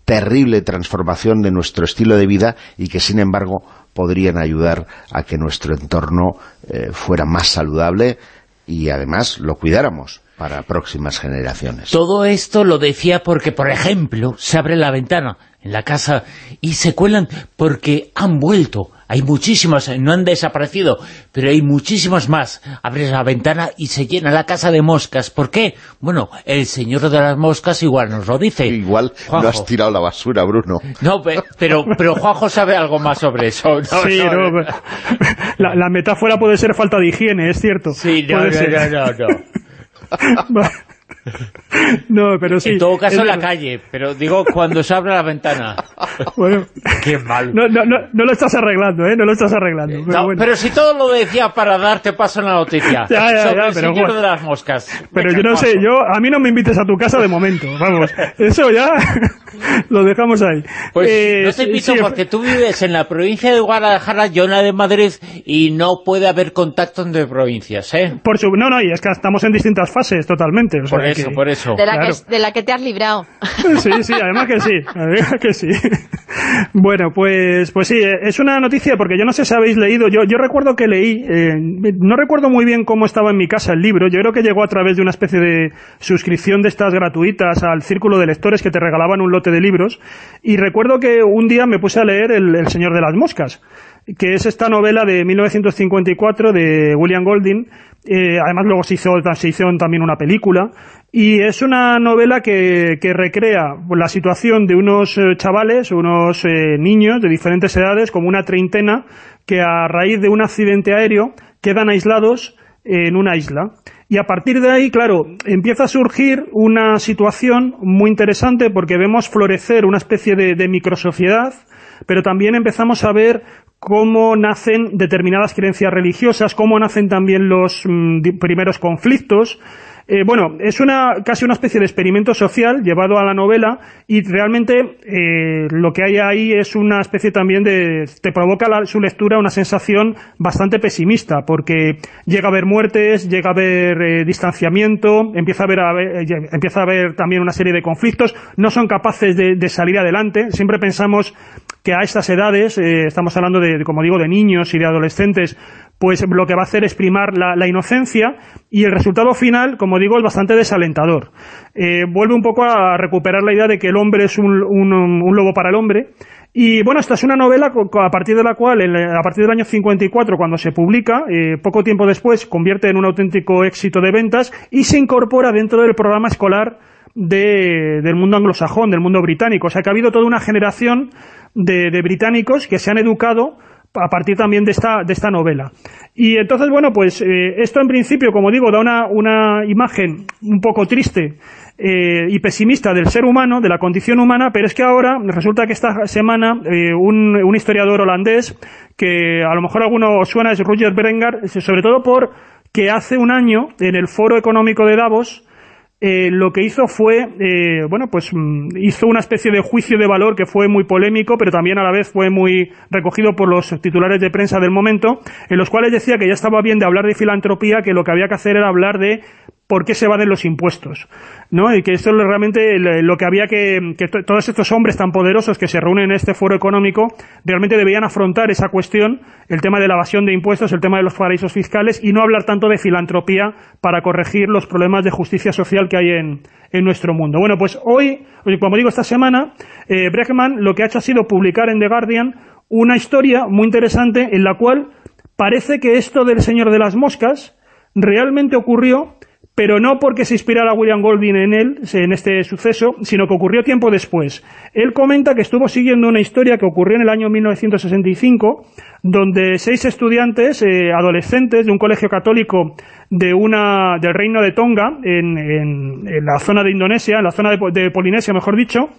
terrible transformación de nuestro estilo de vida y que sin embargo podrían ayudar a que nuestro entorno eh, fuera más saludable y además lo cuidáramos para próximas generaciones. Todo esto lo decía porque, por ejemplo, se abre la ventana en la casa y se cuelan porque han vuelto hay muchísimos, no han desaparecido, pero hay muchísimos más. Abres la ventana y se llena la casa de moscas. ¿Por qué? Bueno, el señor de las moscas igual nos lo dice. Igual no has tirado la basura, Bruno. No, pero, pero Juanjo sabe algo más sobre eso. sí, no, [LAUGHS] la, metáfora puede ser falta de higiene, es cierto. Sí, no, no, no, No, [LAUGHS] [LAUGHS] pero sí. En todo caso en la calle, pero digo cuando se abre la ventana. Bueno. Qué mal. No, no, no, lo estás arreglando, ¿eh? No lo estás arreglando. Pero, si todo lo decía para darte paso en la noticia. Ya, ya, ya, pero bueno. de las moscas. Pero yo no sé, yo a mí no me invites a tu casa de momento, vamos. [LAUGHS] Eso ya [LAUGHS] lo dejamos ahí. Pues eh, no te invito porque tú vives en la provincia de Guadalajara, yo en la de Madrid, y no puede haber contacto entre provincias, ¿eh? Por su, no, no, y es que estamos en distintas fases totalmente. por eso, por eso. De la, que, de la que te has librado. [LAUGHS] Sí, sí, además que sí, además que sí. [LAUGHS] Bueno, pues, pues sí, es una noticia porque yo no sé si habéis leído, yo, yo recuerdo que leí, eh, no recuerdo muy bien cómo estaba en mi casa el libro, yo creo que llegó a través de una especie de suscripción de estas gratuitas al círculo de lectores que te regalaban un de libros, y recuerdo que un día me puse a leer El, Señor de las Moscas, que es esta novela de 1954 de William Golding, eh, además luego se hizo, se hizo también una película, y es una novela que, que recrea la situación de unos eh, chavales, unos eh, niños de diferentes edades, como una treintena, que a raíz de un accidente aéreo quedan aislados en una isla. Y a partir de ahí, claro, empieza a surgir una situación muy interesante porque vemos florecer una especie de, microsociedad, pero también empezamos a ver cómo nacen determinadas creencias religiosas, cómo nacen también los mm, primeros conflictos, eh, bueno, es una casi una especie de experimento social llevado a la novela y realmente eh, lo que hay ahí es una especie también de... te provoca su lectura una sensación bastante pesimista porque llega a haber muertes, llega a haber eh, distanciamiento, empieza a haber, empieza a haber también una serie de conflictos, no son capaces de, salir adelante, siempre pensamos que a estas edades, estamos hablando de, como digo, de niños y de adolescentes, pues lo que va a hacer es primar la, inocencia y el resultado final, como digo, es bastante desalentador. Eh, vuelve un poco a recuperar la idea de que el hombre es un, lobo para el hombre. Y bueno, esta es una novela a partir de la cual, a partir del año 54, cuando se publica, eh, poco tiempo después, convierte en un auténtico éxito de ventas y se incorpora dentro del programa escolar del mundo anglosajón, del mundo británico. O sea que ha habido toda una generación de británicos que se han educado a partir también de esta, de esta novela. Y entonces, bueno, pues eh, esto en principio, como digo, da una, una imagen un poco triste eh, y pesimista del ser humano, de la condición humana, pero es que ahora resulta que esta semana eh, un, un, historiador holandés, que a lo mejor alguno suena, es Roger Berengar, sobre todo por que hace un año, en el Foro Económico de Davos, eh, lo que hizo fue, eh, bueno, pues mm, hizo una especie de juicio de valor que fue muy polémico, pero también a la vez fue muy recogido por los titulares de prensa del momento, en los cuales decía que ya estaba bien de hablar de filantropía, que lo que había que hacer era hablar de por qué se evaden los impuestos, ¿no? Y que esto es realmente lo que había que, que todos estos hombres tan poderosos que se reúnen en este foro económico realmente debían afrontar esa cuestión, el tema de la evasión de impuestos, el tema de los paraísos fiscales y no hablar tanto de filantropía para corregir los problemas de justicia social que hay en, en nuestro mundo. Bueno, pues hoy, como digo, esta semana, eh, Bregman lo que ha hecho ha sido publicar en The Guardian una historia muy interesante en la cual parece que esto del señor de las moscas realmente ocurrió pero no porque se inspirara William Golding en él, en este suceso, sino que ocurrió tiempo después. Él comenta que estuvo siguiendo una historia que ocurrió en el año 1965, donde seis estudiantes, eh, adolescentes de un colegio católico de una, del reino de Tonga, en, la zona de Indonesia, en la zona de, Polinesia, mejor dicho,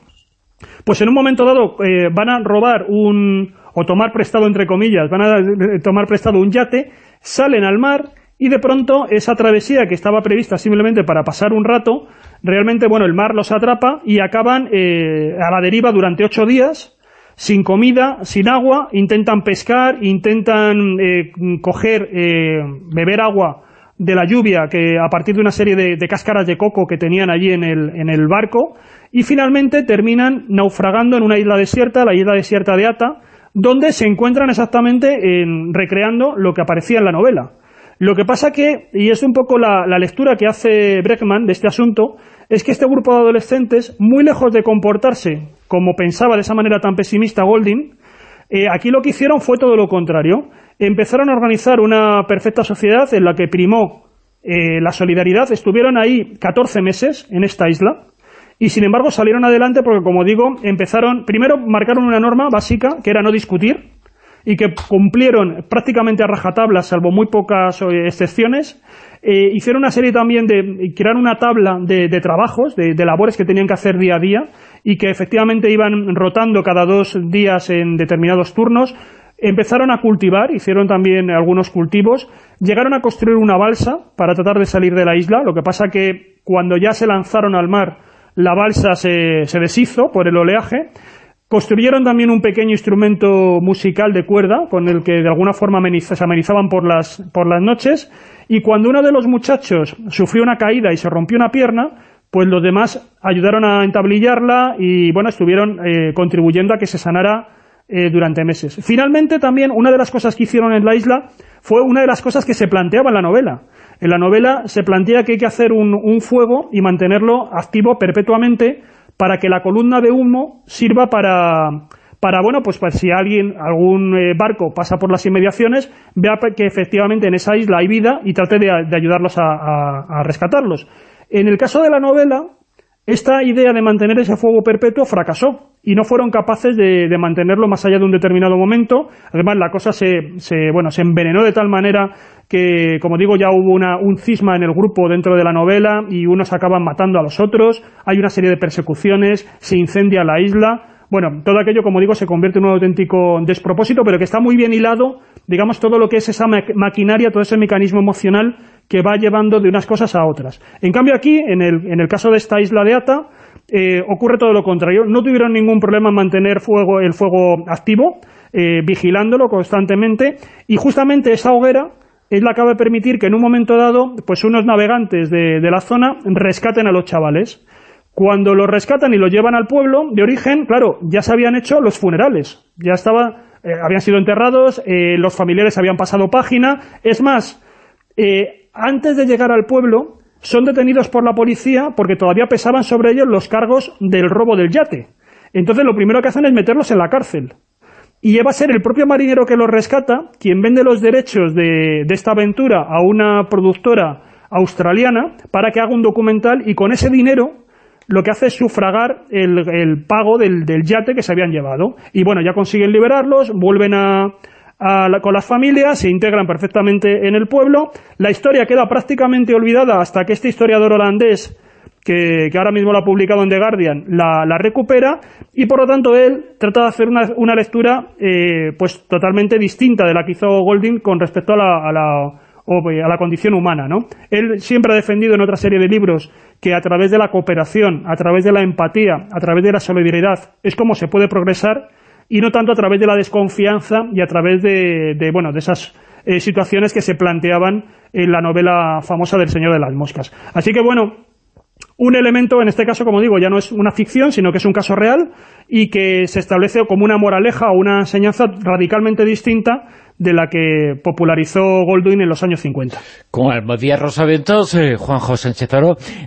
pues en un momento dado eh, van a robar un, o tomar prestado, entre comillas, van a eh, tomar prestado un yate, salen al mar y de pronto esa travesía que estaba prevista simplemente para pasar un rato, realmente, bueno, el mar los atrapa y acaban eh, a la deriva durante ocho días, sin comida, sin agua, intentan pescar, intentan eh, coger, eh, beber agua de la lluvia que a partir de una serie de, cáscaras de coco que tenían allí en el, en el barco y finalmente terminan naufragando en una isla desierta, la isla desierta de Ata, donde se encuentran exactamente en, recreando lo que aparecía en la novela. Lo que pasa que, y es un poco la, lectura que hace Breckman de este asunto, es que este grupo de adolescentes, muy lejos de comportarse como pensaba de esa manera tan pesimista Golding, eh, aquí lo que hicieron fue todo lo contrario. Empezaron a organizar una perfecta sociedad en la que primó eh, la solidaridad. Estuvieron ahí 14 meses en esta isla y sin embargo salieron adelante porque, como digo, empezaron, primero marcaron una norma básica que era no discutir, y que cumplieron prácticamente a rajatabla, salvo muy pocas eh, excepciones, eh, hicieron una serie también de, crearon una tabla de, trabajos, de, labores que tenían que hacer día a día y que efectivamente iban rotando cada dos días en determinados turnos, empezaron a cultivar, hicieron también algunos cultivos, llegaron a construir una balsa para tratar de salir de la isla, lo que pasa que cuando ya se lanzaron al mar, la balsa se, se deshizo por el oleaje, Construyeron también un pequeño instrumento musical de cuerda con el que de alguna forma se amenizaban por las, por las noches y cuando uno de los muchachos sufrió una caída y se rompió una pierna, pues los demás ayudaron a entablillarla y bueno, estuvieron eh, contribuyendo a que se sanara eh, durante meses. Finalmente también una de las cosas que hicieron en la isla fue una de las cosas que se planteaba en la novela. En la novela se plantea que hay que hacer un, un fuego y mantenerlo activo perpetuamente para que la columna de humo sirva para, para bueno, pues si alguien, algún eh, barco pasa por las inmediaciones, vea que efectivamente en esa isla hay vida y trate de, ayudarlos a, rescatarlos. En el caso de la novela, esta idea de mantener ese fuego perpetuo fracasó y no fueron capaces de, mantenerlo más allá de un determinado momento. Además, la cosa se, se, bueno, se envenenó de tal manera que, como digo, ya hubo una, un cisma en el grupo dentro de la novela y unos acaban matando a los otros, hay una serie de persecuciones, se incendia la isla, bueno, todo aquello, como digo, se convierte en un auténtico despropósito, pero que está muy bien hilado, digamos, todo lo que es esa maquinaria, todo ese mecanismo emocional que va llevando de unas cosas a otras. En cambio aquí, en el, en el caso de esta isla de Ata, eh, ocurre todo lo contrario. No tuvieron ningún problema en mantener fuego, el fuego activo, eh, vigilándolo constantemente, y justamente esa hoguera es la que va a permitir que en un momento dado, pues unos navegantes de, de la zona rescaten a los chavales. Cuando los rescatan y los llevan al pueblo de origen, claro, ya se habían hecho los funerales, ya estaba, eh, habían sido enterrados, eh, los familiares habían pasado página, es más, eh, antes de llegar al pueblo, son detenidos por la policía porque todavía pesaban sobre ellos los cargos del robo del yate. Entonces lo primero que hacen es meterlos en la cárcel. Y va a ser el propio marinero que los rescata quien vende los derechos de, de esta aventura a una productora australiana para que haga un documental y con ese dinero lo que hace es sufragar el, pago del, yate que se habían llevado. Y bueno, ya consiguen liberarlos, vuelven a, con las familias, se integran perfectamente en el pueblo. La historia queda prácticamente olvidada hasta que este historiador holandés, que, ahora mismo lo ha publicado en The Guardian, la, recupera y por lo tanto él trata de hacer una, lectura eh, pues totalmente distinta de la que hizo Golding con respecto a la a la condición humana, ¿no? Él siempre ha defendido en otra serie de libros que a través de la cooperación, a través de la empatía, a través de la solidaridad, es como se puede progresar y no tanto a través de la desconfianza y a través de, bueno, de esas eh, situaciones que se planteaban en la novela famosa del Señor de las Moscas. Así que, bueno, un elemento, en este caso, como digo, ya no es una ficción, sino que es un caso real y que se establece como una moraleja o una enseñanza radicalmente distinta de la que popularizó Goldwyn en los años 50. Con Almodía Rosaventos, eh, Juan José Sánchez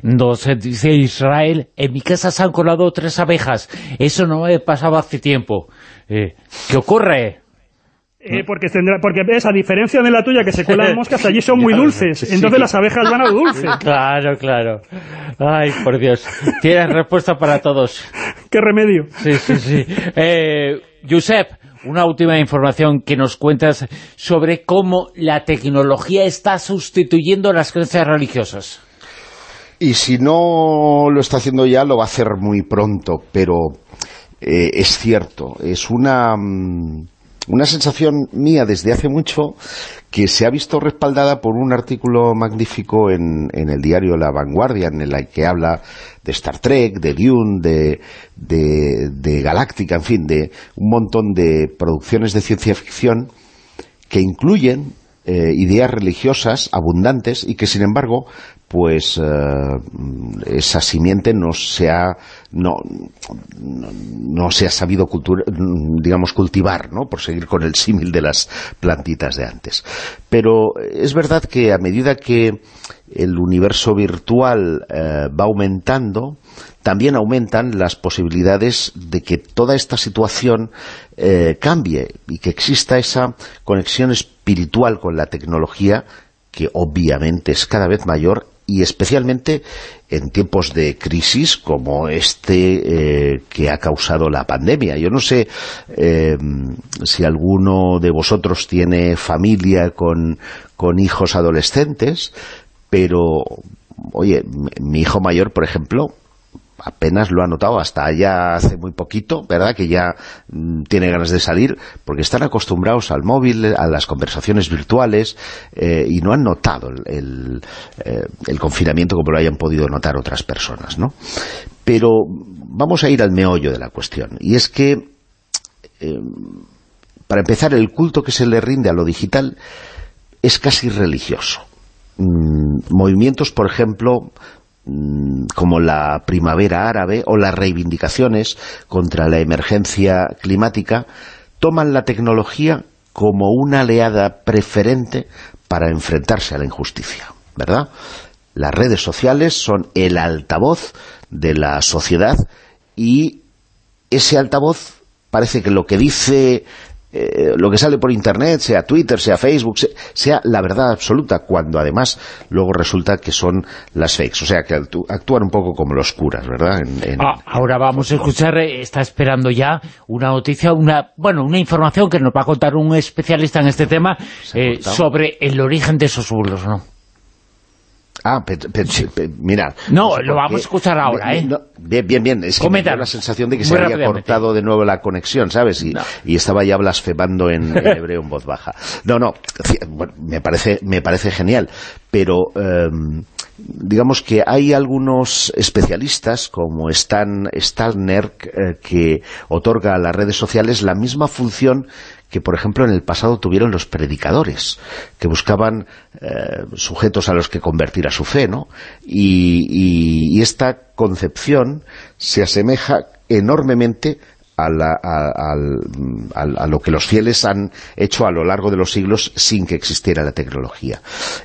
nos dice Israel, en mi casa se han colado tres abejas, eso no me pasaba hace tiempo. Eh, ¿Qué ocurre? Eh, porque tendrá, porque ves, a diferencia de la tuya que se cuelan [LAUGHS] moscas, allí son muy dulces, entonces las abejas van a lo dulce. [LAUGHS] Claro, claro. Ay, por Dios. Tienes respuesta para todos. ¿Qué remedio? Sí, sí, sí. Eh, Josep, una última información que nos cuentas sobre cómo la tecnología está sustituyendo las creencias religiosas. Y si no lo está haciendo ya, lo va a hacer muy pronto, pero eh, es cierto, es una... Mm, una sensación mía desde hace mucho que se ha visto respaldada por un artículo magnífico en, el diario La Vanguardia, en el que habla de Star Trek, de Dune, de, de, Galáctica, en fin, de un montón de producciones de ciencia ficción que incluyen eh, ideas religiosas abundantes y que, sin embargo, pues eh, esa simiente no se ha no, no, se ha sabido digamos cultivar, ¿no? por seguir con el símil de las plantitas de antes. Pero es verdad que a medida que el universo virtual eh, va aumentando, también aumentan las posibilidades de que toda esta situación eh, cambie y que exista esa conexión espiritual con la tecnología que obviamente es cada vez mayor y especialmente en tiempos de crisis como este eh, que ha causado la pandemia. Yo no sé eh, si alguno de vosotros tiene familia con, con hijos adolescentes, pero, oye, mi hijo mayor, por ejemplo, apenas lo ha notado hasta ya hace muy poquito, ¿verdad? Que ya mm, tiene ganas de salir, porque están acostumbrados al móvil, a las conversaciones virtuales, eh, y no han notado el, eh, el, confinamiento como lo hayan podido notar otras personas, ¿no? Pero vamos a ir al meollo de la cuestión, y es que, eh, para empezar, el culto que se le rinde a lo digital es casi religioso. Mm, movimientos, por ejemplo, como la primavera árabe o las reivindicaciones contra la emergencia climática, toman la tecnología como una aliada preferente para enfrentarse a la injusticia, ¿verdad? Las redes sociales son el altavoz de la sociedad y ese altavoz parece que lo que dice eh, lo que sale por Internet, sea Twitter, sea Facebook, sea, la verdad absoluta, cuando además luego resulta que son las fakes. O sea, que actúan un poco como los curas, ¿verdad? Ah, ahora vamos a escuchar, eh, está esperando ya una noticia, una bueno, una información que nos va a contar un especialista en este tema eh, sobre el origen de esos bulos, ¿no? Ah, mira. No, lo vamos a escuchar ahora, ¿eh? bien, bien, bien. Es que me da la sensación de que se había cortado de nuevo la conexión, ¿sabes? Y, estaba ya blasfemando en, [LAUGHS] hebreo en voz baja. No, no, me parece, me parece genial, pero... Em, digamos que hay algunos especialistas como Stan Stalner eh, que otorga a las redes sociales la misma función que, por ejemplo, en el pasado tuvieron los predicadores, que buscaban eh, sujetos a los que convertir a su fe, ¿no? y esta concepción se asemeja enormemente a, lo que los fieles han hecho a lo largo de los siglos sin que existiera la tecnología.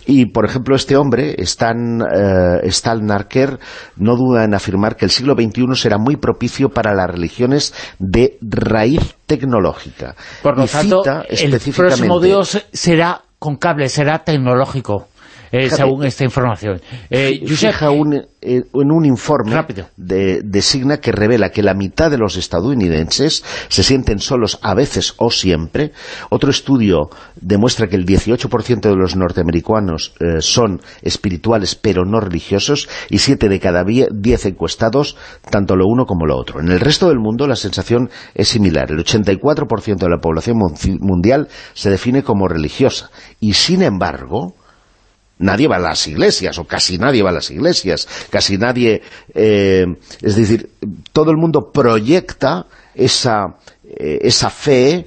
Y, por ejemplo, este hombre, Stan, eh, Narker, no duda en afirmar que el siglo XXI será muy propicio para las religiones de raíz tecnológica. Por lo tanto, el próximo Dios será con cable, será tecnológico. Eh, según esta información. Eh, un, eh, en un informe de, designa que revela que la mitad de los estadounidenses se sienten solos a veces o siempre. Otro estudio demuestra que el 18% de los norteamericanos eh, son espirituales pero no religiosos y 7 de cada 10 encuestados tanto lo uno como lo otro. En el resto del mundo la sensación es similar. El 84% de la población mundial se define como religiosa y sin embargo nadie va a las iglesias, o casi nadie va a las iglesias, casi nadie... Eh, es decir, todo el mundo proyecta esa, eh, esa fe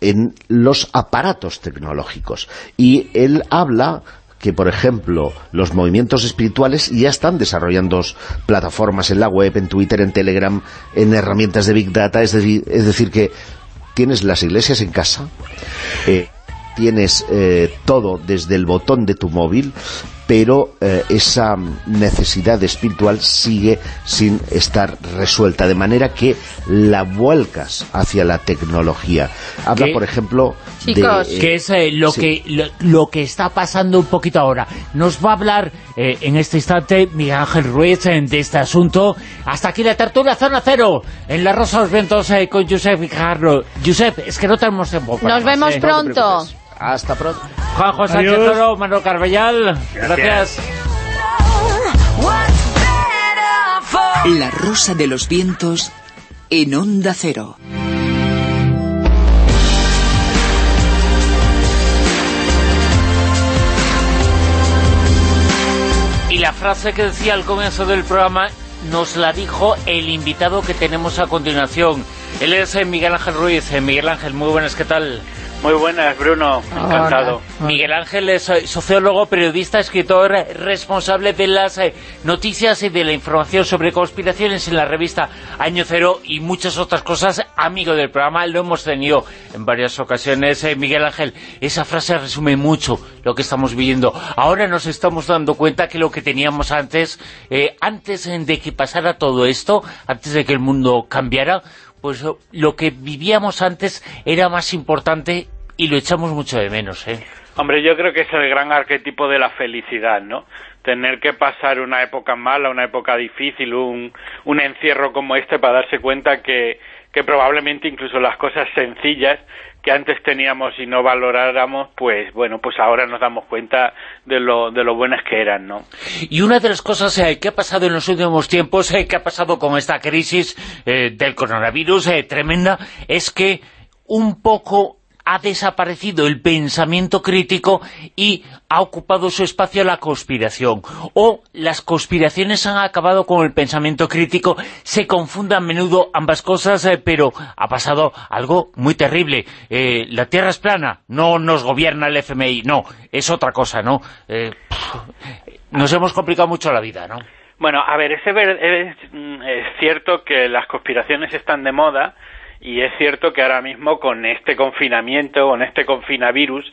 en los aparatos tecnológicos. Y él habla que, por ejemplo, los movimientos espirituales ya están desarrollando plataformas en la web, en Twitter, en Telegram, en herramientas de Big Data, es decir, es decir que tienes las iglesias en casa, eh, tienes eh, todo desde el botón de tu móvil, pero eh, esa necesidad espiritual sigue sin estar resuelta, de manera que la vuelcas hacia la tecnología. Habla, por ejemplo, Chicos. de... que es eh, lo, que, lo, que está pasando un poquito ahora. Nos va a hablar en este instante Miguel Ángel Ruiz de este asunto. Hasta aquí la tertulia Zona Cero, en La Rosa de los Vientos con Josep y Carlos. Josep, es que no tenemos tiempo. Nos vemos pronto. Hasta pronto. Juan José Sánchez Toro, Manuel Carbellal. Gracias. La Rosa de los Vientos en Onda Cero. Y la frase que decía al comienzo del programa nos la dijo el invitado que tenemos a continuación. Él es eh, Miguel Ángel Ruiz. Eh, Miguel Ángel, muy buenas, ¿qué tal? Muy buenas, Bruno. Encantado. Miguel Ángel es eh, sociólogo, periodista, escritor, responsable de las eh, noticias y de la información sobre conspiraciones en la revista Año Cero y muchas otras cosas. Amigo del programa, lo hemos tenido en varias ocasiones. Eh, Miguel Ángel, esa frase resume mucho lo que estamos viviendo. Ahora nos estamos dando cuenta que lo que teníamos antes, antes de que pasara todo esto, antes de que el mundo cambiara, pues lo que vivíamos antes era más importante y lo echamos mucho de menos, ¿eh? Hombre, yo creo que es el gran arquetipo de la felicidad, ¿no? Tener que pasar una época mala, una época difícil, un, un encierro como este para darse cuenta que, que probablemente incluso las cosas sencillas que antes teníamos y no valoráramos, pues bueno, pues ahora nos damos cuenta de lo, de lo buenas que eran, ¿no? Y una de las cosas eh, que ha pasado en los últimos tiempos, eh, que ha pasado con esta crisis eh, del coronavirus tremenda, es que un poco ha desaparecido el pensamiento crítico y ha ocupado su espacio la conspiración. O las conspiraciones han acabado con el pensamiento crítico, se confunden a menudo ambas cosas, eh, pero ha pasado algo muy terrible. Eh, la Tierra es plana, no nos gobierna el FMI, no, es otra cosa, ¿no? Eh, nos hemos complicado mucho la vida, ¿no? Bueno, a ver, es, mm, es cierto que las conspiraciones están de moda, y es cierto que ahora mismo con este confinamiento, con este confinavirus,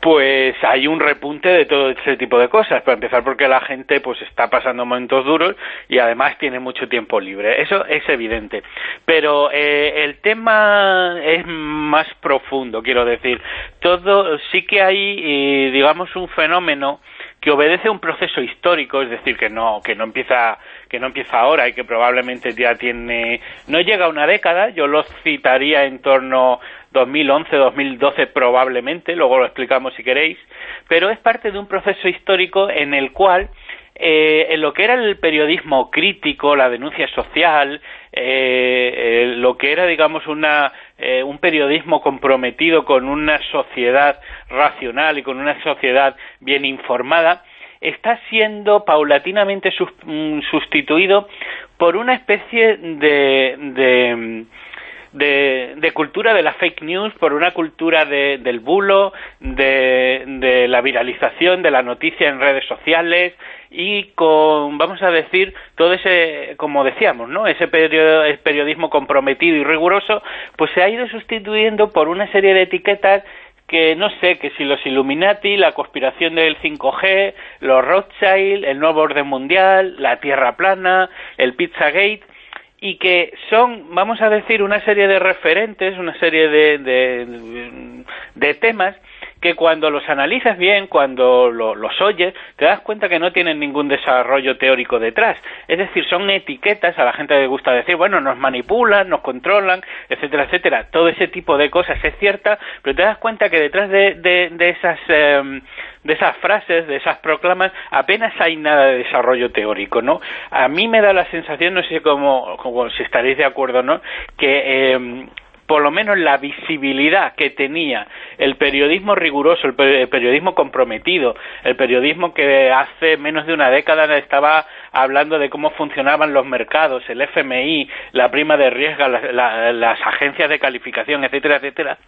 pues hay un repunte de todo ese tipo de cosas. Para empezar, porque la gente pues está pasando momentos duros y además tiene mucho tiempo libre. Eso es evidente. Pero eh, el tema es más profundo, quiero decir. Todo sí que hay, eh, digamos, un fenómeno que obedece a un proceso histórico, es decir, que no que no empieza que no empieza ahora y que probablemente ya tiene no llega a una década, yo lo citaría en torno 2011, 2012 probablemente, luego lo explicamos si queréis, pero es parte de un proceso histórico en el cual eh, en lo que era el periodismo crítico, la denuncia social, eh, eh, lo que era, digamos, una, un periodismo comprometido con una sociedad racional y con una sociedad bien informada, está siendo paulatinamente mm, sustituido por una especie de de, cultura de la fake news, por una cultura del bulo, de, la viralización de la noticia en redes sociales y con, vamos a decir, todo ese, como decíamos, ¿no? Ese periodismo comprometido y riguroso, pues se ha ido sustituyendo por una serie de etiquetas que no sé, que si los Illuminati, la conspiración del 5G, los Rothschild, el nuevo orden mundial, la Tierra plana, el Pizzagate, y que son, vamos a decir, una serie de referentes, una serie de, de, temas que cuando los analizas bien, cuando los oyes, te das cuenta que no tienen ningún desarrollo teórico detrás. Es decir, son etiquetas, a la gente le gusta decir, bueno, nos manipulan, nos controlan, etcétera, etcétera. Todo ese tipo de cosas es cierta, pero te das cuenta que detrás de, de, esas... Em, de esas frases, de esas proclamas, apenas hay nada de desarrollo teórico, ¿no? A mí me da la sensación, no sé cómo, si estaréis de acuerdo, ¿no?, que eh, por lo menos la visibilidad que tenía el periodismo riguroso, el, periodismo comprometido, el periodismo que hace menos de una década estaba hablando de cómo funcionaban los mercados, el FMI, la prima de riesgo, las agencias de calificación, etcétera, etcétera,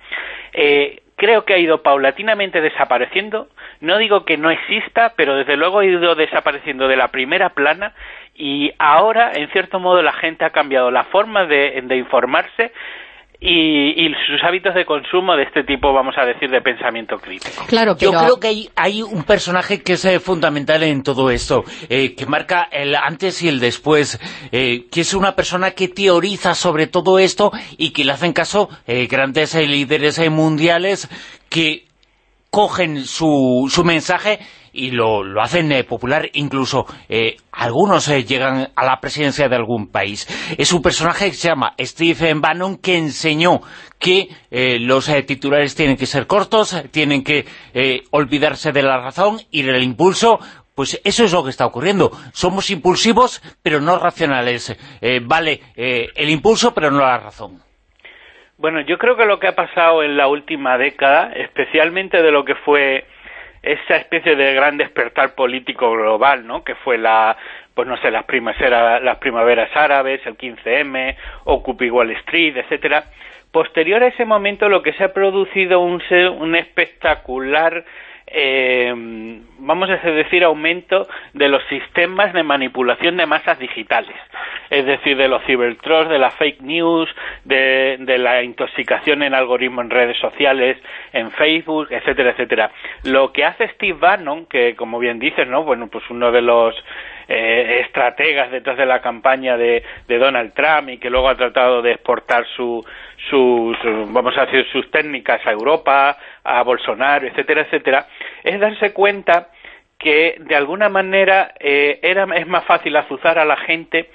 eh, creo que ha ido paulatinamente desapareciendo. No digo que no exista, pero desde luego ha ido desapareciendo de la primera plana y ahora, en cierto modo, la gente ha cambiado la forma de informarse y, sus hábitos de consumo de este tipo, vamos a decir, de pensamiento crítico. Claro, Yo creo que hay, hay, un personaje que es eh, fundamental en todo esto, eh, que marca el antes y el después, eh, que es una persona que teoriza sobre todo esto y que le hacen caso grandes líderes mundiales que cogen su, su mensaje y lo, lo hacen eh, popular, incluso eh, algunos eh, llegan a la presidencia de algún país. Es un personaje que se llama Stephen Bannon, que enseñó que los titulares tienen que ser cortos, tienen que olvidarse de la razón y del impulso, pues eso es lo que está ocurriendo. Somos impulsivos, pero no racionales. vale el impulso, pero no la razón. Bueno, yo creo que lo que ha pasado en la última década, especialmente de lo que fue esa especie de gran despertar político global, ¿no? Que fue la, pues no sé, las primaveras, las primaveras árabes, el 15M, Occupy Wall Street, etcétera. Posterior a ese momento lo que se ha producido un, un espectacular eh, vamos a decir, aumento de los sistemas de manipulación de masas digitales, es decir, de los cibertrolls, de la fake news, de, de, la intoxicación en algoritmos en redes sociales, en Facebook, etcétera, etcétera. Lo que hace Steve Bannon, que como bien dices, ¿no? Bueno, pues uno de los eh, estrategas detrás de la campaña de, de, Donald Trump y que luego ha tratado de exportar su, sus, vamos a decir, sus técnicas a Europa, a Bolsonaro, etcétera, etcétera, es darse cuenta que de alguna manera eh, era, es más fácil azuzar a la gente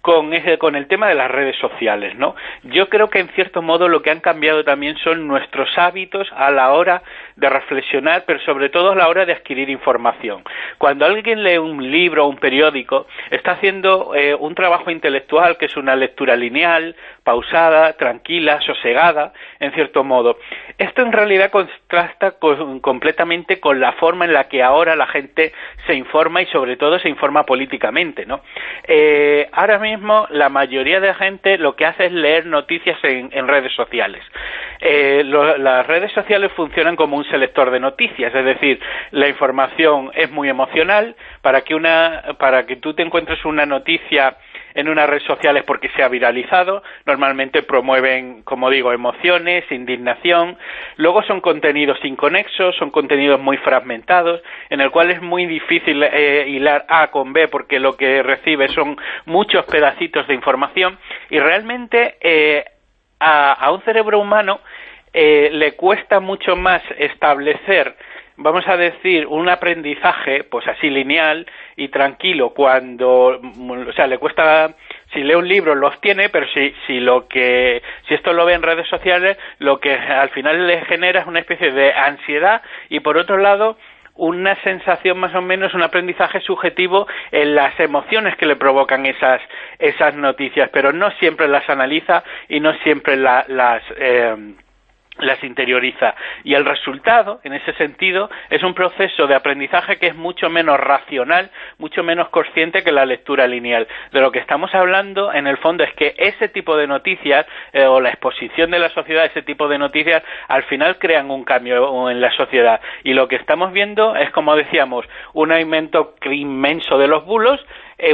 con, con el tema de las redes sociales, ¿no? Yo creo que en cierto modo lo que han cambiado también son nuestros hábitos a la hora de reflexionar, pero sobre todo a la hora de adquirir información. Cuando alguien lee un libro o un periódico, está haciendo eh, un trabajo intelectual que es una lectura lineal, pausada, tranquila, sosegada, en cierto modo. Esto en realidad contrasta completamente con la forma en la que ahora la gente se informa y sobre todo se informa políticamente, ¿no? Eh, ahora mismo la mayoría de la gente lo que hace es leer noticias en, redes sociales. Eh, las redes sociales funcionan como un selector de noticias, es decir, la información es muy emocional para que una para que tú te encuentres una noticia en una red social es porque se ha viralizado, normalmente promueven, como digo, emociones, indignación, luego son contenidos inconexos, son contenidos muy fragmentados, en el cual es muy difícil eh, hilar A con B porque lo que recibe son muchos pedacitos de información. Y realmente eh, a, un cerebro humano eh, le cuesta mucho más establecer vamos a decir, un aprendizaje, pues así lineal y tranquilo, cuando, o sea, le cuesta, si lee un libro los tiene, pero si, si lo que, si esto lo ve en redes sociales, lo que al final le genera es una especie de ansiedad y por otro lado, una sensación más o menos, un aprendizaje subjetivo en las emociones que le provocan esas, esas noticias, pero no siempre las analiza y no siempre las, eh, las interioriza. Y el resultado, en ese sentido, es un proceso de aprendizaje que es mucho menos racional, mucho menos consciente que la lectura lineal. De lo que estamos hablando, en el fondo, es que ese tipo de noticias, eh, o la exposición de la sociedad a ese tipo de noticias, al final crean un cambio en la sociedad. Y lo que estamos viendo es, como decíamos, un aumento inmenso de los bulos,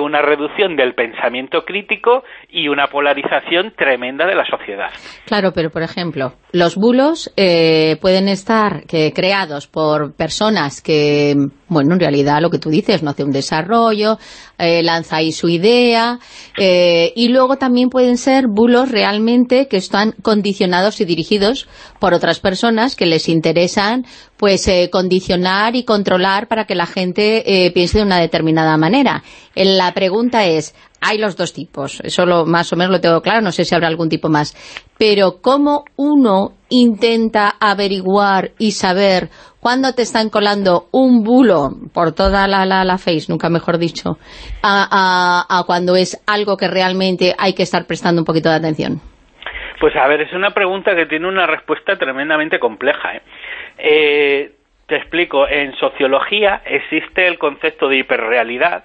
una reducción del pensamiento crítico y una polarización tremenda de la sociedad. Claro, pero por ejemplo, los bulos eh, pueden estar creados por personas que, bueno, en realidad lo que tú dices, no hace un desarrollo, eh, lanza ahí su idea, y luego también pueden ser bulos realmente que están condicionados y dirigidos por otras personas que les interesan pues condicionar y controlar para que la gente piense de una determinada manera. La pregunta es, hay los dos tipos, eso lo, más o menos lo tengo claro, no sé si habrá algún tipo más, pero ¿cómo uno intenta averiguar y saber cuándo te están colando un bulo por toda la, la, la face, nunca mejor dicho, a, a, cuando es algo que realmente hay que estar prestando un poquito de atención? Pues a ver, es una pregunta que tiene una respuesta tremendamente compleja. ¿eh? Eh, te explico, en sociología existe el concepto de hiperrealidad,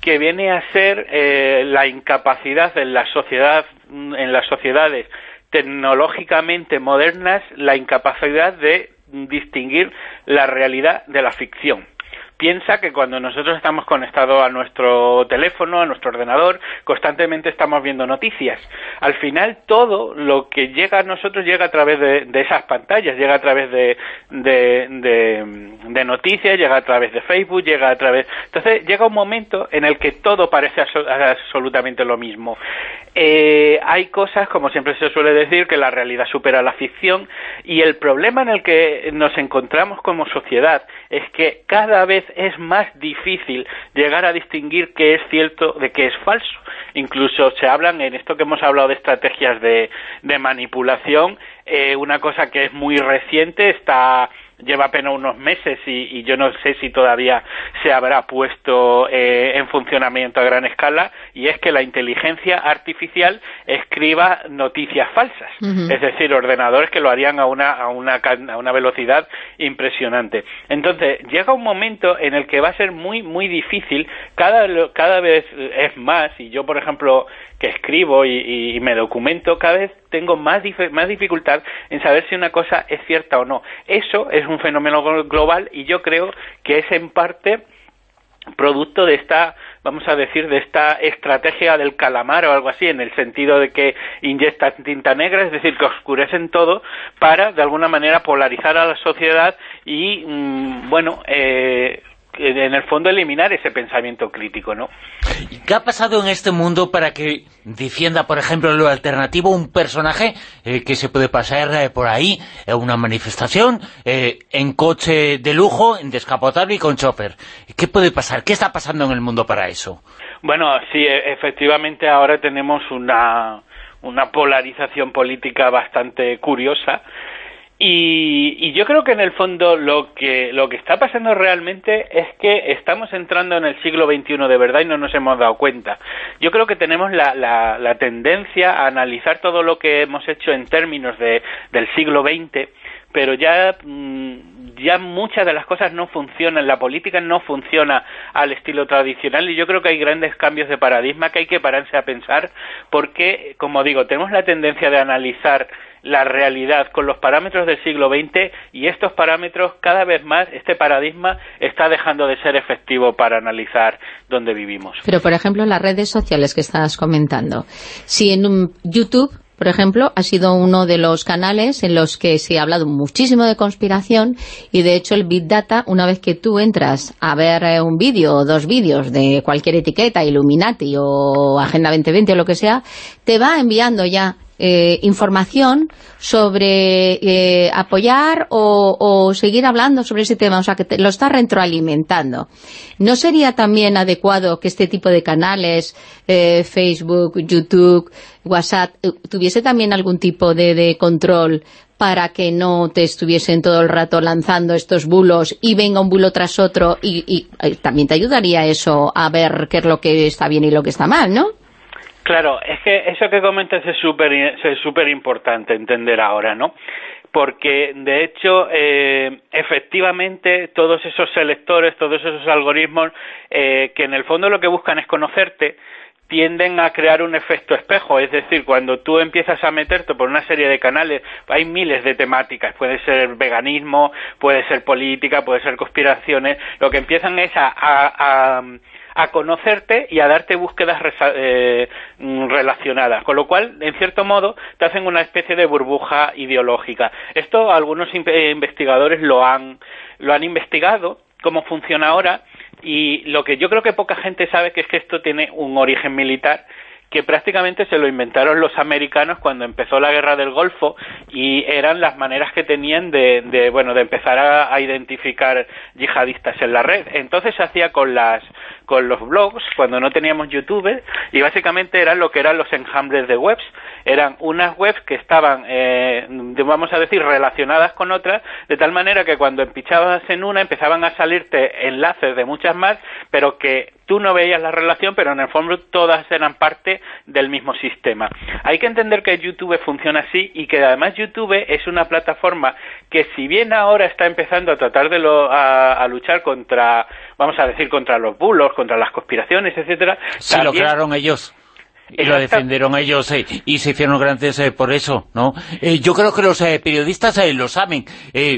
que viene a ser eh, la incapacidad en la sociedad, en las sociedades tecnológicamente modernas, la incapacidad de distinguir la realidad de la ficción piensa que cuando nosotros estamos conectados a nuestro teléfono, a nuestro ordenador, constantemente estamos viendo noticias. Al final todo lo que llega a nosotros llega a través de, esas pantallas, llega a través de, de, noticias, llega a través de Facebook, llega a través... Entonces llega un momento en el que todo parece absolutamente lo mismo. Eh, hay cosas, como siempre se suele decir, que la realidad supera la ficción y el problema en el que nos encontramos como sociedad es que cada vez es más difícil llegar a distinguir qué es cierto de qué es falso. Incluso se hablan, en esto que hemos hablado de estrategias de, manipulación, eh, una cosa que es muy reciente, está lleva apenas unos meses y, yo no sé si todavía se habrá puesto eh, en funcionamiento a gran escala y es que la inteligencia artificial escriba noticias falsas, es decir, ordenadores que lo harían a una, a una, a una velocidad impresionante. Entonces, llega un momento en el que va a ser muy, muy difícil, cada, cada vez es más, y yo, por ejemplo, que escribo y, me documento, cada vez tengo más, más dificultad en saber si una cosa es cierta o no. Eso es un fenómeno global y yo creo que es en parte producto de esta vamos a decir, de esta estrategia del calamar o algo así, en el sentido de que inyectan tinta negra, es decir, que oscurecen todo para, de alguna manera, polarizar a la sociedad y, mm, bueno, eh, en el fondo eliminar ese pensamiento crítico, ¿no? ¿Qué ha pasado en este mundo para que defienda, por ejemplo, lo alternativo un personaje eh, que se puede pasar eh, por ahí en una manifestación, eh, en coche de lujo, en descapotable y con chofer? ¿Qué puede pasar? ¿Qué está pasando en el mundo para eso? Bueno, sí, e, efectivamente ahora tenemos una, una polarización política bastante curiosa y, yo creo que en el fondo lo que, lo que está pasando realmente es que estamos entrando en el siglo XXI de verdad y no nos hemos dado cuenta. Yo creo que tenemos la, la, tendencia a analizar todo lo que hemos hecho en términos de, del siglo XX, pero ya, mm, ya muchas de las cosas no funcionan, la política no funciona al estilo tradicional y yo creo que hay grandes cambios de paradigma que hay que pararse a pensar porque, como digo, tenemos la tendencia de analizar la realidad con los parámetros del siglo XX y estos parámetros cada vez más, este paradigma está dejando de ser efectivo para analizar dónde vivimos. Pero, por ejemplo, las redes sociales que estabas comentando, si en un YouTube por ejemplo, ha sido uno de los canales en los que se ha hablado muchísimo de conspiración y de hecho el Big Data, una vez que tú entras a ver eh, un vídeo o dos vídeos de cualquier etiqueta, Illuminati o Agenda 2020 o lo que sea, te va enviando ya eh, información sobre eh, apoyar o, seguir hablando sobre ese tema, o sea, que lo está retroalimentando. ¿No sería también adecuado que este tipo de canales, eh, Facebook, YouTube, WhatsApp, tuviese también algún tipo de, control para que no te estuviesen todo el rato lanzando estos bulos y venga un bulo tras otro y, y también te ayudaría eso a ver qué es lo que está bien y lo que está mal, ¿no? Claro, es que eso que comentas es súper es súper importante entender ahora, ¿no? Porque, de hecho, eh, efectivamente, todos esos selectores, todos esos algoritmos, eh, que en el fondo lo que buscan es conocerte, tienden a crear un efecto espejo, es decir, cuando tú empiezas a meterte por una serie de canales, hay miles de temáticas, puede ser veganismo, puede ser política, puede ser conspiraciones, lo que empiezan es a a conocerte y a darte búsquedas eh, mm, relacionadas, con lo cual, en cierto modo, te hacen una especie de burbuja ideológica. Esto algunos eh, investigadores lo han, lo han investigado, cómo funciona ahora, y lo que yo creo que poca gente sabe que es que esto tiene un origen militar que prácticamente se lo inventaron los americanos cuando empezó la guerra del Golfo y eran las maneras que tenían de, bueno de empezar a, identificar yihadistas en la red. Entonces se hacía con las con los blogs cuando no teníamos YouTube y básicamente eran lo que eran los enjambres de webs. Eran unas webs que estaban, eh, vamos a decir, relacionadas con otras, de tal manera que cuando empichabas en una empezaban a salirte enlaces de muchas más, pero que tú no veías la relación, pero en el fondo todas eran parte del mismo sistema. Hay que entender que YouTube funciona así y que además YouTube es una plataforma que si bien ahora está empezando a tratar de a, luchar contra, vamos a decir, contra los bulos, contra las conspiraciones, etcétera, sí lo crearon ellos y lo defendieron ellos eh, y se hicieron grandes eh, por eso, ¿no? Eh, yo creo que los periodistas lo saben.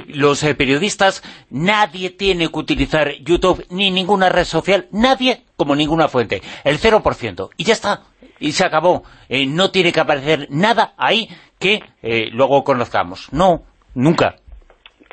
los periodistas, nadie tiene que utilizar YouTube ni ninguna red social, nadie como ninguna fuente. El 0%. Y ya está. Y se acabó. no tiene que aparecer nada ahí que luego conozcamos. No, nunca.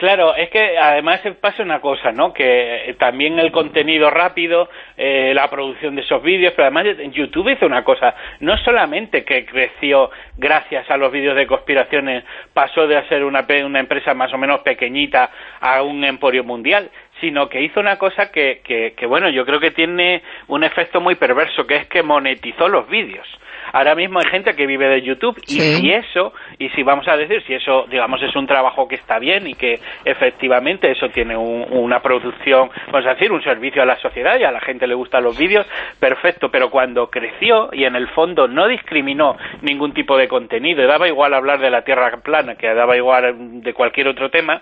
Claro, es que además pasa una cosa, ¿no? Que también el contenido rápido, eh, la producción de esos vídeos, pero además YouTube hizo una cosa, no solamente que creció gracias a los vídeos de conspiraciones, pasó de ser una, una empresa más o menos pequeñita a un emporio mundial, sino que hizo una cosa que, que, que, bueno, yo creo que tiene un efecto muy perverso, que es que monetizó los vídeos. Ahora mismo hay gente que vive de YouTube y si eso, y si vamos a decir, si eso, digamos, es un trabajo que está bien y que efectivamente eso tiene una producción, vamos a decir, un servicio a la sociedad y a la gente le gustan los vídeos, perfecto, pero cuando creció y en el fondo no discriminó ningún tipo de contenido, daba igual hablar de la Tierra plana que daba igual de cualquier otro tema,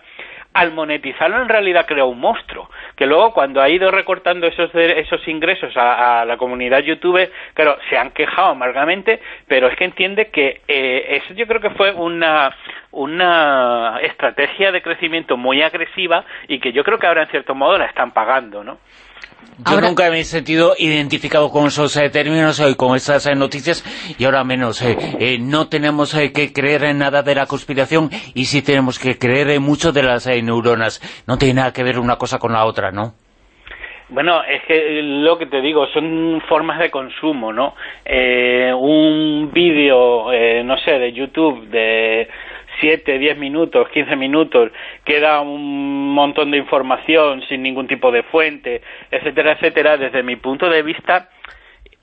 al monetizarlo en realidad creó un monstruo, que luego cuando ha ido recortando esos, esos ingresos a, la comunidad YouTube, claro, se han quejado amargamente, pero es que entiende que eh, eso yo creo que fue una, una estrategia de crecimiento muy agresiva y que yo creo que ahora en cierto modo la están pagando, ¿no? Yo nunca me he sentido identificado con esos eh, términos y con esas eh, noticias y ahora menos. Eh, no tenemos que creer en nada de la conspiración y sí tenemos que creer en mucho de las neuronas. No tiene nada que ver una cosa con la otra, ¿no? Bueno, es que lo que te digo, son formas de consumo, ¿no? un vídeo, no sé, de YouTube de 7, 10 minutos, 15 minutos, queda un montón de información sin ningún tipo de fuente, etcétera, etcétera, desde mi punto de vista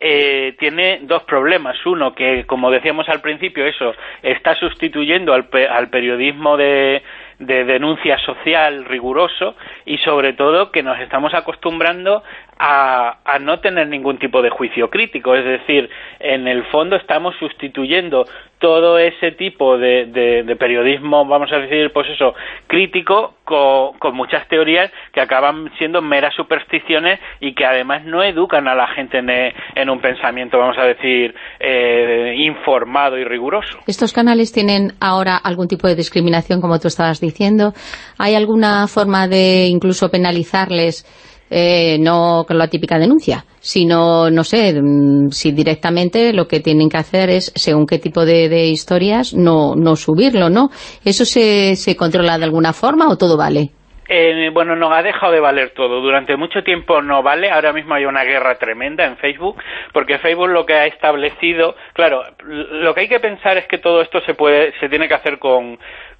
eh, tiene dos problemas. Uno, que como decíamos al principio, eso está sustituyendo al, al periodismo de, de denuncia social riguroso y sobre todo que nos estamos acostumbrando a, a, no tener ningún tipo de juicio crítico. Es decir, en el fondo estamos sustituyendo todo ese tipo de, periodismo, vamos a decir, pues eso, crítico, con, con, muchas teorías que acaban siendo meras supersticiones y que además no educan a la gente en, en un pensamiento, vamos a decir, eh, informado y riguroso. ¿Estos canales tienen ahora algún tipo de discriminación, como tú estabas diciendo? ¿Hay alguna forma de incluso penalizarles eh, no con la típica denuncia, sino, no sé, mm, si directamente lo que tienen que hacer es, según qué tipo de, historias, no, no subirlo, ¿no? ¿Eso se, se controla de alguna forma o todo vale? Eh, bueno, no ha dejado de valer todo. Durante mucho tiempo no vale. Ahora mismo hay una guerra tremenda en Facebook, porque Facebook lo que ha establecido, claro, lo que hay que pensar es que todo esto se puede, se tiene que hacer con,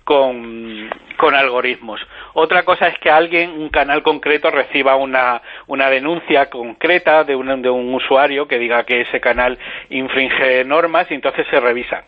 con, algoritmos. Otra cosa es que alguien, un canal concreto, reciba una, una denuncia concreta de un, de un usuario que diga que ese canal infringe normas y entonces se revisa.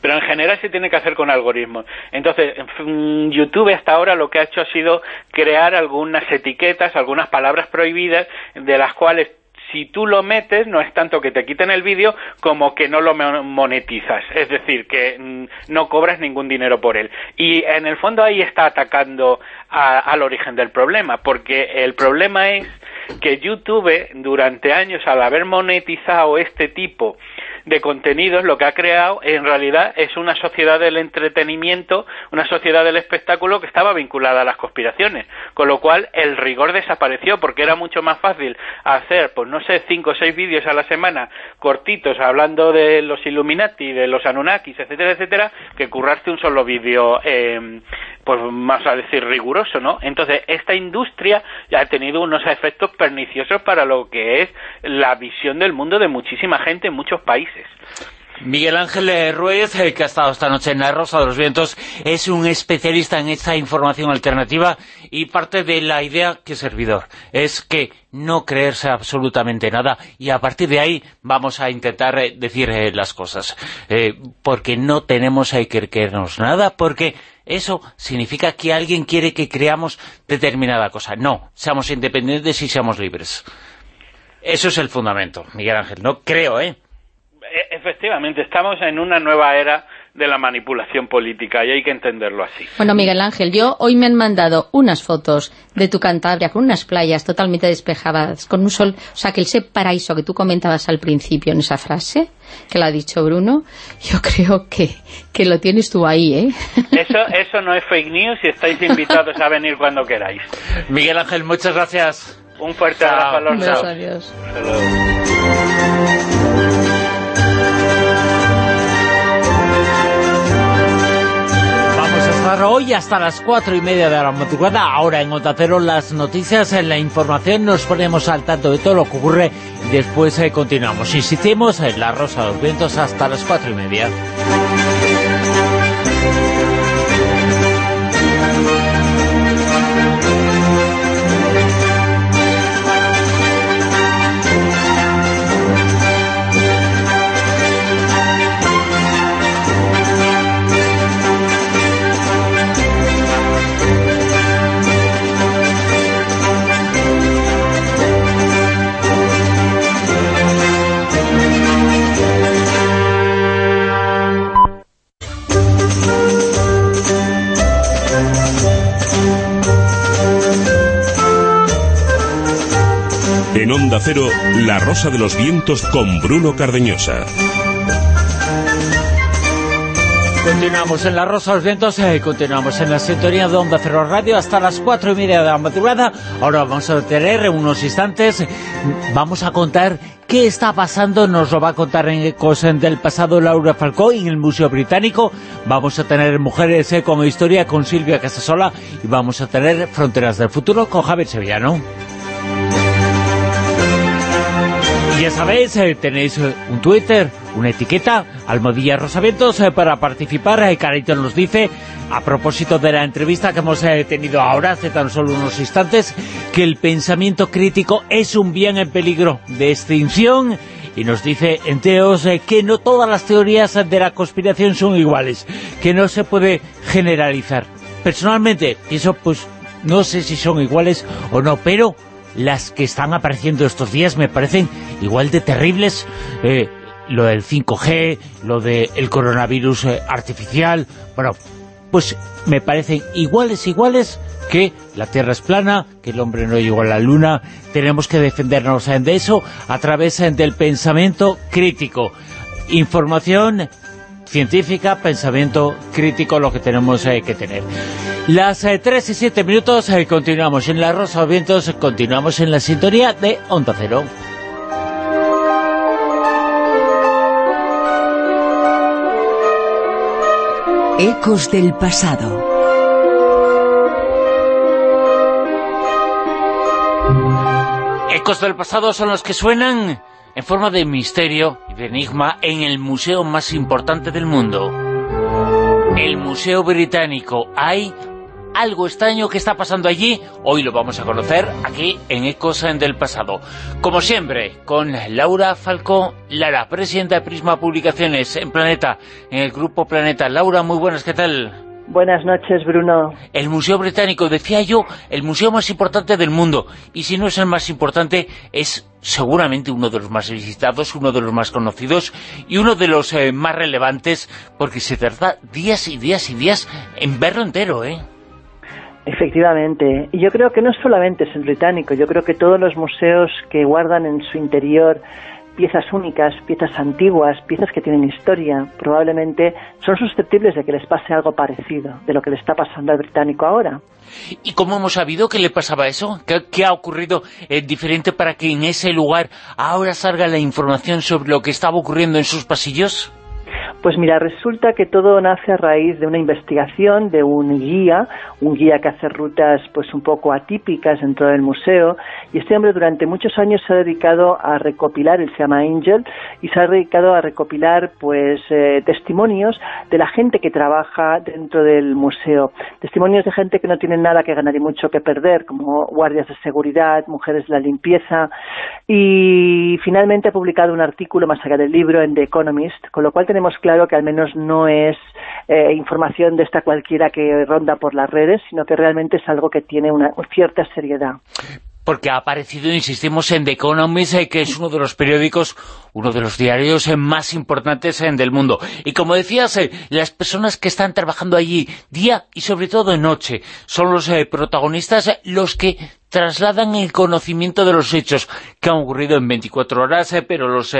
Pero en general se tiene que hacer con algoritmos. Entonces, YouTube hasta ahora lo que ha hecho ha sido crear algunas etiquetas, algunas palabras prohibidas, de las cuales si tú lo metes, no es tanto que te quiten el vídeo como que no lo monetizas, es decir, que mm, no cobras ningún dinero por él. Y en el fondo ahí está atacando al origen del problema, porque el problema es que YouTube durante años al haber monetizado este tipo de contenidos lo que ha creado en realidad es una sociedad del entretenimiento, una sociedad del espectáculo que estaba vinculada a las conspiraciones, con lo cual el rigor desapareció porque era mucho más fácil hacer, pues no sé, cinco o seis vídeos a la semana cortitos hablando de los Illuminati, de los Anunnakis, etcétera, etcétera, que currarte un solo vídeo, eh, pues más a decir riguroso, ¿no? Entonces esta industria ha tenido unos efectos perniciosos para lo que es la visión del mundo de muchísima gente en muchos países. Miguel Ángel Ruiz, eh, que ha estado esta noche en La Rosa de los Vientos, es un especialista en esta información alternativa y parte de la idea que servidor es que no creerse absolutamente nada y a partir de ahí vamos a intentar eh, decir eh, las cosas. porque no tenemos que creernos nada, porque eso significa que alguien quiere que creamos determinada cosa. No, seamos independientes y seamos libres. Eso es el fundamento, Miguel Ángel. No creo, ¿eh? Efectivamente, estamos en una nueva era de la manipulación política y hay que entenderlo así. Bueno, Miguel Ángel, yo hoy me han mandado unas fotos de tu Cantabria con unas playas totalmente despejadas, con un sol, o sea, que ese paraíso que tú comentabas al principio en esa frase, que lo ha dicho Bruno, yo [LAUGHS] creo que, que lo tienes tú ahí, ¿eh? Eso, eso no es fake news y estáis invitados a venir cuando queráis. Miguel Ángel, muchas gracias. Un fuerte abrazo a los dos. Hoy hasta las cuatro y media de la madrugada. Ahora en Otacero las noticias, en la información, nos ponemos al tanto de todo lo que ocurre y después eh, continuamos. Insistimos en La Rosa de los Vientos hasta las cuatro y media. Onda Cero, La Rosa de los Vientos con Bruno Cardeñosa. Continuamos en La Rosa de los Vientos, eh, continuamos en la sintonía de Onda Cero Radio hasta las cuatro y media de la madrugada. Ahora vamos a tener unos instantes, vamos a contar qué está pasando, nos lo va a contar en Ecos del pasado Laura Falcó en el Museo Británico. Vamos a tener Mujeres eh, con Historia con Silvia Casasola y vamos a tener Fronteras del Futuro con Javier Sevillano. Ya sabéis, eh, tenéis eh, un Twitter, una etiqueta, Almodilla Rosavientos, eh, para participar. Carito nos dice, a propósito de la entrevista que hemos tenido ahora, hace tan solo unos instantes, que el pensamiento crítico es un bien en peligro de extinción y nos dice en Teos que no todas las teorías de la conspiración son iguales, que no se puede generalizar. Personalmente, pienso, pues, no sé si son iguales o no, pero las que están apareciendo estos días me parecen igual de terribles. Eh, lo del 5G, lo del coronavirus eh, artificial, bueno, pues me parecen iguales, iguales que la Tierra es plana, que el hombre no llegó a la Luna, tenemos que defendernos de eso a través del pensamiento crítico. Información científica, pensamiento crítico, lo que tenemos eh, que tener. Las 3 eh, y 7 minutos, eh, continuamos en La Rosa de Vientos, continuamos en la sintonía de Onda Cero. Ecos del pasado. Ecos del pasado son los que suenan en forma de misterio y de enigma en el museo más importante del mundo. El Museo Británico. Hay algo extraño que está pasando allí. Hoy lo vamos a conocer aquí en Ecos del Pasado. Como siempre, con Laura Falcó Lara, presidenta de Prisma Publicaciones en Planeta, en el Grupo Planeta. Laura, muy buenas, ¿qué tal? Buenas noches, Bruno. El Museo Británico, decía yo, el museo más importante del mundo. Y si no es el más importante, es seguramente uno de los más visitados, uno de los más conocidos y uno de los eh, más relevantes, porque se tarda días y días y días en verlo entero, ¿eh? Efectivamente. Y yo creo que no solamente es el británico, yo creo que todos los museos que guardan en su interior piezas únicas, piezas antiguas, piezas que tienen historia, probablemente son susceptibles de que les pase algo parecido de lo que le está pasando al británico ahora. ¿Y cómo hemos sabido que le pasaba eso? ¿Qué, ha ocurrido eh, diferente para que en ese lugar ahora salga la información sobre lo que estaba ocurriendo en sus pasillos? Pues mira, resulta que todo nace a raíz de una investigación de un guía, un guía que hace rutas pues un poco atípicas dentro del museo, y este hombre durante muchos años se ha dedicado a recopilar, él se llama Angel, y se ha dedicado a recopilar pues eh, testimonios de la gente que trabaja dentro del museo, testimonios de gente que no tiene nada que ganar y mucho que perder, como guardias de seguridad, mujeres de la limpieza, y finalmente ha publicado un artículo más allá del libro en The Economist, con lo cual tenemos claro claro que al menos no es eh, información de esta cualquiera que ronda por las redes, sino que realmente es algo que tiene una cierta seriedad porque ha aparecido, insistimos, en The Economist, eh, que es uno de los periódicos, uno de los diarios eh, más importantes del mundo. Y como decías, las personas que están trabajando allí día y sobre todo noche son los protagonistas, los que trasladan el conocimiento de los hechos que han ocurrido en 24 horas, pero los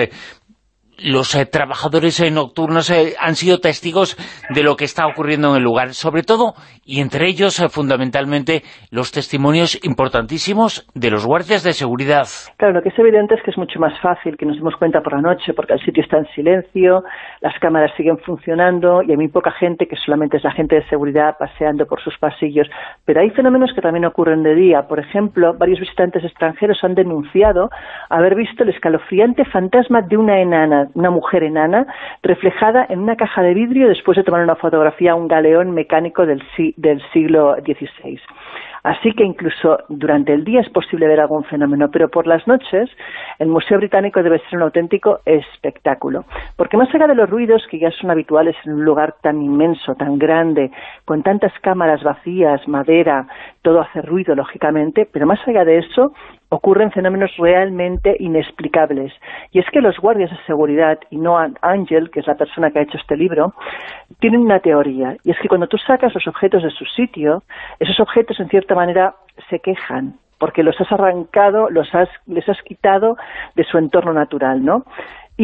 los eh, trabajadores eh, nocturnos eh, han sido testigos de lo que está ocurriendo en el lugar, sobre todo, y entre ellos, fundamentalmente, los testimonios importantísimos de los guardias de seguridad. Claro, lo que es evidente es que es mucho más fácil que nos demos cuenta por la noche, porque el sitio está en silencio, las cámaras siguen funcionando, y hay muy poca gente que solamente es la gente de seguridad paseando por sus pasillos. Pero hay fenómenos que también ocurren de día. Por ejemplo, varios visitantes extranjeros han denunciado haber visto el escalofriante fantasma de una enana una mujer enana, reflejada en una caja de vidrio después de tomar una fotografía a un galeón mecánico del, del siglo XVI. Así que incluso durante el día es posible ver algún fenómeno, pero por las noches el Museo Británico debe ser un auténtico espectáculo. Porque más allá de los ruidos que ya son habituales en un lugar tan inmenso, tan grande, con tantas cámaras vacías, madera, todo hace ruido, lógicamente, pero más allá de eso, ocurren fenómenos realmente inexplicables. Y es que los guardias de seguridad, y no Ángel, que es la persona que ha hecho este libro, tienen una teoría. Y es que cuando tú sacas los objetos de su sitio, esos objetos en cierta manera se quejan porque los has arrancado, los has, les has quitado de su entorno natural, ¿no?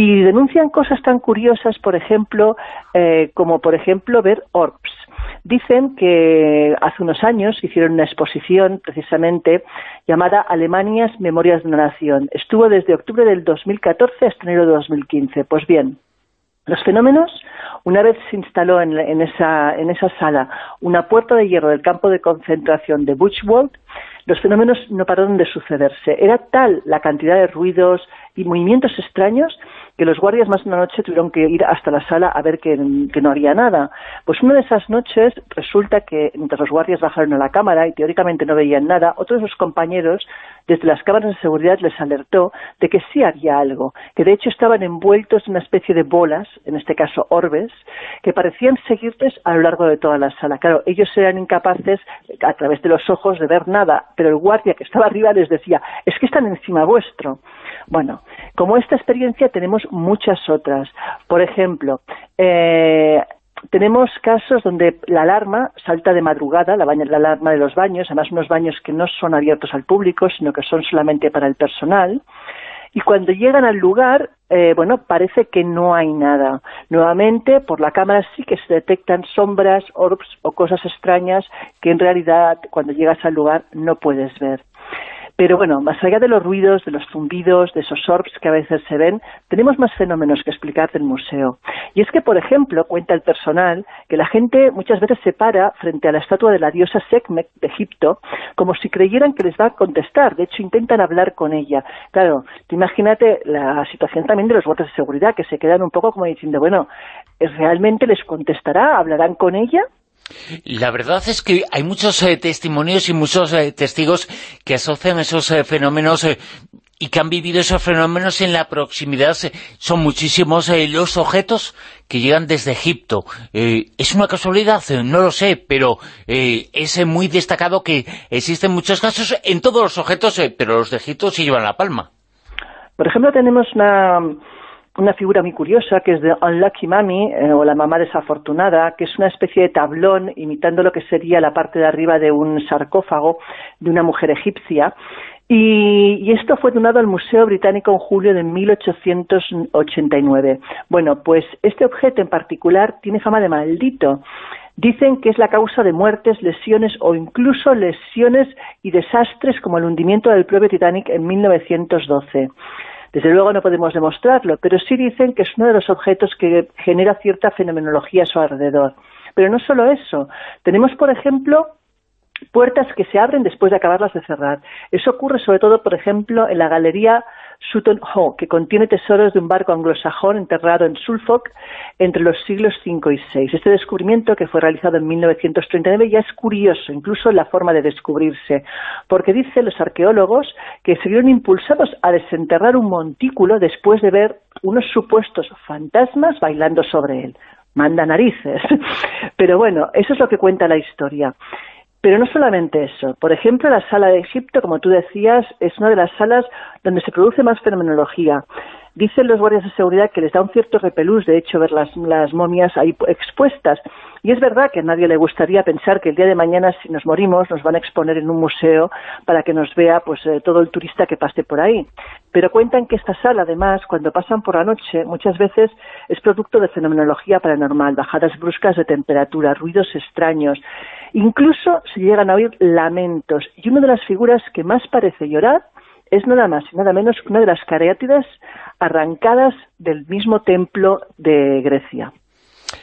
Y denuncian cosas tan curiosas, por ejemplo, eh, como por ejemplo ver orbs. Dicen que hace unos años hicieron una exposición precisamente llamada Alemanias Memorias de una Nación. Estuvo desde octubre del 2014 hasta enero de 2015. Pues bien, los fenómenos, una vez se instaló en, esa, en esa sala una puerta de hierro del campo de concentración de Buchwald, los fenómenos no pararon de sucederse. Era tal la cantidad de ruidos y movimientos extraños que los guardias más de una noche tuvieron que ir hasta la sala a ver que, no había nada. Pues una de esas noches resulta que mientras los guardias bajaron a la cámara y teóricamente no veían nada, otros de sus compañeros desde las cámaras de seguridad les alertó de que sí había algo, que de hecho estaban envueltos en una especie de bolas, en este caso orbes, que parecían seguirles a lo largo de toda la sala. Claro, ellos eran incapaces a través de los ojos de ver nada, pero el guardia que estaba arriba les decía, es que están encima vuestro. Bueno, como esta experiencia tenemos muchas otras. Por ejemplo, eh, tenemos casos donde la alarma salta de madrugada, la, alarma de los baños, además unos baños que no son abiertos al público, sino que son solamente para el personal, y cuando llegan al lugar, eh, bueno, parece que no hay nada. Nuevamente, por la cámara sí que se detectan sombras, orbs o cosas extrañas que en realidad cuando llegas al lugar no puedes ver. Pero bueno, más allá de los ruidos, de los zumbidos, de esos orbs que a veces se ven, tenemos más fenómenos que explicar del museo. Y es que, por ejemplo, cuenta el personal que la gente muchas veces se para frente a la estatua de la diosa Sekhmet de Egipto como si creyeran que les va a contestar. De hecho, intentan hablar con ella. Claro, imagínate la situación también de los guardias de seguridad que se quedan un poco como diciendo, bueno, ¿realmente les contestará? ¿Hablarán con ella? La verdad es que hay muchos eh, testimonios y muchos eh, testigos que asocian esos eh, fenómenos y que han vivido esos fenómenos en la proximidad. Son muchísimos los objetos que llegan desde Egipto. ¿Es una casualidad? No lo sé, pero es muy destacado que existen muchos casos en todos los objetos, pero los de Egipto sí llevan la palma. Por ejemplo, tenemos una una figura muy curiosa que es de Unlucky Mummy, eh, o la mamá desafortunada, que es una especie de tablón imitando lo que sería la parte de arriba de un sarcófago de una mujer egipcia. Y, esto fue donado al Museo Británico en julio de 1889. Bueno, pues este objeto en particular tiene fama de maldito. Dicen que es la causa de muertes, lesiones o incluso lesiones y desastres como el hundimiento del propio Titanic en 1912. Desde luego no podemos demostrarlo, pero sí dicen que es uno de los objetos que genera cierta fenomenología a su alrededor. Pero no solo eso. Tenemos, por ejemplo, puertas que se abren después de acabarlas de cerrar. Eso ocurre sobre todo, por ejemplo, en la galería Sutton Hoo, que contiene tesoros de un barco anglosajón enterrado en Suffolk entre los siglos V y VI. Este descubrimiento, que fue realizado en 1939, ya es curioso, incluso la forma de descubrirse, porque dicen los arqueólogos que se vieron impulsados a desenterrar un montículo después de ver unos supuestos fantasmas bailando sobre él. Manda narices. [LAUGHS] Pero bueno, eso es lo que cuenta la historia. Pero no solamente eso. Por ejemplo, la sala de Egipto, como tú decías, es una de las salas donde se produce más fenomenología. Dicen los guardias de seguridad que les da un cierto repelús, de hecho, ver las, momias ahí expuestas. Y es verdad que a nadie le gustaría pensar que el día de mañana, si nos morimos, nos van a exponer en un museo para que nos vea pues eh, todo el turista que pase por ahí. Pero cuentan que esta sala, además, cuando pasan por la noche, muchas veces es producto de fenomenología paranormal, bajadas bruscas de temperatura, ruidos extraños. Incluso se llegan a oír lamentos. Y una de las figuras que más parece llorar es nada más y nada menos una de las cariátidas arrancadas del mismo templo de Grecia.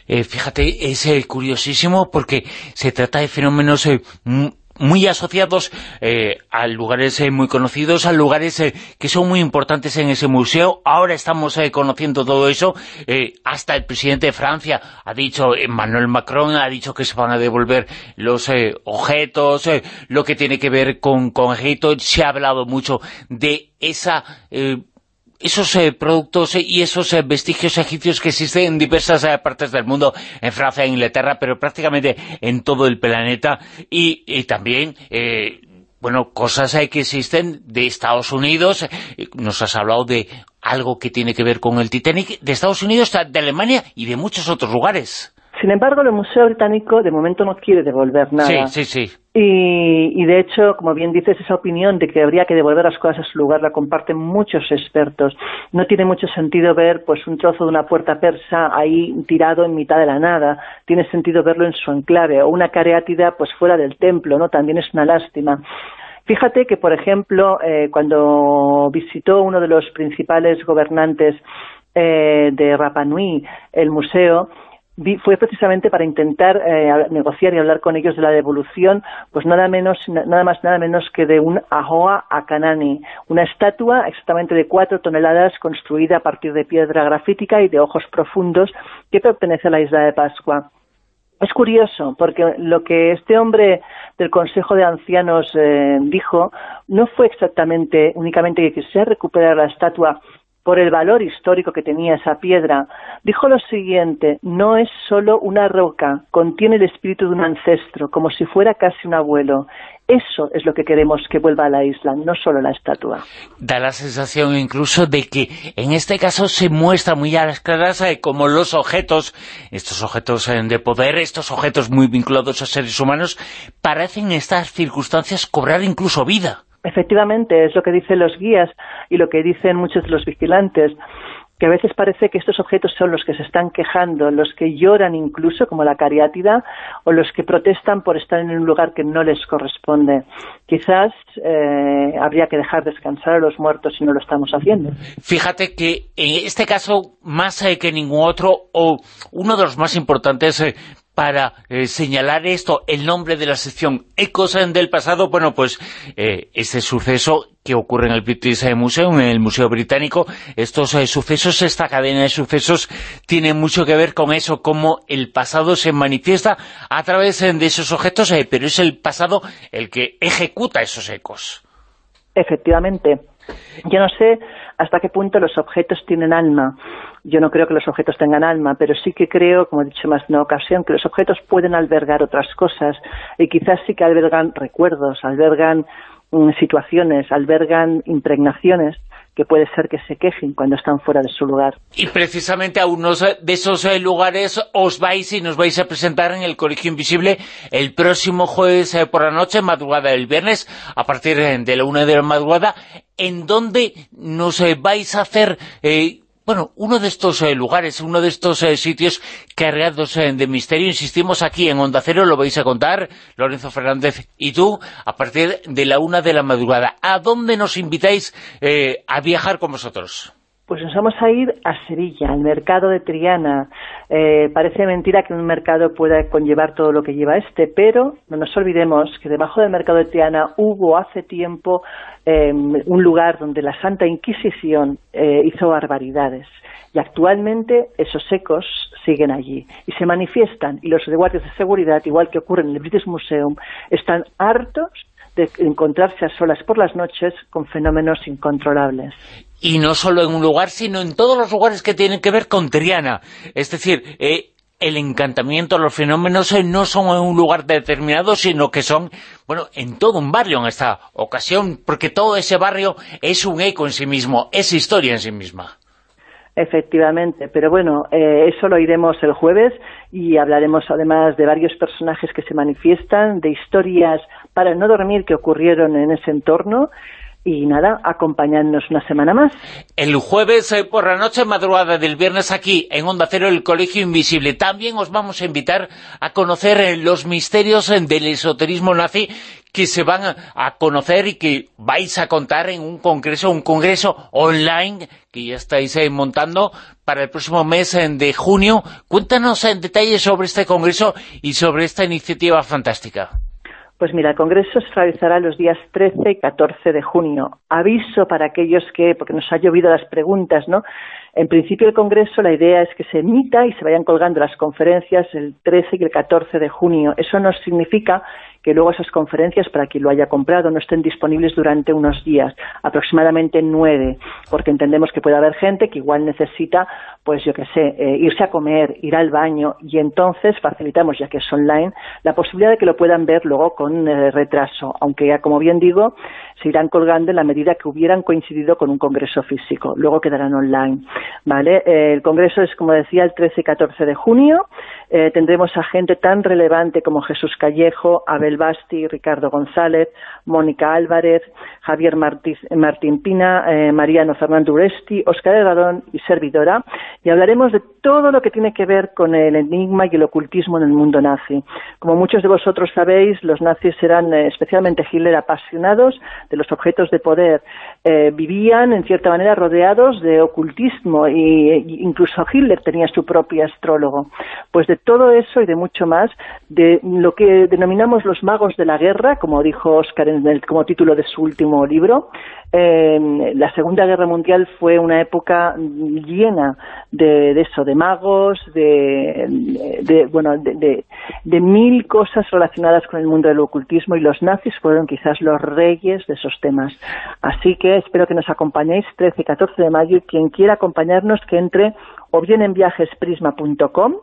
Eh, fíjate, es eh, curiosísimo porque se trata de fenómenos eh, muy asociados eh, a lugares eh, muy conocidos, a lugares eh, que son muy importantes en ese museo. Ahora estamos conociendo todo eso. hasta el presidente de Francia ha dicho, Emmanuel Macron ha dicho que se van a devolver los objetos, lo que tiene que ver con, con Egipto. Se ha hablado mucho de esa esos eh, productos y esos eh, vestigios egipcios que existen en diversas eh, partes del mundo, en Francia, en Inglaterra, pero prácticamente en todo el planeta, y, también... bueno, cosas que existen de Estados Unidos, nos has hablado de algo que tiene que ver con el Titanic, de Estados Unidos, de Alemania y de muchos otros lugares. Sin embargo, el Museo Británico de momento no quiere devolver nada. Sí, sí, sí. Y, de hecho, como bien dices, esa opinión de que habría que devolver las cosas a su lugar la comparten muchos expertos. No tiene mucho sentido ver pues un trozo de una puerta persa ahí tirado en mitad de la nada. Tiene sentido verlo en su enclave o una careátida pues fuera del templo, ¿no? También es una lástima. Fíjate que, por ejemplo, eh, cuando visitó uno de los principales gobernantes eh, de Rapa Nui el museo, fue precisamente para intentar eh, negociar y hablar con ellos de la devolución, pues nada menos, nada más, nada menos que de un Ahoa Akanani, una estatua exactamente de cuatro toneladas construida a partir de piedra grafítica y de ojos profundos que pertenece a la isla de Pascua. Es curioso, porque lo que este hombre del Consejo de Ancianos eh, dijo no fue exactamente únicamente que quisiera recuperar la estatua por el valor histórico que tenía esa piedra, dijo lo siguiente, no es solo una roca, contiene el espíritu de un ancestro, como si fuera casi un abuelo. Eso es lo que queremos que vuelva a la isla, no solo la estatua. Da la sensación incluso de que en este caso se muestra muy a las claras como los objetos, estos objetos eh, de poder, estos objetos muy vinculados a seres humanos, parecen en estas circunstancias cobrar incluso vida. Efectivamente, es lo que dicen los guías y lo que dicen muchos de los vigilantes, que a veces parece que estos objetos son los que se están quejando, los que lloran incluso, como la cariátida, o los que protestan por estar en un lugar que no les corresponde. Quizás eh, habría que dejar descansar a los muertos si no lo estamos haciendo. Fíjate que en este caso, más eh, que ningún otro, o uno de los más importantes, eh, para eh, señalar esto, el nombre de la sección Ecos del pasado, bueno, pues eh, este suceso que ocurre en el British Museum, en el Museo Británico, estos eh, sucesos, esta cadena de sucesos, tiene mucho que ver con eso, cómo el pasado se manifiesta a través de esos objetos, pero es el pasado el que ejecuta esos ecos. Efectivamente. Yo no sé hasta qué punto los objetos tienen alma. Yo no creo que los objetos tengan alma, pero sí que creo, como he dicho más de una ocasión, que los objetos pueden albergar otras cosas y quizás sí que albergan recuerdos, albergan mm, situaciones, albergan impregnaciones que puede ser que se quejen cuando están fuera de su lugar. Y precisamente a unos de esos eh, lugares os vais y nos vais a presentar en el Colegio Invisible el próximo jueves eh, por la noche, madrugada del viernes, a partir eh, de la una de la madrugada, en donde nos vais a hacer bueno, uno de estos eh, lugares, uno de estos eh, sitios cargados eh, de misterio, insistimos aquí en Onda Cero, lo vais a contar, Lorenzo Fernández y tú, a partir de la una de la madrugada. ¿A dónde nos invitáis a viajar con vosotros? Pues nos vamos a ir a Sevilla, al mercado de Triana. parece mentira que un mercado pueda conllevar todo lo que lleva este, pero no nos olvidemos que debajo del mercado de Triana hubo hace tiempo Em, un lugar donde la Santa Inquisición eh, hizo barbaridades. Y actualmente esos ecos siguen allí y se manifiestan. Y los guardias de seguridad, igual que ocurre en el British Museum, están hartos de encontrarse a solas por las noches con fenómenos incontrolables. Y no solo en un lugar, sino en todos los lugares que tienen que ver con Triana. Es decir, eh, el encantamiento, los fenómenos eh, no son en un lugar determinado, sino que son, bueno, en todo un barrio en esta ocasión, porque todo ese barrio es un eco en sí mismo, es historia en sí misma. Efectivamente, pero bueno, eh, eso lo iremos el jueves y hablaremos además de varios personajes que se manifiestan, de historias para no dormir que ocurrieron en ese entorno y nada, acompañadnos una semana más. El jueves eh, por la noche, madrugada del viernes aquí en Onda Cero, el Colegio Invisible. También os vamos a invitar a conocer eh, los misterios eh, del esoterismo nazi que se van a conocer y que vais a contar en un congreso, un congreso online que ya estáis montando para el próximo mes de junio. Cuéntanos en detalle sobre este congreso y sobre esta iniciativa fantástica. Pues mira, el Congreso se realizará los días 13 y 14 de junio. Aviso para aquellos que, porque nos ha llovido las preguntas, ¿no? En principio el Congreso la idea es que se emita y se vayan colgando las conferencias el 13 y el 14 de junio. Eso no significa que luego esas conferencias, para quien lo haya comprado, no estén disponibles durante unos días, aproximadamente nueve, porque entendemos que puede haber gente que igual necesita, pues yo qué sé, eh, irse a comer, ir al baño, y entonces facilitamos, ya que es online, la posibilidad de que lo puedan ver luego con eh, retraso, aunque ya, como bien digo, se irán colgando en la medida que hubieran coincidido con un congreso físico, luego quedarán online, ¿vale? Eh, el congreso es, como decía, el 13 y 14 de junio, tendremos a gente tan relevante como Jesús Callejo, Abel Basti, Ricardo González, Mónica Álvarez, Javier Martín Pina, eh, Mariano Fernando Uresti, Oscar Herradón y servidora, y hablaremos de todo lo que tiene que ver con el enigma y el ocultismo en el mundo nazi. Como muchos de vosotros sabéis, los nazis eran, eh, especialmente Hitler, apasionados de los objetos de poder. Eh, vivían, en cierta manera, rodeados de ocultismo e incluso Hitler tenía su propio astrólogo. Pues de todo eso y de mucho más, de lo que denominamos los magos de la guerra, como dijo el, como título de su último libro, eh, la Segunda Guerra Mundial fue una época llena de, eso, de magos, de, bueno, de, de, mil cosas relacionadas con el mundo del ocultismo y los nazis fueron quizás los reyes de esos temas. Así que espero que nos acompañéis 13 y 14 de mayo y quien quiera acompañarnos que entre o bien en viajesprisma.com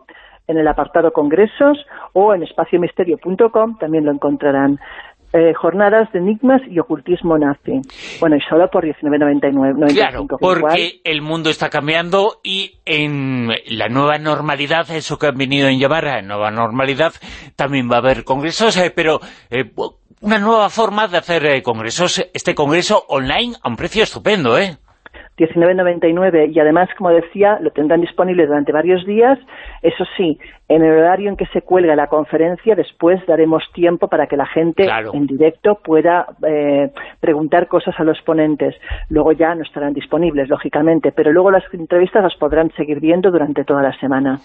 en el apartado Congresos o en espaciomisterio.com también lo encontrarán. Eh, jornadas de enigmas y ocultismo nazi. Bueno, y solo por 19.99. Claro, porque el mundo está cambiando y en la nueva normalidad, eso que han venido a llevar a nueva normalidad, también va a haber congresos, eh, pero eh, una nueva forma de hacer congresos. Este congreso online a un precio estupendo, ¿eh? 19.99 y además, como decía, lo tendrán disponible durante varios días. Eso sí, en el horario en que se cuelga la conferencia, después daremos tiempo para que la gente en directo pueda eh, preguntar cosas a los ponentes. Luego ya no estarán disponibles, lógicamente, pero luego las entrevistas las podrán seguir viendo durante toda la semana.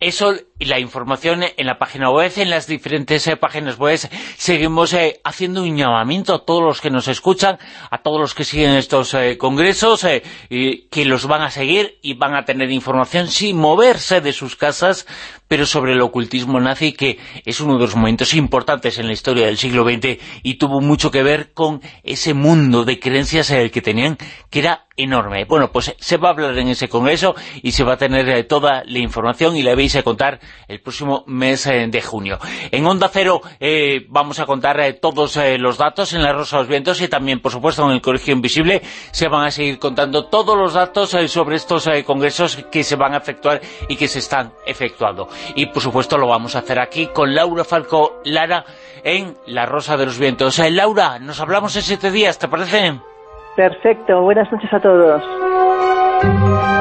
Eso y la información en la página web, en las diferentes eh, páginas web, seguimos eh, haciendo un llamamiento a todos los que nos escuchan, a todos los que siguen estos congresos, y que los van a seguir y van a tener información sin moverse de sus casas, pero sobre el ocultismo nazi, que es uno de los momentos importantes en la historia del siglo XX y tuvo mucho que ver con ese mundo de creencias el que tenían, que era enorme. Bueno, pues se va a hablar en ese congreso y se va a tener eh, toda la información y la vais a contar el próximo mes eh, de junio. En Onda Cero eh, vamos a contar todos los datos en la Rosa de los Vientos y también, por supuesto, en el Colegio Invisible se van a seguir contando todos los datos sobre estos congresos que se van a efectuar y que se están efectuando. Y, por supuesto, lo vamos a hacer aquí con Laura Falco Lara en La Rosa de los Vientos. Laura, nos hablamos en siete días, ¿te parece? Perfecto, buenas noches a todos.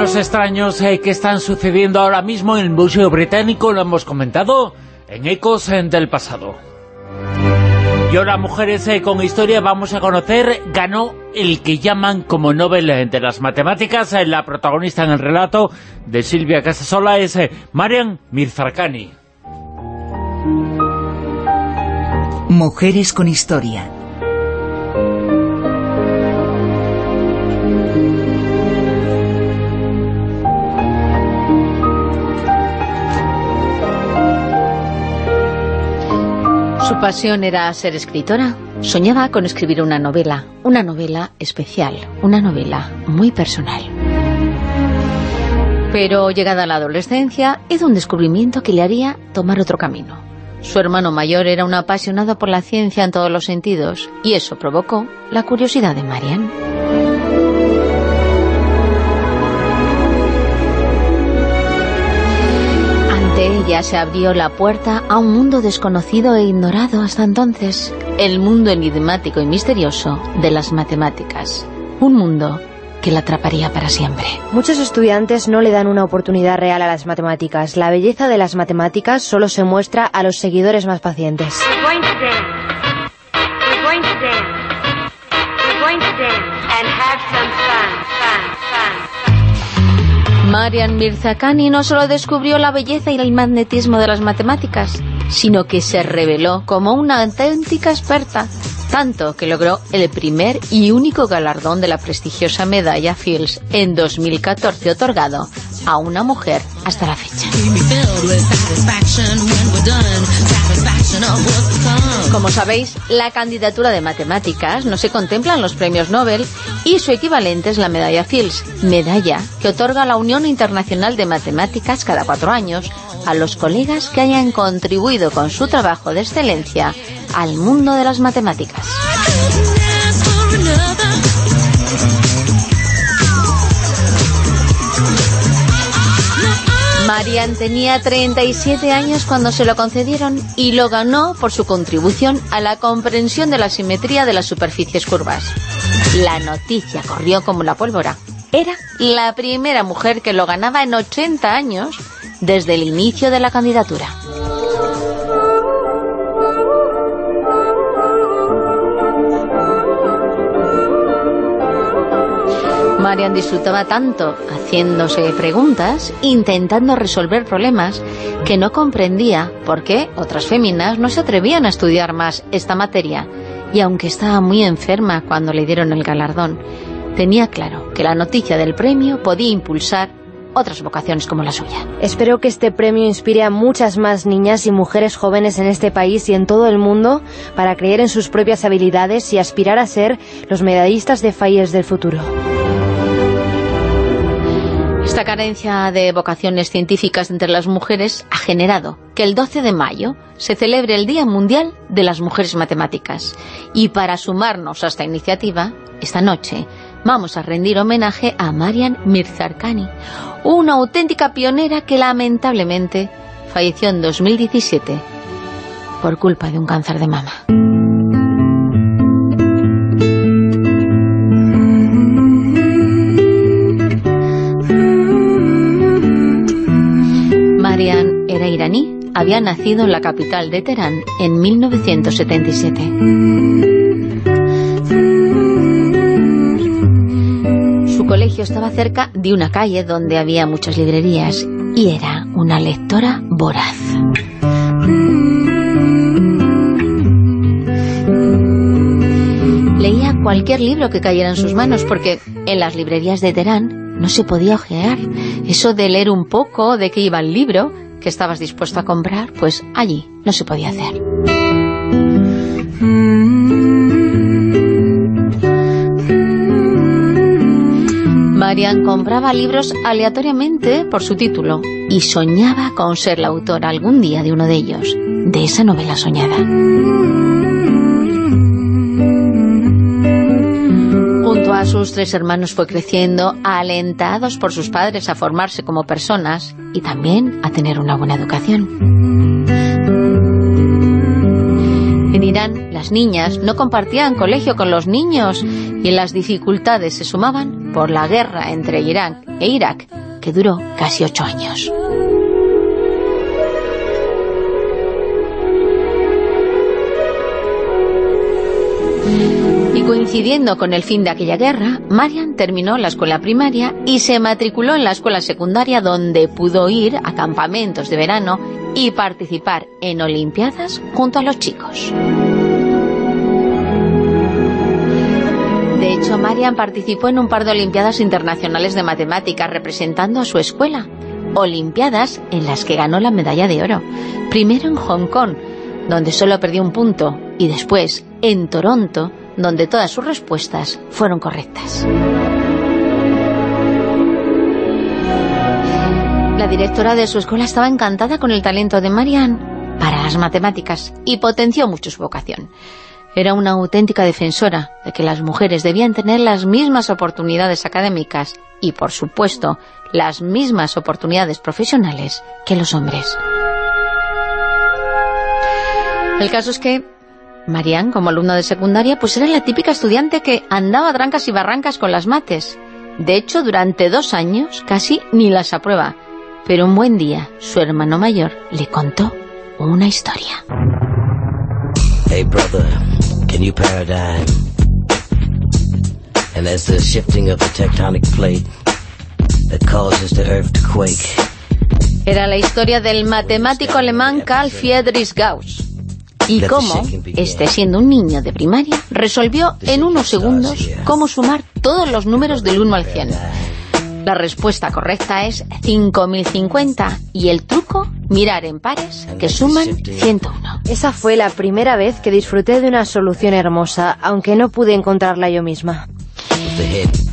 Fenómenos extraños eh, que están sucediendo ahora mismo en el Museo Británico, lo hemos comentado en Ecos del Pasado. Y ahora, Mujeres eh, con Historia, vamos a conocer, ganó el que llaman como Nobel de las Matemáticas, eh, la protagonista en el relato de Silvia Casasola es Marian Mirzarkani. Mujeres con historia. Pasión era ser escritora. Soñaba con escribir una novela, una novela especial, una novela muy personal. Pero llegada la adolescencia, hizo un descubrimiento que le haría tomar otro camino. Su hermano mayor era un apasionado por la ciencia en todos los sentidos, y eso provocó la curiosidad de Marian. Ella se abrió la puerta a un mundo desconocido e ignorado hasta entonces, el mundo enigmático y misterioso de las matemáticas. Un mundo que la atraparía para siempre. Muchos estudiantes no le dan una oportunidad real a las matemáticas. La belleza de las matemáticas solo se muestra a los seguidores más pacientes. Marian Mirzakhani no solo descubrió la belleza y el magnetismo de las matemáticas, sino que se reveló como una auténtica experta tanto que logró el primer y único galardón de la prestigiosa medalla Fields en 2014 otorgado a una mujer hasta la fecha. Como sabéis, la candidatura de matemáticas no se contempla en los premios Nobel y su equivalente es la medalla Fields, medalla que otorga la Unión Internacional de Matemáticas cada cuatro años a los colegas que hayan contribuido con su trabajo de excelencia al mundo de las matemáticas. Marian tenía 37 años cuando se lo concedieron y lo ganó por su contribución a la comprensión de la simetría de las superficies curvas. La noticia corrió como la pólvora. Era la primera mujer que lo ganaba en 80 años desde el inicio de la candidatura. Marian disfrutaba tanto haciéndose preguntas, intentando resolver problemas, que no comprendía por qué otras féminas no se atrevían a estudiar más esta materia. Y aunque estaba muy enferma cuando le dieron el galardón, tenía claro que la noticia del premio podía impulsar otras vocaciones como la suya. Espero que este premio inspire a muchas más niñas y mujeres jóvenes en este país y en todo el mundo para creer en sus propias habilidades y aspirar a ser los medallistas de falles del futuro. Esta carencia de vocaciones científicas entre las mujeres ha generado que el 12 de mayo se celebre el Día Mundial de las Mujeres Matemáticas. Y para sumarnos a esta iniciativa, esta noche vamos a rendir homenaje a Marian Mirzarkani, una auténtica pionera que lamentablemente falleció en 2017 por culpa de un cáncer de mama. Había nacido en la capital de Teherán en 1977. colegio estaba cerca de una calle donde había muchas librerías y era una lectora voraz. Leía cualquier libro que cayera en sus manos porque en las librerías de Teherán no se podía ojear. Eso de leer un poco de qué iba el libro que estabas dispuesto a comprar, pues allí no se podía hacer. Marian compraba libros aleatoriamente por su título y soñaba con ser la autora algún día de uno de ellos, de esa novela soñada. A sus tres hermanos fue creciendo, alentados por sus padres a formarse como personas y también a tener una buena educación. En Irán, las niñas no compartían colegio con los niños y las dificultades se sumaban por la guerra entre Irán e Irak, que duró casi ocho años. Coincidiendo con el fin de aquella guerra, Marian terminó la escuela primaria y se matriculó en la escuela secundaria donde pudo ir a campamentos de verano y participar en olimpiadas junto a los chicos. De hecho, Marian participó en un par de Olimpiadas Internacionales de Matemáticas representando a su escuela. Olimpiadas en las que ganó la medalla de oro. Primero en Hong Kong, donde solo perdió un punto, y después en Toronto, donde todas sus respuestas fueron correctas. La directora de su escuela estaba encantada con el talento de Marian para las matemáticas y potenció mucho su vocación. Era una auténtica defensora de que las mujeres debían tener las mismas oportunidades académicas y, por supuesto, las mismas oportunidades profesionales que los hombres. El caso es que Marian, como alumna de secundaria, pues era la típica estudiante que andaba a trancas y barrancas con las mates. De hecho, durante dos años casi ni las aprueba. Pero un buen día, su hermano mayor le contó una historia. Hey brother, can you paradigm? And as the shifting of the tectonic plate that causes the earth to quake. Era la historia del matemático alemán Carl Friedrich Gauss y cómo, este siendo un niño de primaria, resolvió en unos segundos cómo sumar todos los números del 1 al 100. La respuesta correcta es 5050 y el truco, mirar en pares que suman 101. Esa fue la primera vez que disfruté de una solución hermosa, aunque no pude encontrarla yo misma.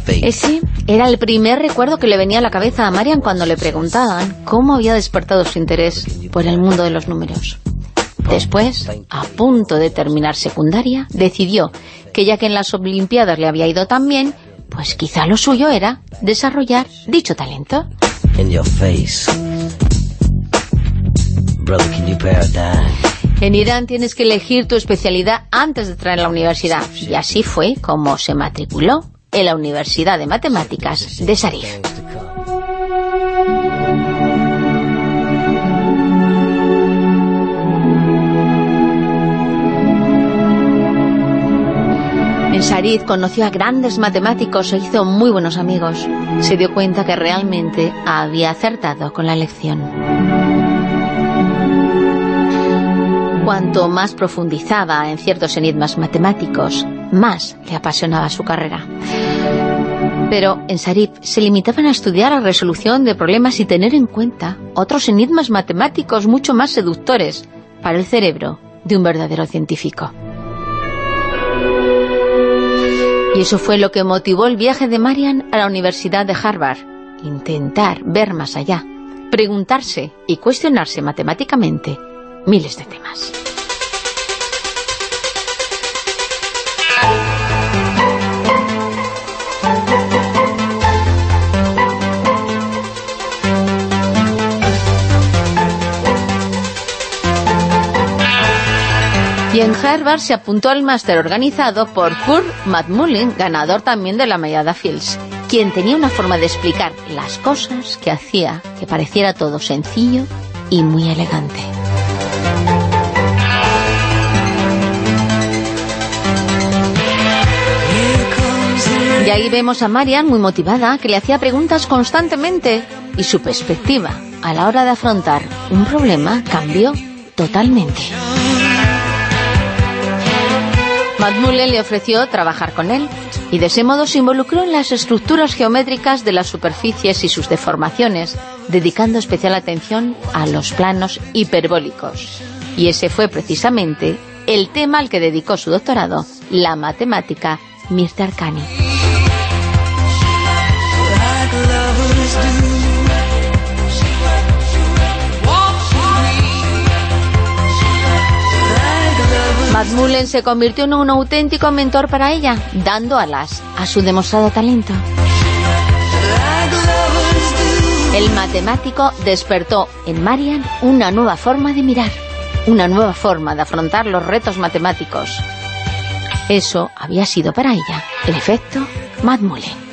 Ese era el primer recuerdo que le venía a la cabeza a Marian cuando le preguntaban cómo había despertado su interés por el mundo de los números. Después, a punto de terminar secundaria, decidió que ya que en las Olimpiadas le había ido tan bien, pues quizá lo suyo era desarrollar dicho talento. En Irán tienes que elegir tu especialidad antes de entrar en la universidad. Y así fue como se matriculó en la Universidad de Matemáticas de Sarif. En Sarid conoció a grandes matemáticos e hizo muy buenos amigos. Se dio cuenta que realmente había acertado con la lección. Cuanto más profundizaba en ciertos enigmas matemáticos, más le apasionaba su carrera. Pero en Sarif se limitaban a estudiar la resolución de problemas y tener en cuenta otros enigmas matemáticos mucho más seductores para el cerebro de un verdadero científico. Y eso fue lo que motivó el viaje de Marian a la Universidad de Harvard. Intentar ver más allá, preguntarse y cuestionarse matemáticamente miles de temas. Y en Harvard se apuntó al máster organizado por Kurt McMullen, ganador también de la medalla Fields, quien tenía una forma de explicar las cosas que hacía que pareciera todo sencillo y muy elegante. Y ahí vemos a Marian muy motivada, que le hacía preguntas constantemente y su perspectiva a la hora de afrontar un problema cambió totalmente. Matt Mullen le ofreció trabajar con él y de ese modo se involucró en las estructuras geométricas de las superficies y sus deformaciones, dedicando especial atención a los planos hiperbólicos. Y ese fue precisamente el tema al que dedicó su doctorado, la matemática Mr. Arcani. Matt Mullen se convirtió en un auténtico mentor para ella, dando alas a su demostrado talento. El matemático despertó en Marian una nueva forma de mirar, una nueva forma de afrontar los retos matemáticos. Eso había sido para ella el efecto Matt Mullen.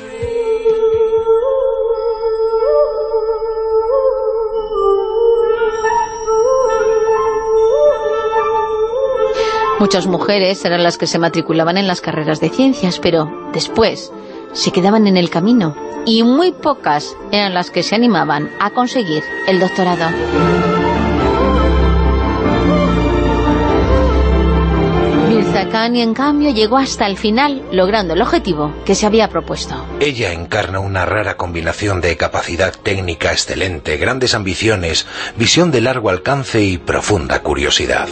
Muchas mujeres eran las que se matriculaban en las carreras de ciencias, pero después se quedaban en el camino y muy pocas eran las que se animaban a conseguir el doctorado. Mirza Khan, en cambio, llegó hasta el final, logrando el objetivo que se había propuesto. Ella encarna una rara combinación de capacidad técnica excelente, grandes ambiciones, visión de largo alcance y profunda curiosidad.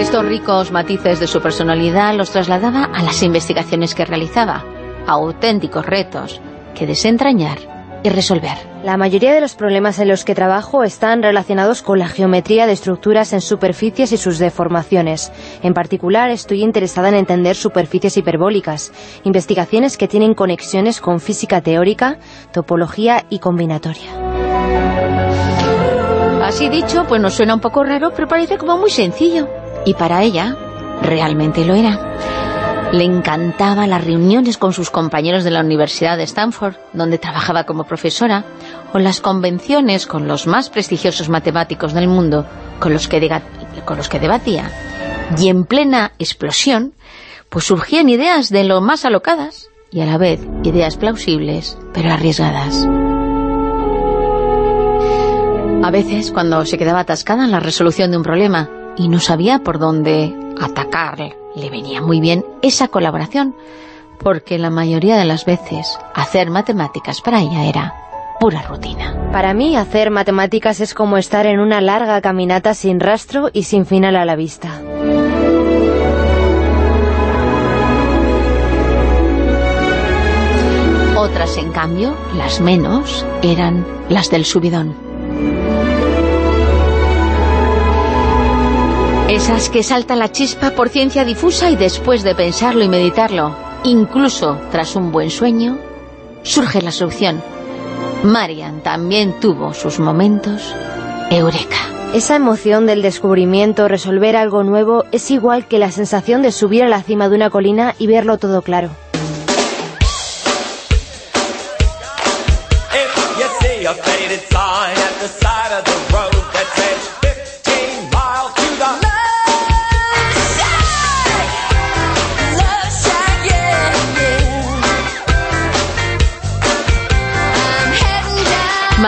Estos ricos matices de su personalidad los trasladaba a las investigaciones que realizaba, a auténticos retos que desentrañar y resolver. La mayoría de los problemas en los que trabajo están relacionados con la geometría de estructuras en superficies y sus deformaciones. En particular, estoy interesada en entender superficies hiperbólicas, investigaciones que tienen conexiones con física teórica, topología y combinatoria. Así dicho, pues nos suena un poco raro, pero parece como muy sencillo. Y para ella, realmente lo era. Le encantaba las reuniones con sus compañeros de la Universidad de Stanford, donde trabajaba como profesora, o las convenciones con los más prestigiosos matemáticos del mundo, con los que, con los que debatía. Y en plena explosión, pues surgían ideas de lo más alocadas, y a la vez ideas plausibles, pero arriesgadas. A veces, cuando se quedaba atascada en la resolución de un problema, y no sabía por dónde atacarle. Le venía muy bien esa colaboración, porque la mayoría de las veces hacer matemáticas para ella era pura rutina. Para mí, hacer matemáticas es como estar en una larga caminata sin rastro y sin final a la vista. Otras, en cambio, las menos, eran las del subidón. Esas que salta la chispa por ciencia difusa y después de pensarlo y meditarlo, incluso tras un buen sueño, surge la solución. Marian también tuvo sus momentos eureka. Esa emoción del descubrimiento, resolver algo nuevo, es igual que la sensación de subir a la cima de una colina y verlo todo claro.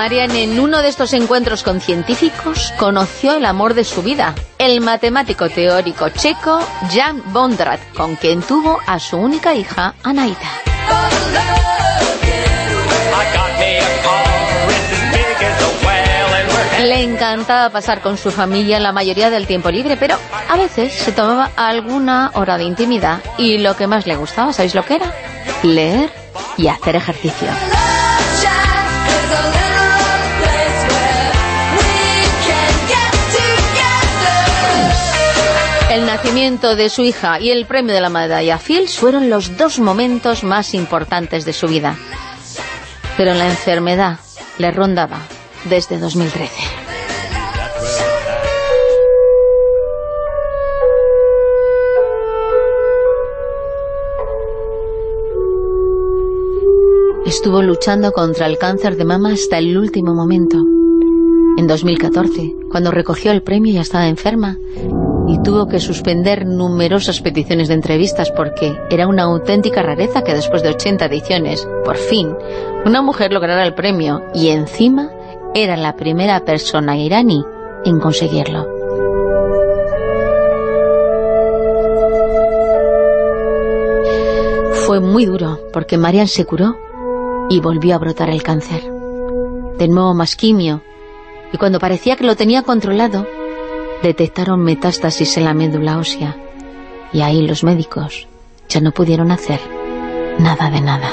Marian, en uno de estos encuentros con científicos, conoció el amor de su vida, el matemático teórico checo Jan Bondrat, con quien tuvo a su única hija, Anaita. Le encantaba pasar con su familia la mayoría del tiempo libre, pero a veces se tomaba alguna hora de intimidad y lo que más le gustaba, ¿sabéis lo que era? Leer y hacer ejercicio. Nacimiento de su hija y el premio de la medalla Fields fueron los dos momentos más importantes de su vida. Pero la enfermedad le rondaba desde 2013. Estuvo luchando contra el cáncer de mama hasta el último momento. En 2014, cuando recogió el premio ya estaba enferma y tuvo que suspender numerosas peticiones de entrevistas porque era una auténtica rareza que después de 80 ediciones, por fin, una mujer lograra el premio y encima era la primera persona iraní en conseguirlo. Fue muy duro porque Marian se curó y volvió a brotar el cáncer. De nuevo más quimio y cuando parecía que lo tenía controlado, detectaron metástasis en la médula ósea y ahí los médicos ya no pudieron hacer nada de nada.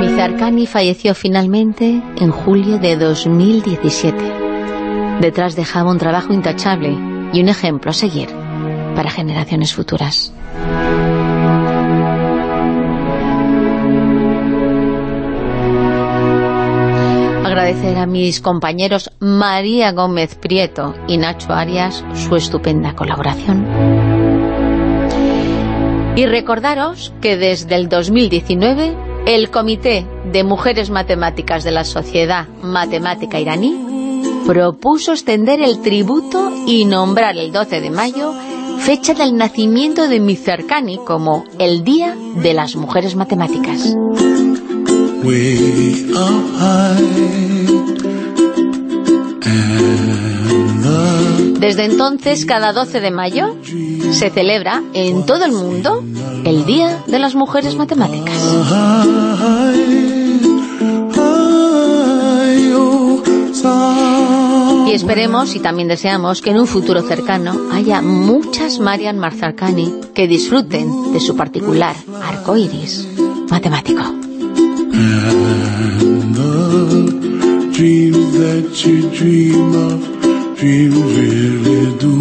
Mizarcani falleció finalmente en julio de 2017. Detrás dejaba un trabajo intachable y un ejemplo a seguir para generaciones futuras. Agradecer a mis compañeros María Gómez Prieto y Nacho Arias su estupenda colaboración. Y recordaros que desde el 2019 el Comité de Mujeres Matemáticas de la Sociedad Matemática Iraní propuso extender el tributo y nombrar el 12 de mayo fecha del nacimiento de Mizarkani como el Día de las Mujeres Matemáticas. Desde entonces, cada 12 de mayo, se celebra en todo el mundo el Día de las Mujeres Matemáticas. Y esperemos y también deseamos que en un futuro cercano haya muchas Marian Marzarcani que disfruten de su particular arco iris matemático. Dreams really do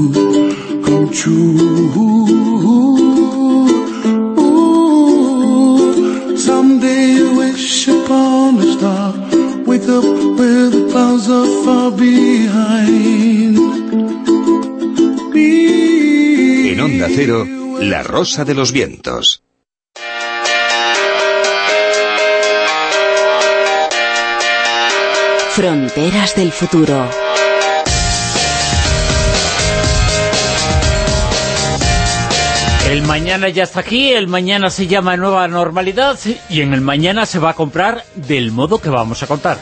come true. Someday you wish wake up. En Onda Cero, La Rosa de los Vientos. Fronteras del futuro. El mañana ya está aquí, el mañana se llama Nueva Normalidad y en el mañana se va a comprar del modo que vamos a contar.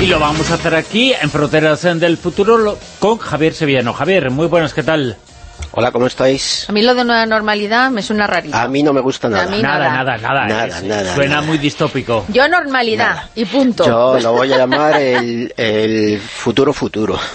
Y lo vamos a hacer aquí en Fronteras del Futuro con Javier Sevillano. Javier, muy buenas, ¿qué tal? Hola, ¿cómo estáis? A mí lo de nueva normalidad me suena rarito. A mí no me gusta nada. nada, nada, nada, nada, nada, Suena muy distópico. Yo normalidad y punto. Yo lo voy a llamar el, el futuro futuro. [LAUGHS]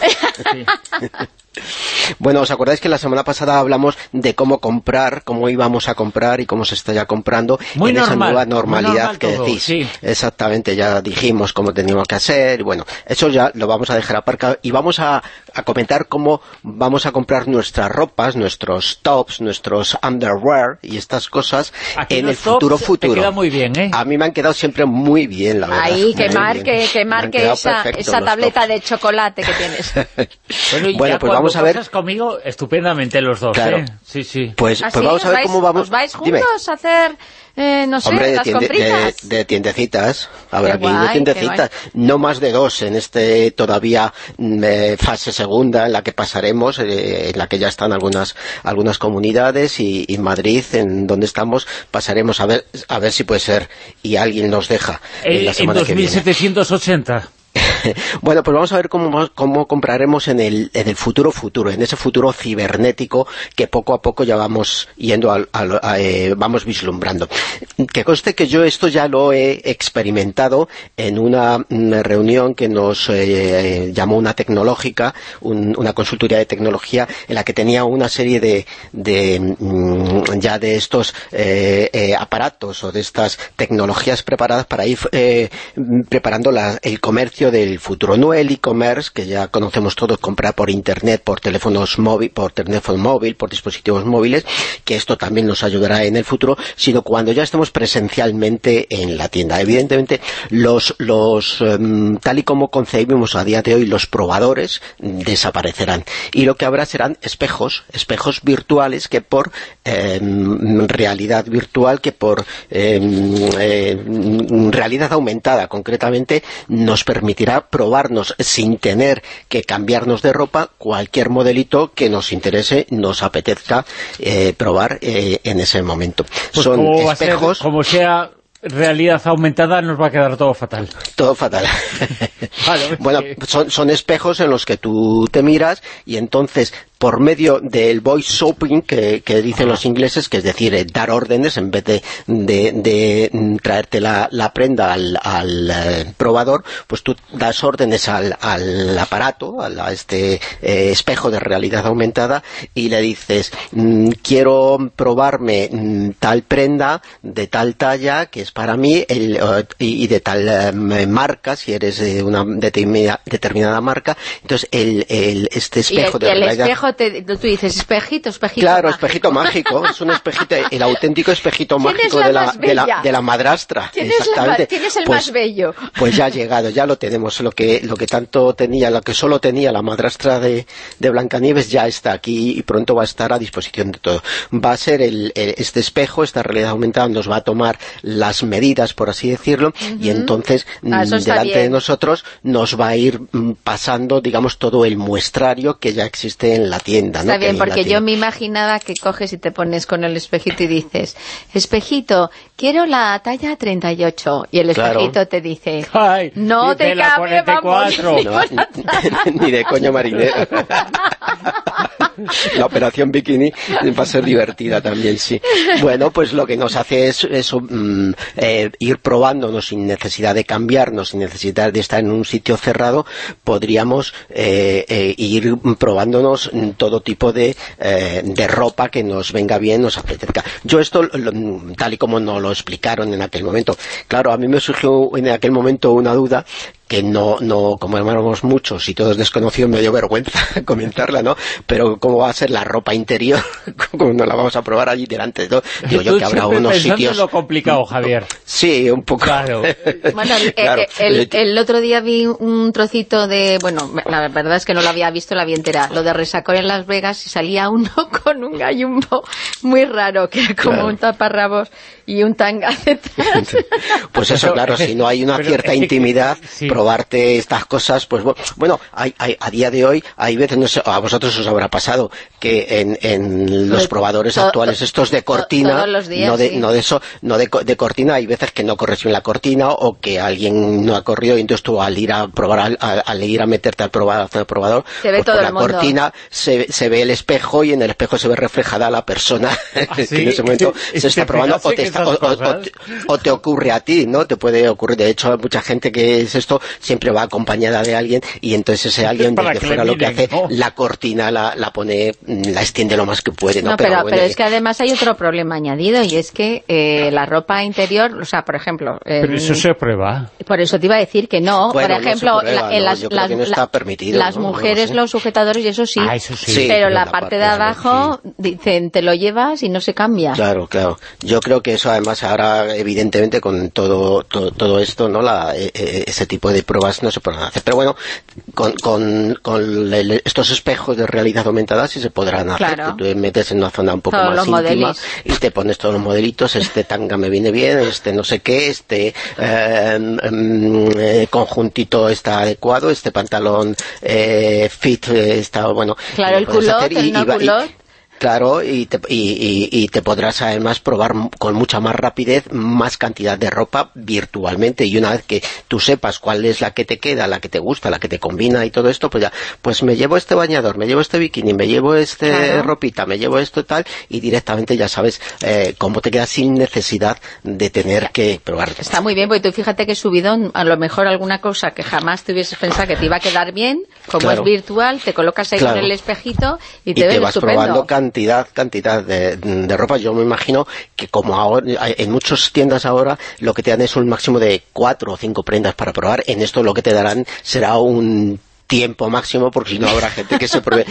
Bueno, ¿os acordáis que la semana pasada hablamos de cómo comprar, cómo íbamos a comprar y cómo se está ya comprando en esa nueva normalidad que decís? Exactamente, ya dijimos cómo teníamos que hacer, y bueno, eso ya lo vamos a dejar aparcado y vamos a, comentar cómo vamos a comprar nuestras ropas, nuestros tops, nuestros underwear y estas cosas en el futuro futuro. Te queda muy bien, ¿eh? A mí me han quedado siempre muy bien, la verdad. Ahí, que marque, que marque esa, esa tableta de chocolate que tienes. [LAUGHS] bueno, pues vamos a ver... conmigo estupendamente los dos, ¿eh? Sí, sí. Pues, pues vamos a ver cómo vamos... ¿Os vais juntos a hacer eh, no sé, Hombre, las de, de, tiendecitas, habrá que ir de tiendecitas, no más de dos en este todavía mm, eh, fase segunda en la que pasaremos, eh, en la que ya están algunas algunas comunidades y, y, Madrid, en donde estamos, pasaremos a ver a ver si puede ser. Y alguien nos deja en la semana en 2780. [LAUGHS] bueno, pues vamos a ver cómo, cómo compraremos en el, en el futuro futuro, en ese futuro cibernético que poco a poco ya vamos yendo, al, eh, vamos vislumbrando. Que conste que yo esto ya lo he experimentado en una, reunión que nos eh, llamó una tecnológica, una consultoría de tecnología, en la que tenía una serie de, de mm, ya de estos eh, aparatos o de estas tecnologías preparadas para ir preparando el comercio del futuro, no el e-commerce, que ya conocemos todos, comprar por internet, por teléfonos móvil, por teléfono móvil, por dispositivos móviles, que esto también nos ayudará en el futuro, sino cuando ya estemos presencialmente en la tienda. Evidentemente, los, los em, tal y como concebimos a día de hoy, los probadores desaparecerán. Y lo que habrá serán espejos, espejos virtuales que por em, realidad virtual, que por em, realidad aumentada, concretamente, nos permitirá permitirá probarnos sin tener que cambiarnos de ropa cualquier modelito que nos interese, nos apetezca eh, probar eh, en ese momento. Pues Son espejos... como sea realidad aumentada nos va a quedar todo fatal. Todo fatal. [LAUGHS] bueno, son, son, espejos en los que tú te miras y entonces por medio del voice shopping que, dicen los ingleses, que es decir, eh, dar órdenes en vez de, de, mm, traerte la, prenda al, eh, probador, pues tú das órdenes al, aparato, a, este eh, espejo de realidad aumentada y le dices, mm, quiero probarme mm, tal prenda de tal talla que es para mí y, de tal marca, si eres de una determinada, marca, entonces el, este espejo de realidad tú dices espejito, espejito Claro, espejito mágico, es un espejito, el [LAUGHS] auténtico espejito mágico de la, de, la, de la, madrastra. ¿Tienes, Exactamente. ¿Tienes el pues, más bello? Pues ya ha llegado, ya lo tenemos, lo que, lo que tanto tenía, lo que solo tenía la madrastra de, de Blancanieves ya está aquí y pronto va a estar a disposición de todo. Va a ser el, este espejo, esta realidad aumentada nos va a tomar las medidas, por así decirlo, y entonces ah, mm, delante de nosotros nos va a ir mm, pasando, digamos, todo el muestrario que ya existe en la tienda. Está bien, porque yo me imaginaba que coges y te pones con el espejito y dices, espejito, quiero la talla 38. Y el espejito te dice, no te cabe, vamos. [LAUGHS] ni de coño marinero. [LAUGHS] [LAUGHS] la operación bikini va a ser divertida también, sí. Bueno, pues lo que nos hace es mm, eh, ir probándonos sin necesidad de cambiarnos, sin necesidad de estar en un sitio cerrado, podríamos eh, eh, ir probándonos todo tipo de, de ropa que nos venga bien, nos apetezca. Yo esto, tal y como nos lo explicaron en aquel momento, claro, a mí me surgió en aquel momento una duda que no, no como éramos muchos y todos desconocidos me dio vergüenza [LAUGHS] comentarla, ¿no? Pero cómo va a ser la ropa interior, [LAUGHS] cómo no la vamos a probar allí delante de todo. Digo yo que habrá unos sitios... lo complicado, Javier. Sí, un poco. Claro. [LAUGHS] bueno, eh, eh, el, otro día vi un trocito de... Bueno, la verdad es que no lo había visto la vi entera. Lo de Resacón en Las Vegas y salía uno con un gallumbo muy raro, que era como un taparrabos y un tanga Pues eso, claro, si no hay una cierta intimidad, probarte estas cosas, pues bueno, hay, a día de hoy, hay veces, no sé, a vosotros os habrá pasado, que en, en los probadores actuales, estos de cortina, no, de, no de eso, no de, de, cortina, hay veces que no corres bien la cortina o que alguien no ha corrido y entonces tú al ir a probar, al, ir a meterte al probador, al probador pues por la cortina se, se, ve el espejo y en el espejo se ve reflejada la persona [LAUGHS] ¿Ah, que en ese momento [LAUGHS] se está probando o te está o, te ocurre a ti, ¿no? Te puede ocurrir, de hecho, mucha gente que es esto siempre va acompañada de alguien y entonces ese alguien [LAUGHS] desde fuera lo que hace, la cortina la, pone la extiende lo más que puede. No, pero, pero, es que además hay otro problema añadido y es que la ropa interior, o sea, por ejemplo... pero eso se prueba. Por eso te iba a decir que no. por ejemplo, en las, las mujeres, los sujetadores y eso sí. Ah, eso sí. Pero la, parte de abajo, dicen, te lo llevas y no se cambia. Claro, claro. Yo creo que eso además ahora, evidentemente, con todo, todo, esto, no la, e, e, ese tipo de pruebas no se pueden hacer. Pero bueno, con, con, con estos espejos de realidad aumentada sí se podrán hacer. Tú te metes en una zona un poco más íntima y te pones todos los modelitos, este tanga me viene bien, este no sé qué, este em, eh, conjuntito está adecuado, este pantalón eh, fit eh, está bueno. Claro, el culot, el no culot. Claro, y te, y, y, te podrás además probar con mucha más rapidez más cantidad de ropa virtualmente. Y una vez que tú sepas cuál es la que te queda, la que te gusta, la que te combina y todo esto, pues ya, pues me llevo este bañador, me llevo este bikini, me llevo este ropita, me llevo esto tal y directamente ya sabes eh, cómo te quedas sin necesidad de tener que probar. Está muy bien, porque tú fíjate que subido a lo mejor alguna cosa que jamás te hubieses pensado que te iba a quedar bien, como es virtual, te colocas ahí en el espejito y te, y te vas probando cantidad, cantidad de, de, ropa. Yo me imagino que como ahora, en muchas tiendas ahora lo que te dan es un máximo de cuatro o cinco prendas para probar. En esto lo que te darán será un tiempo máximo porque si no habrá gente que se pruebe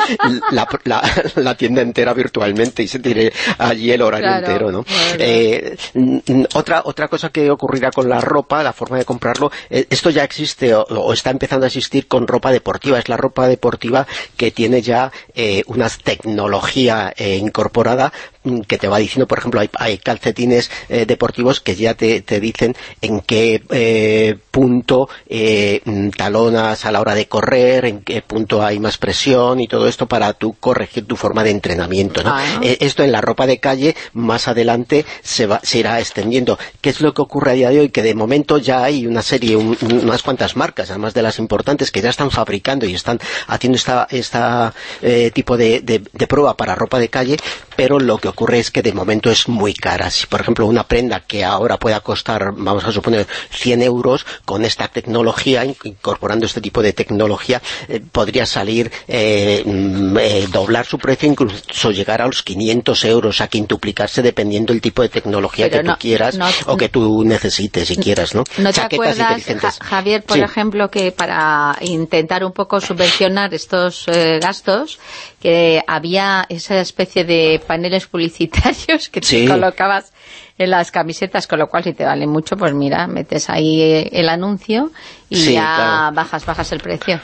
[LAUGHS] la, tienda entera virtualmente y se tire allí el horario entero, ¿no? Eh, otra, otra cosa que ocurrirá con la ropa, la forma de comprarlo, eh, esto ya existe o, está empezando a existir con ropa deportiva, es la ropa deportiva que tiene ya eh, una tecnología incorporada Mm, que te va diciendo, por ejemplo, hay, calcetines eh, deportivos que ya te, dicen en qué eh, punto eh, mm, talonas a la hora de correr, en qué punto hay más presión y todo esto para tú corregir tu forma de entrenamiento. Ah. esto en la ropa de calle más adelante se, va, se irá extendiendo. ¿Qué es lo que ocurre a día de hoy? Que de momento ya hay una serie, unas cuantas marcas, además de las importantes, que ya están fabricando y están haciendo esta, esta tipo de, de prueba para ropa de calle, pero lo que ocurre es que de momento es muy cara. Si, por ejemplo, una prenda que ahora pueda costar, vamos a suponer, 100 euros, con esta tecnología, incorporando este tipo de tecnología, eh, podría salir, eh, mm, eh, doblar su precio, incluso llegar a los 500 euros, a quintuplicarse dependiendo del tipo de tecnología que tú quieras o que tú necesites y quieras, ¿no? ¿No te acuerdas, Javier, por ejemplo, que para intentar un poco subvencionar estos gastos, que había esa especie de paneles publicitarios que te colocabas en las camisetas, con lo cual si te vale mucho, pues mira, metes ahí el anuncio y ya bajas, bajas el precio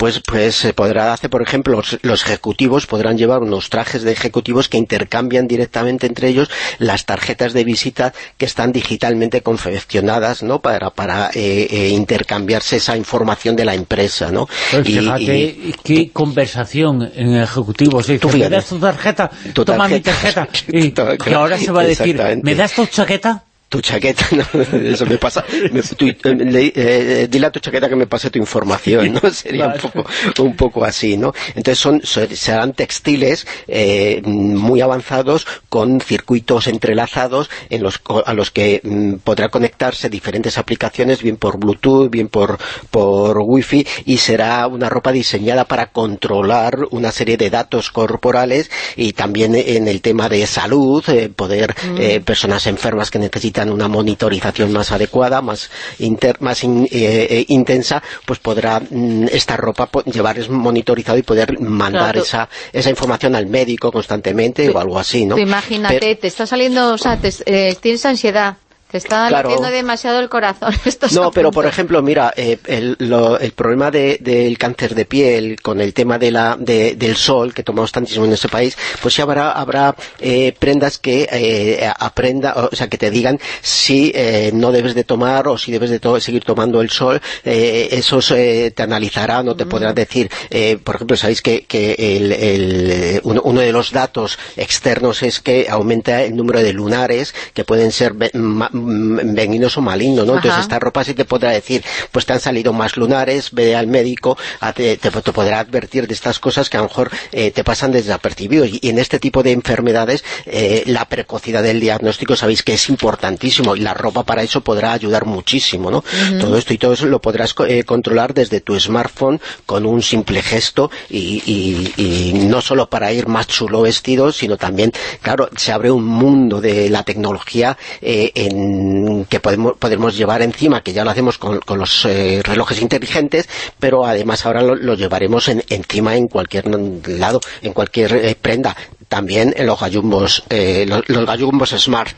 pues pues se podrá hacer, por ejemplo, los, ejecutivos podrán llevar unos trajes de ejecutivos que intercambian directamente entre ellos las tarjetas de visita que están digitalmente confeccionadas, ¿no? Para, para eh, eh, intercambiarse esa información de la empresa, ¿no? Pues fíjate, qué conversación en ejecutivos. Dice, ¿me das tu tarjeta? Toma mi tarjeta. [LAUGHS] Y, ahora se va a decir, ¿me das tu chaqueta? Tu chaqueta, [LAUGHS] eso me pasa, eh, eh, dile a tu chaqueta que me pase tu información, ¿no? [LAUGHS] Sería un poco, un poco así, ¿no? Entonces son, serán textiles eh, muy avanzados con circuitos entrelazados en los, a los que mm, podrá conectarse diferentes aplicaciones, bien por Bluetooth, bien por, por Wi-Fi, y será una ropa diseñada para controlar una serie de datos corporales y también en el tema de salud, poder, mm. personas enfermas que necesitan una monitorización más adecuada, más, más eh, eh, intensa, pues podrá mm, esta ropa llevar monitorizado y poder mandar esa, esa información al médico constantemente o algo así, ¿no? imagínate, te está saliendo, o sea, eh, tienes ansiedad, te está claro. demasiado el corazón. [LAUGHS] no, pero por ejemplo, mira, eh, el, problema del cáncer de piel con el tema de la, del sol, que tomamos tantísimo en este país, pues sí habrá, habrá eh, prendas que eh, aprenda, o sea, que te digan si no debes de tomar o si debes de seguir tomando el sol. esos te analizarán o te mm. podrán decir, por ejemplo, sabéis que, el, uno, de los datos externos es que aumenta el número de lunares que pueden ser venenoso maligno, ¿no? Entonces esta ropa sí te podrá decir, pues te han salido más lunares, ve al médico, te, te, podrá advertir de estas cosas que a lo mejor eh, te pasan desapercibidos. Y, en este tipo de enfermedades, eh, la precocidad del diagnóstico sabéis que es importantísimo y la ropa para eso podrá ayudar muchísimo, ¿no? Todo esto y todo eso lo podrás eh, controlar desde tu smartphone con un simple gesto y, y, no solo para ir más chulo vestido, sino también, claro, se abre un mundo de la tecnología eh, en, que podemos, podemos llevar encima, que ya lo hacemos con, los eh, relojes inteligentes, pero además ahora lo, llevaremos encima en cualquier lado, en cualquier eh, prenda. También en los gallumbos, los, los gallumbos smart.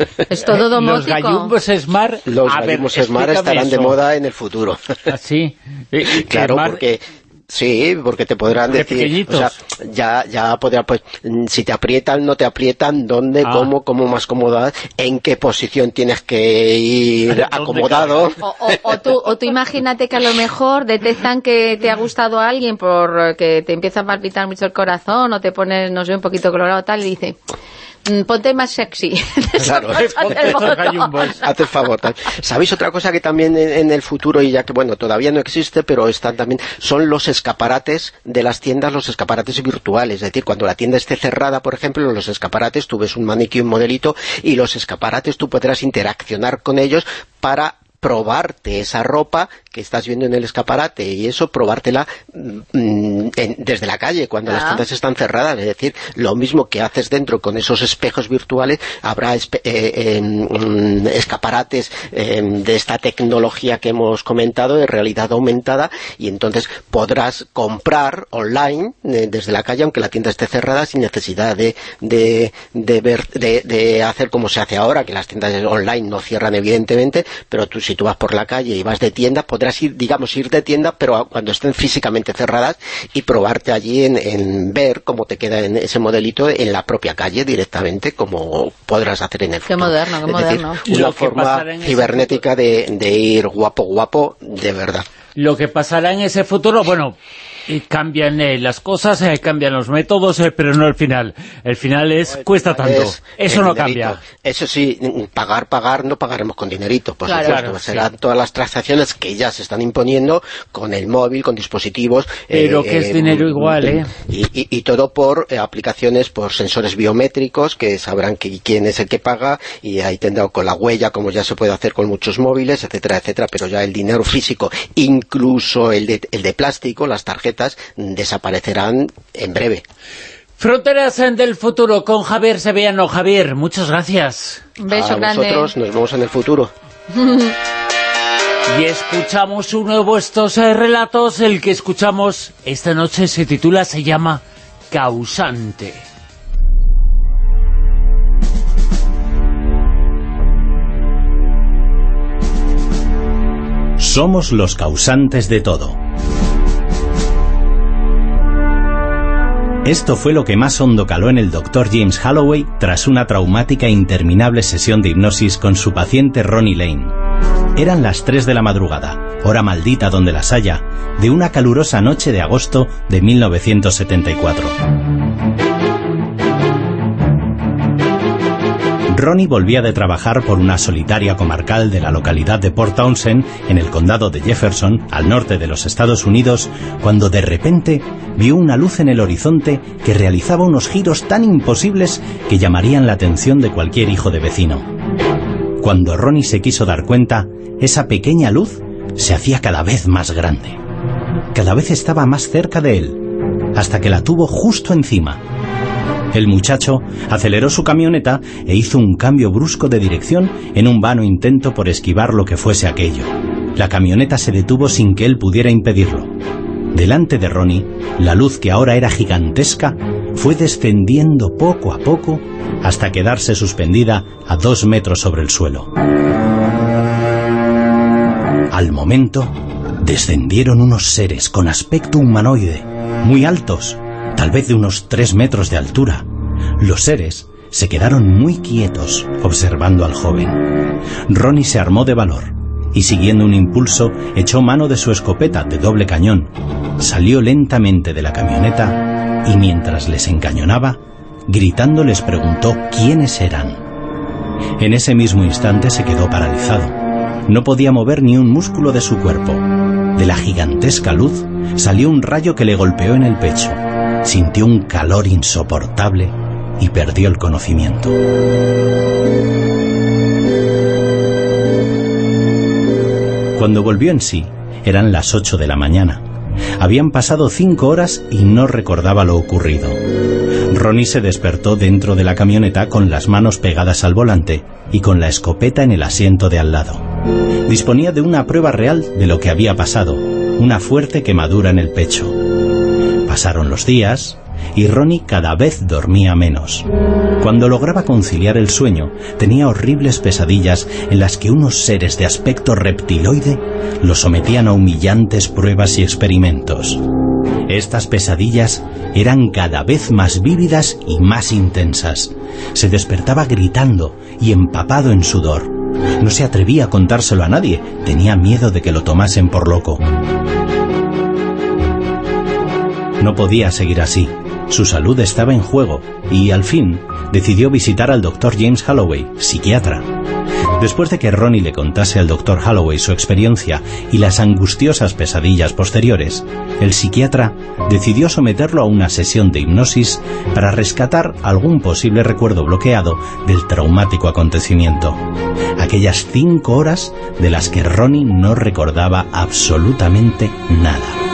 [LAUGHS] Es todo domótico. Los gallumbos Smart... Los gallumbos Smart estarán de moda en el futuro. ¿Ah, sí? [LAUGHS] claro, porque Sí, porque te podrán decir, o sea, ya, ya podrá, pues, si te aprietan, no te aprietan, dónde, ah. cómo, cómo más cómoda, en qué posición tienes que ir acomodado. O, tú, o tú imagínate que a lo mejor detectan que te ha gustado a alguien porque te empieza a palpitar mucho el corazón o te pones, no sé, un poquito colorado tal y dice ponte más sexy. [LAUGHS] Claro, haz el favor. ¿Sabéis otra cosa que también en, el futuro, y ya que bueno, todavía no existe, pero están también, son los escaparates de las tiendas, los escaparates virtuales. Es decir, cuando la tienda esté cerrada, por ejemplo, los escaparates, tú ves un maniquí, un modelito, y los escaparates tú podrás interaccionar con ellos para probarte esa ropa que estás viendo en el escaparate y eso probártela mm, desde la calle cuando las ah. tiendas están cerradas es decir, lo mismo que haces dentro con esos espejos virtuales habrá eh, mm, escaparates em, de esta tecnología que hemos comentado de realidad aumentada y entonces podrás comprar online eh, desde la calle aunque la tienda esté cerrada sin necesidad de, de, de ver de, de hacer como se hace ahora que las tiendas online no cierran evidentemente pero tú si tú vas por la calle y vas de tienda, podrás ir, digamos, ir de tienda, pero cuando estén físicamente cerradas y probarte allí en, ver cómo te queda en ese modelito en la propia calle directamente, como podrás hacer en el futuro. Qué moderno, qué moderno. una forma cibernética de, de ir guapo, guapo, de verdad. Lo que pasará en ese futuro, bueno, y cambian eh, las cosas, eh, cambian los métodos, eh, pero no el final. El final es, cuesta tanto. Eso no cambia. Eso sí, pagar, pagar, no pagaremos con dinerito, por supuesto. Serán todas las transacciones que ya se están imponiendo con el móvil, con dispositivos. Pero que es dinero igual, ¿eh? Y, todo por aplicaciones, por sensores biométricos que sabrán que, quién es el que paga y ahí tendrá con la huella, como ya se puede hacer con muchos móviles, etcétera, etcétera, pero ya el dinero físico, incluso el de, el de plástico, las tarjetas desaparecerán en breve. Fronteras del futuro con Javier Sevillano. Javier, muchas gracias. Un beso A Nosotros nos vemos en el futuro. [LAUGHS] y escuchamos uno de vuestros eh, relatos. El que escuchamos esta noche se titula, se llama Causante. Somos los causantes de todo. Esto fue lo que más hondo caló en el Dr. James Holloway tras una traumática e interminable sesión de hipnosis con su paciente Ronnie Lane. Eran las 3 de la madrugada, hora maldita donde las haya, de una calurosa noche de agosto de 1974. Ronnie volvía de trabajar por una solitaria comarcal de la localidad de Port Townsend, en el condado de Jefferson, al norte de los Estados Unidos, cuando de repente vio una luz en el horizonte que realizaba unos giros tan imposibles que llamarían la atención de cualquier hijo de vecino. Cuando Ronnie se quiso dar cuenta, esa pequeña luz se hacía cada vez más grande. Cada vez estaba más cerca de él, hasta que la tuvo justo encima el muchacho aceleró su camioneta e hizo un cambio brusco de dirección en un vano intento por esquivar lo que fuese aquello. La camioneta se detuvo sin que él pudiera impedirlo. Delante de Ronnie, la luz que ahora era gigantesca fue descendiendo poco a poco hasta quedarse suspendida a dos metros sobre el suelo. Al momento, descendieron unos seres con aspecto humanoide, muy altos, tal vez de unos tres metros de altura. Los seres se quedaron muy quietos observando al joven. Ronnie se armó de valor y siguiendo un impulso echó mano de su escopeta de doble cañón, salió lentamente de la camioneta y mientras les encañonaba, gritando les preguntó quiénes eran. En ese mismo instante se quedó paralizado. No podía mover ni un músculo de su cuerpo. De la gigantesca luz salió un rayo que le golpeó en el pecho. Sintió un calor insoportable y perdió el conocimiento. Cuando volvió en sí, eran las ocho de la mañana. Habían pasado cinco horas y no recordaba lo ocurrido. Ronnie se despertó dentro de la camioneta con las manos pegadas al volante y con la escopeta en el asiento de al lado. Disponía de una prueba real de lo que había pasado, una fuerte quemadura en el pecho. Pasaron los días, y Ronnie cada vez dormía menos. Cuando lograba conciliar el sueño, tenía horribles pesadillas en las que unos seres de aspecto reptiloide lo sometían a humillantes pruebas y experimentos. Estas pesadillas eran cada vez más vívidas y más intensas. Se despertaba gritando y empapado en sudor. No se atrevía a contárselo a nadie, tenía miedo de que lo tomasen por loco. No podía seguir así. Su salud estaba en juego y, al fin, decidió visitar al doctor James Holloway, psiquiatra. Después de que Ronnie le contase al doctor Holloway su experiencia y las angustiosas pesadillas posteriores, el psiquiatra decidió someterlo a una sesión de hipnosis para rescatar algún posible recuerdo bloqueado del traumático acontecimiento. Aquellas cinco horas de las que Ronnie no recordaba absolutamente nada.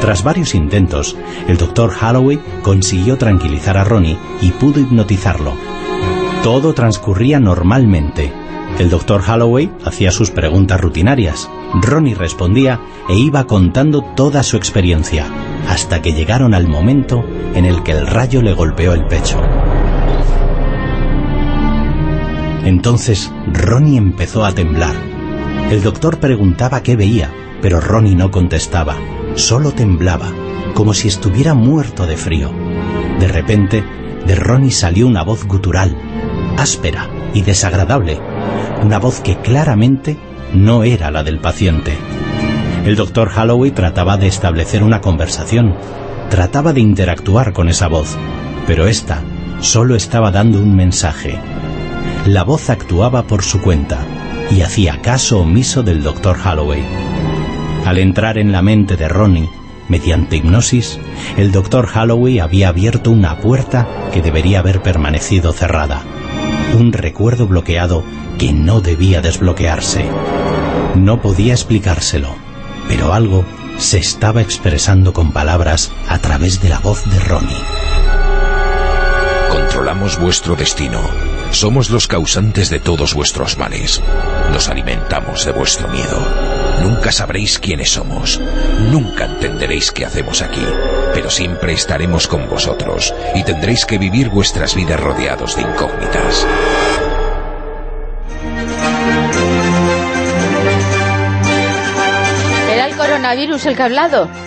Tras varios intentos, el doctor Holloway consiguió tranquilizar a Ronnie y pudo hipnotizarlo. Todo transcurría normalmente. El doctor Holloway hacía sus preguntas rutinarias. Ronnie respondía e iba contando toda su experiencia, hasta que llegaron al momento en el que el rayo le golpeó el pecho. Entonces Ronnie empezó a temblar. El doctor preguntaba qué veía, pero Ronnie no contestaba solo temblaba, como si estuviera muerto de frío. De repente, de Ronnie salió una voz gutural, áspera y desagradable, una voz que claramente no era la del paciente. El doctor Holloway trataba de establecer una conversación, trataba de interactuar con esa voz, pero ésta solo estaba dando un mensaje. La voz actuaba por su cuenta y hacía caso omiso del doctor Holloway. Al entrar en la mente de Ronnie, mediante hipnosis, el doctor Holloway había abierto una puerta que debería haber permanecido cerrada. Un recuerdo bloqueado que no debía desbloquearse. No podía explicárselo, pero algo se estaba expresando con palabras a través de la voz de Ronnie. Controlamos vuestro destino. Somos los causantes de todos vuestros males. Nos alimentamos de vuestro miedo. Nunca sabréis quiénes somos, nunca entenderéis qué hacemos aquí, pero siempre estaremos con vosotros y tendréis que vivir vuestras vidas rodeados de incógnitas. ¿Era el coronavirus el que ha hablado? [LAUGHS]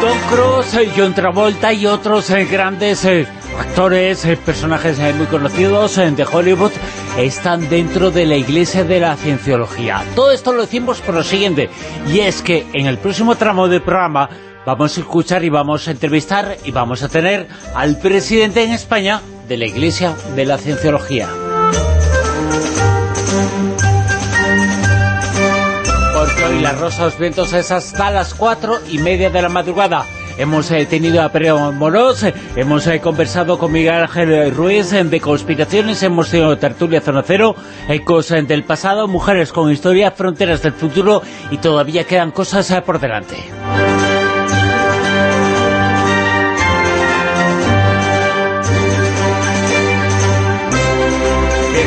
Tom Cruise, John Travolta y otros eh, grandes eh, actores, eh, personajes muy conocidos de Hollywood están dentro de la Iglesia de la Cienciología. Todo esto lo decimos por lo siguiente, y es que en el próximo tramo del programa vamos a escuchar y vamos a entrevistar y vamos a tener al presidente en España de la Iglesia de la Cienciología. Porque hoy la Rosa Vientos es hasta las cuatro y media de la madrugada hemos eh, tenido a Preo Moros, eh, hemos eh, conversado con Miguel Ángel Ruiz de conspiraciones, hemos tenido tertulia zona cero, ecos del pasado, mujeres con historia, fronteras del futuro y todavía quedan cosas por delante.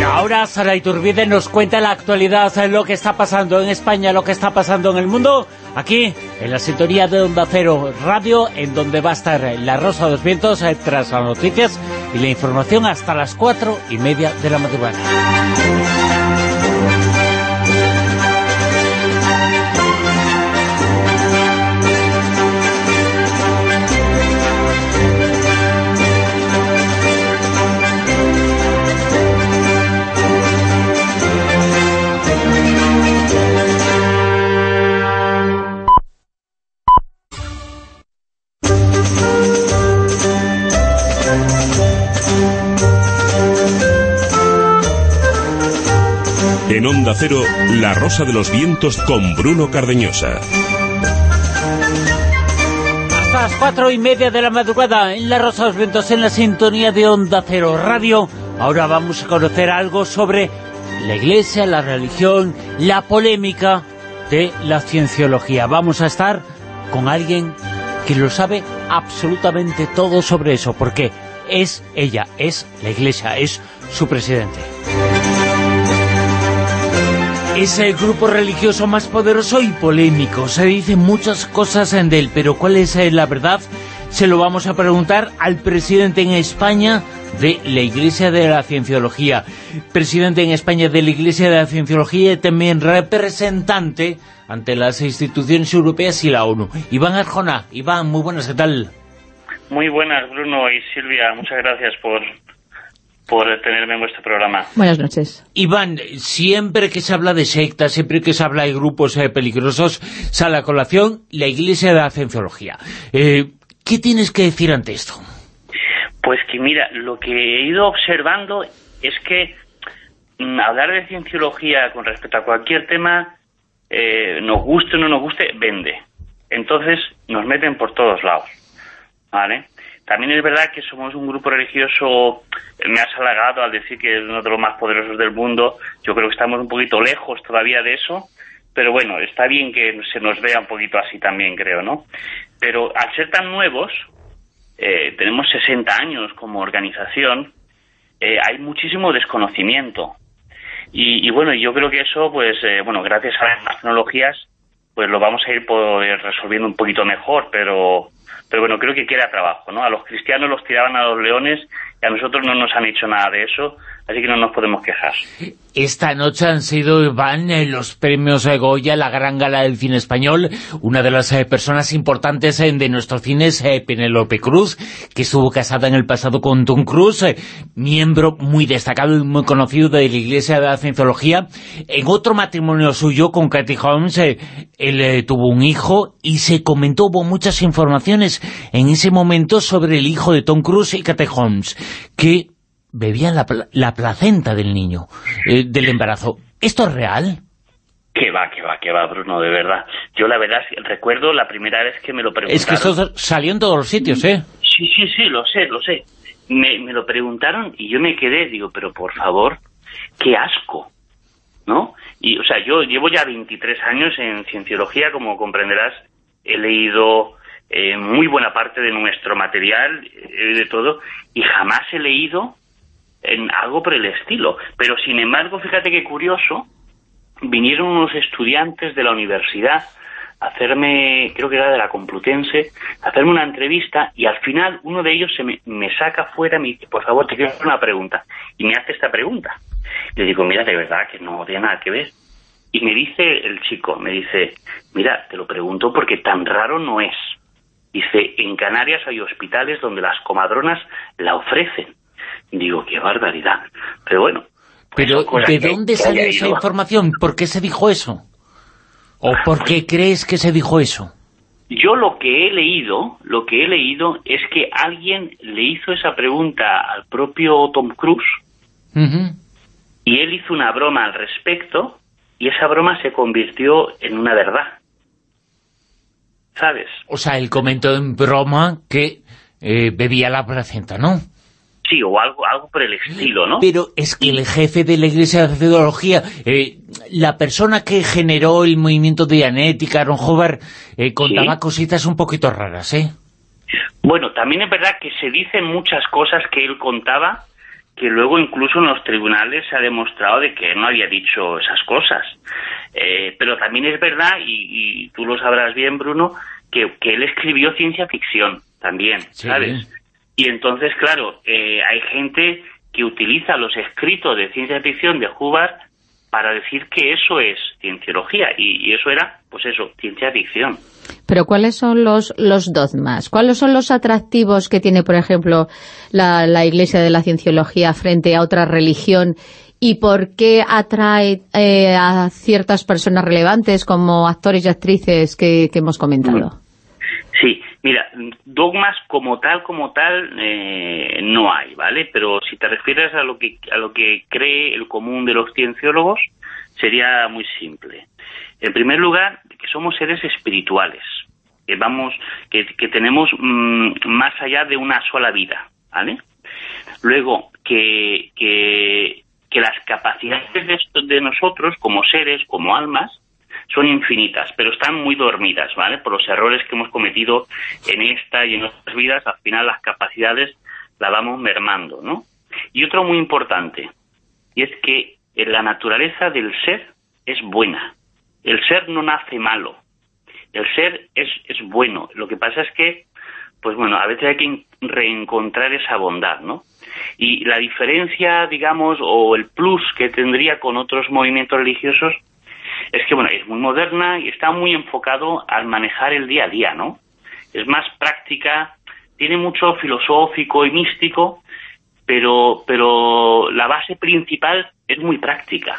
Ahora Sara Iturbide nos cuenta la actualidad, lo que está pasando en España, lo que está pasando en el mundo, aquí en la sintonía de Onda Cero Radio, en donde va a estar La Rosa de los Vientos eh, tras las noticias y la información hasta las cuatro y media de la madrugada. En Onda Cero, La Rosa de los Vientos con Bruno Cardeñosa. Hasta las cuatro y media de la madrugada en La Rosa de los Vientos, en la sintonía de Onda Cero Radio. Ahora vamos a conocer algo sobre la Iglesia, la religión, la polémica de la cienciología. Vamos a estar con alguien que lo sabe absolutamente todo sobre eso, porque es ella, es la Iglesia, es su presidente. Es el grupo religioso más poderoso y polémico. Se dicen muchas cosas en él, pero ¿cuál es eh, la verdad? Se lo vamos a preguntar al presidente en España de la Iglesia de la Cienciología. Presidente en España de la Iglesia de la Cienciología y también representante ante las instituciones europeas y la ONU. Iván Arjona. Iván, muy buenas, ¿qué tal? Muy buenas, Bruno y Silvia. Muchas gracias por, por tenerme en vuestro programa. Buenas noches. Iván, siempre que se habla de sectas, siempre que se habla de grupos eh, peligrosos, sale a colación la Iglesia de la Cienciología. Eh, ¿Qué tienes que decir ante esto? Pues que mira, lo que he ido observando es que mm, hablar de cienciología con respecto a cualquier tema, eh, nos guste o no nos guste, vende. Entonces nos meten por todos lados. ¿Vale? También es verdad que somos un grupo religioso, me has halagado al decir que es uno de los más poderosos del mundo, yo creo que estamos un poquito lejos todavía de eso, pero bueno, está bien que se nos vea un poquito así también, creo, ¿no? Pero al ser tan nuevos, eh, tenemos 60 años como organización, eh, hay muchísimo desconocimiento. Y, bueno, yo creo que eso, pues, eh, bueno, gracias a las tecnologías, pues lo vamos a ir resolviendo un poquito mejor, pero pero bueno, creo que queda trabajo, ¿no? A los cristianos los tiraban a los leones y a nosotros no nos han hecho nada de eso, así que no nos podemos quejar. Esta noche han sido, van eh, los premios de Goya, la gran gala del cine español. Una de las eh, personas importantes eh, de nuestro cine es Penélope Cruz, que estuvo casada en el pasado con Tom Cruise, miembro muy destacado y muy conocido de la Iglesia de la Cienciología. En otro matrimonio suyo con Kathy Holmes, él tuvo un hijo y se comentó, hubo muchas informaciones en ese momento sobre el hijo de Tom Cruise y Kathy Holmes, que bebían la, placenta del niño, eh, del embarazo. ¿Esto es real? Que va, que va, que va, Bruno, de verdad. Yo la verdad recuerdo la primera vez que me lo preguntaron. Es que esto salió en todos los sitios, ¿eh? Sí, sí, sí, lo sé, lo sé. Me, me lo preguntaron y yo me quedé, digo, pero por favor, qué asco, ¿no? Y, o sea, yo llevo ya 23 años en cienciología, como comprenderás, he leído eh, muy buena parte de nuestro material, eh, de todo, y jamás he leído en algo por el estilo. Pero sin embargo, fíjate qué curioso, vinieron unos estudiantes de la universidad a hacerme, creo que era de la Complutense, a hacerme una entrevista y al final uno de ellos se me, saca fuera y me dice, por favor, te quiero hacer una pregunta. Y me hace esta pregunta. Le digo, mira, de verdad que no tiene nada que ver. Y me dice el chico, me dice, mira, te lo pregunto porque tan raro no es. Dice, en Canarias hay hospitales donde las comadronas la ofrecen. Digo, qué barbaridad. Pero bueno. Pues Pero, ¿de dónde salió esa información? ¿Por qué se dijo eso? ¿O ah, por qué pues crees que se dijo eso? Yo lo que he leído, lo que he leído es que alguien le hizo esa pregunta al propio Tom Cruise y él hizo una broma al respecto y esa broma se convirtió en una verdad. ¿Sabes? O sea, él comentó en broma que eh, bebía la placenta, ¿no? Sí, o algo, algo por el estilo, ¿no? Pero es que el jefe de la Iglesia de Teología, eh, la persona que generó el movimiento de Dianética, Aaron Hobart, eh, contaba cositas un poquito raras, ¿eh? Bueno, también es verdad que se dicen muchas cosas que él contaba que luego incluso en los tribunales se ha demostrado de que no había dicho esas cosas. Eh, pero también es verdad, y, tú lo sabrás bien, Bruno, que, que él escribió ciencia ficción también, ¿sabes? Y entonces, claro, eh, hay gente que utiliza los escritos de ciencia ficción de Hubbard para decir que eso es cienciología, y, eso era, pues eso, ciencia ficción. Pero ¿cuáles son los, los dogmas? ¿Cuáles son los atractivos que tiene, por ejemplo, la, la Iglesia de la Cienciología frente a otra religión y por qué atrae eh, a ciertas personas relevantes como actores y actrices que, que hemos comentado? Sí, Mira, dogmas como tal, como tal, eh, no hay, ¿vale? Pero si te refieres a lo que a lo que cree el común de los cienciólogos, sería muy simple. En primer lugar, que somos seres espirituales, que vamos, que, tenemos mm, más allá de una sola vida, ¿vale? Luego, que, que, las capacidades de, de nosotros, como seres, como almas, son infinitas, pero están muy dormidas, ¿vale? Por los errores que hemos cometido en esta y en otras vidas, al final las capacidades las vamos mermando, ¿no? Y otro muy importante, y es que la naturaleza del ser es buena. El ser no nace malo. El ser es, es bueno. Lo que pasa es que, pues bueno, a veces hay que reencontrar esa bondad, ¿no? Y la diferencia, digamos, o el plus que tendría con otros movimientos religiosos es que, bueno, es muy moderna y está muy enfocado al manejar el día a día, ¿no? Es más práctica, tiene mucho filosófico y místico, pero, pero la base principal es muy práctica.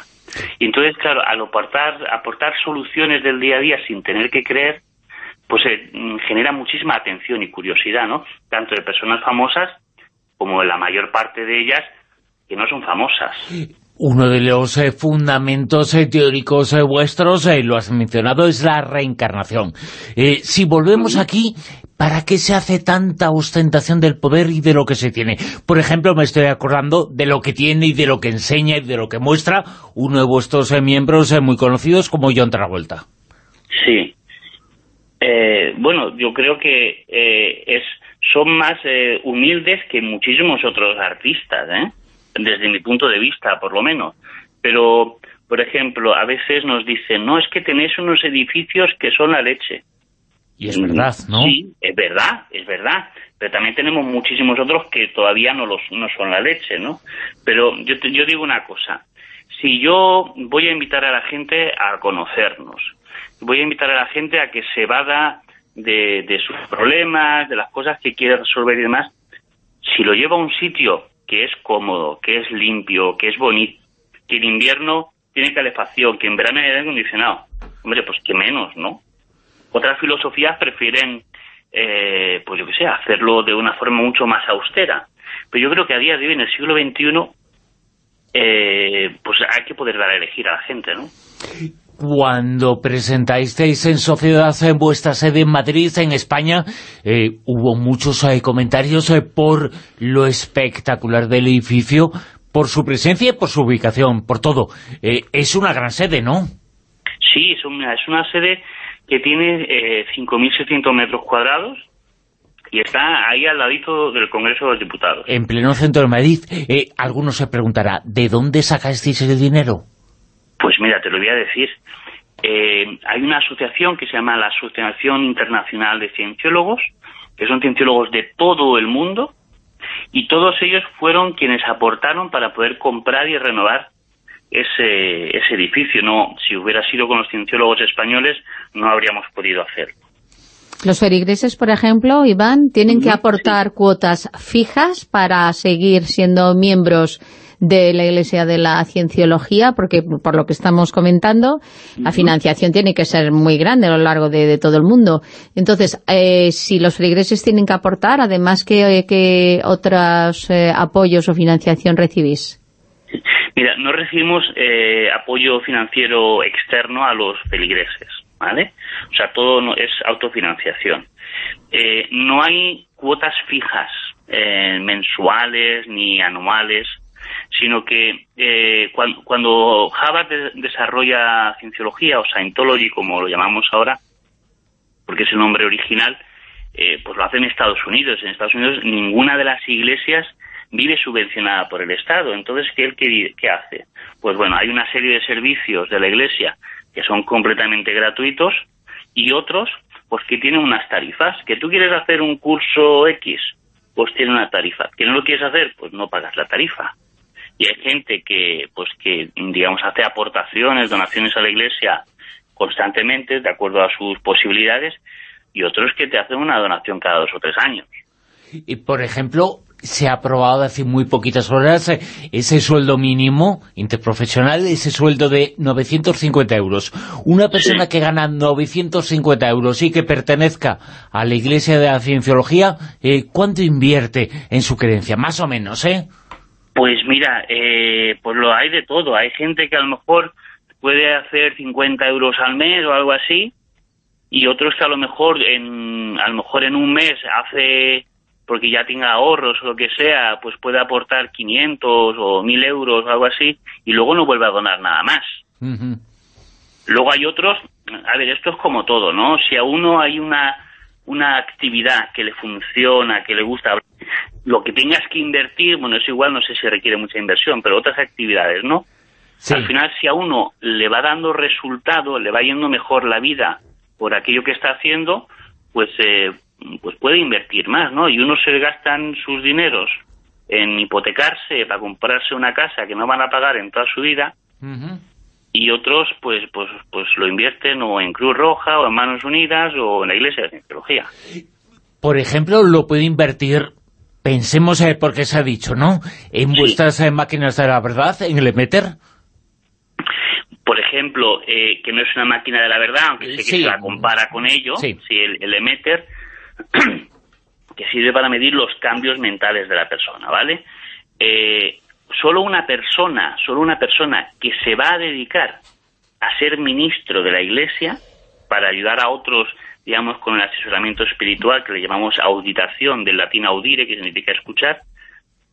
Y entonces, claro, al aportar, aportar soluciones del día a día sin tener que creer, pues eh, genera muchísima atención y curiosidad, ¿no? Tanto de personas famosas como de la mayor parte de ellas que no son famosas. [LAUGHS] Uno de los eh, fundamentos eh, teóricos vuestros, lo has mencionado, es la reencarnación. si volvemos aquí, ¿para qué se hace tanta ostentación del poder y de lo que se tiene? Por ejemplo, me estoy acordando de lo que tiene y de lo que enseña y de lo que muestra uno de vuestros eh, miembros eh, muy conocidos como John Travolta. Sí. Eh, bueno, yo creo que es son más humildes que muchísimos otros artistas, desde mi punto de vista, por lo menos. Pero, por ejemplo, a veces nos dicen, no, es que tenéis unos edificios que son la leche. Y es verdad, ¿no? Sí, es verdad, es verdad. Pero también tenemos muchísimos otros que todavía no, los, no son la leche, ¿no? Pero yo, yo digo una cosa. Si yo voy a invitar a la gente a conocernos, voy a invitar a la gente a que se vada de, de sus problemas, de las cosas que quiere resolver y demás, si lo lleva a un sitio que es cómodo, que es limpio, que es bonito, que en invierno tiene calefacción, que en verano hay aire acondicionado, hombre, pues que menos, ¿no? Otras filosofías prefieren, eh, pues yo qué sé, hacerlo de una forma mucho más austera. Pero yo creo que a día de hoy, en el siglo XXI, eh, pues hay que poder dar a elegir a la gente, ¿no? Cuando presentasteis en Sociedad en vuestra sede en Madrid, en España, eh, hubo muchos comentarios por lo espectacular del edificio, por su presencia y por su ubicación, por todo. es una gran sede, ¿no? Sí, es una, es una sede que tiene eh, 5.600 metros cuadrados y está ahí al ladito del Congreso de los Diputados. En pleno centro de Madrid. Eh, alguno se preguntará, ¿de dónde sacasteis el dinero? Pues mira, te lo voy a decir. Eh, hay una asociación que se llama la Asociación Internacional de Cienciólogos, que son cienciólogos de todo el mundo, y todos ellos fueron quienes aportaron para poder comprar y renovar ese, ese edificio. No, si hubiera sido con los cienciólogos españoles, no habríamos podido hacerlo. Los feligreses, por ejemplo, Iván, tienen que aportar cuotas fijas para seguir siendo miembros de la Iglesia de la Cienciología, porque por lo que estamos comentando, la financiación tiene que ser muy grande a lo largo de, todo el mundo. Entonces, eh, si los feligreses tienen que aportar, además, ¿qué, qué otros eh, apoyos o financiación recibís? Mira, no recibimos eh, apoyo financiero externo a los feligreses, ¿vale? O sea, todo es autofinanciación. Eh, no hay cuotas fijas, eh, mensuales ni anuales, sino que cuando, cuando, Harvard desarrolla cienciología o Scientology, como lo llamamos ahora, porque es el nombre original, pues lo hace en Estados Unidos. En Estados Unidos ninguna de las iglesias vive subvencionada por el Estado. Entonces, ¿qué, qué, qué hace? Pues bueno, hay una serie de servicios de la Iglesia que son completamente gratuitos y otros pues que tienen unas tarifas. Que tú quieres hacer un curso X, pues tiene una tarifa. Que no lo quieres hacer, pues no pagas la tarifa. Y hay gente que, pues que, digamos, hace aportaciones, donaciones a la Iglesia constantemente, de acuerdo a sus posibilidades, y otros que te hacen una donación cada dos o tres años. Y, por ejemplo, se ha aprobado hace muy poquitas horas eh, ese sueldo mínimo interprofesional, ese sueldo de 950 euros. Una persona que gana 950 euros y que pertenezca a la Iglesia de la Cienciología, eh, ¿cuánto invierte en su creencia? Más o menos, ¿eh? Pues mira, eh, pues lo hay de todo. Hay gente que a lo mejor puede hacer 50 euros al mes o algo así, y otros que a lo mejor en, a lo mejor en un mes hace, porque ya tenga ahorros o lo que sea, pues puede aportar 500 o 1000 euros o algo así, y luego no vuelve a donar nada más. Luego hay otros, a ver, esto es como todo, ¿no? Si a uno hay una, una actividad que le funciona, que le gusta, lo que tengas que invertir, bueno, es igual, no sé si requiere mucha inversión, pero otras actividades, ¿no? Al final, si a uno le va dando resultado, le va yendo mejor la vida por aquello que está haciendo, pues, eh, pues puede invertir más, ¿no? Y unos se gastan sus dineros en hipotecarse para comprarse una casa que no van a pagar en toda su vida, y otros pues pues pues lo invierten o en Cruz Roja o en Manos Unidas o en la Iglesia de Cienciología. Por ejemplo, lo puede invertir, pensemos eh, porque se ha dicho, ¿no? En vuestras eh, máquinas de la verdad, en el Emeter. Por ejemplo, eh, que no es una máquina de la verdad, aunque sé que se la compara con ello, sí. el, el Emeter, [CLEARS THROAT] que sirve para medir los cambios mentales de la persona, ¿vale? Eh, solo una persona, solo una persona que se va a dedicar a ser ministro de la Iglesia para ayudar a otros, digamos, con el asesoramiento espiritual, que le llamamos auditación, del latín audire, que significa escuchar,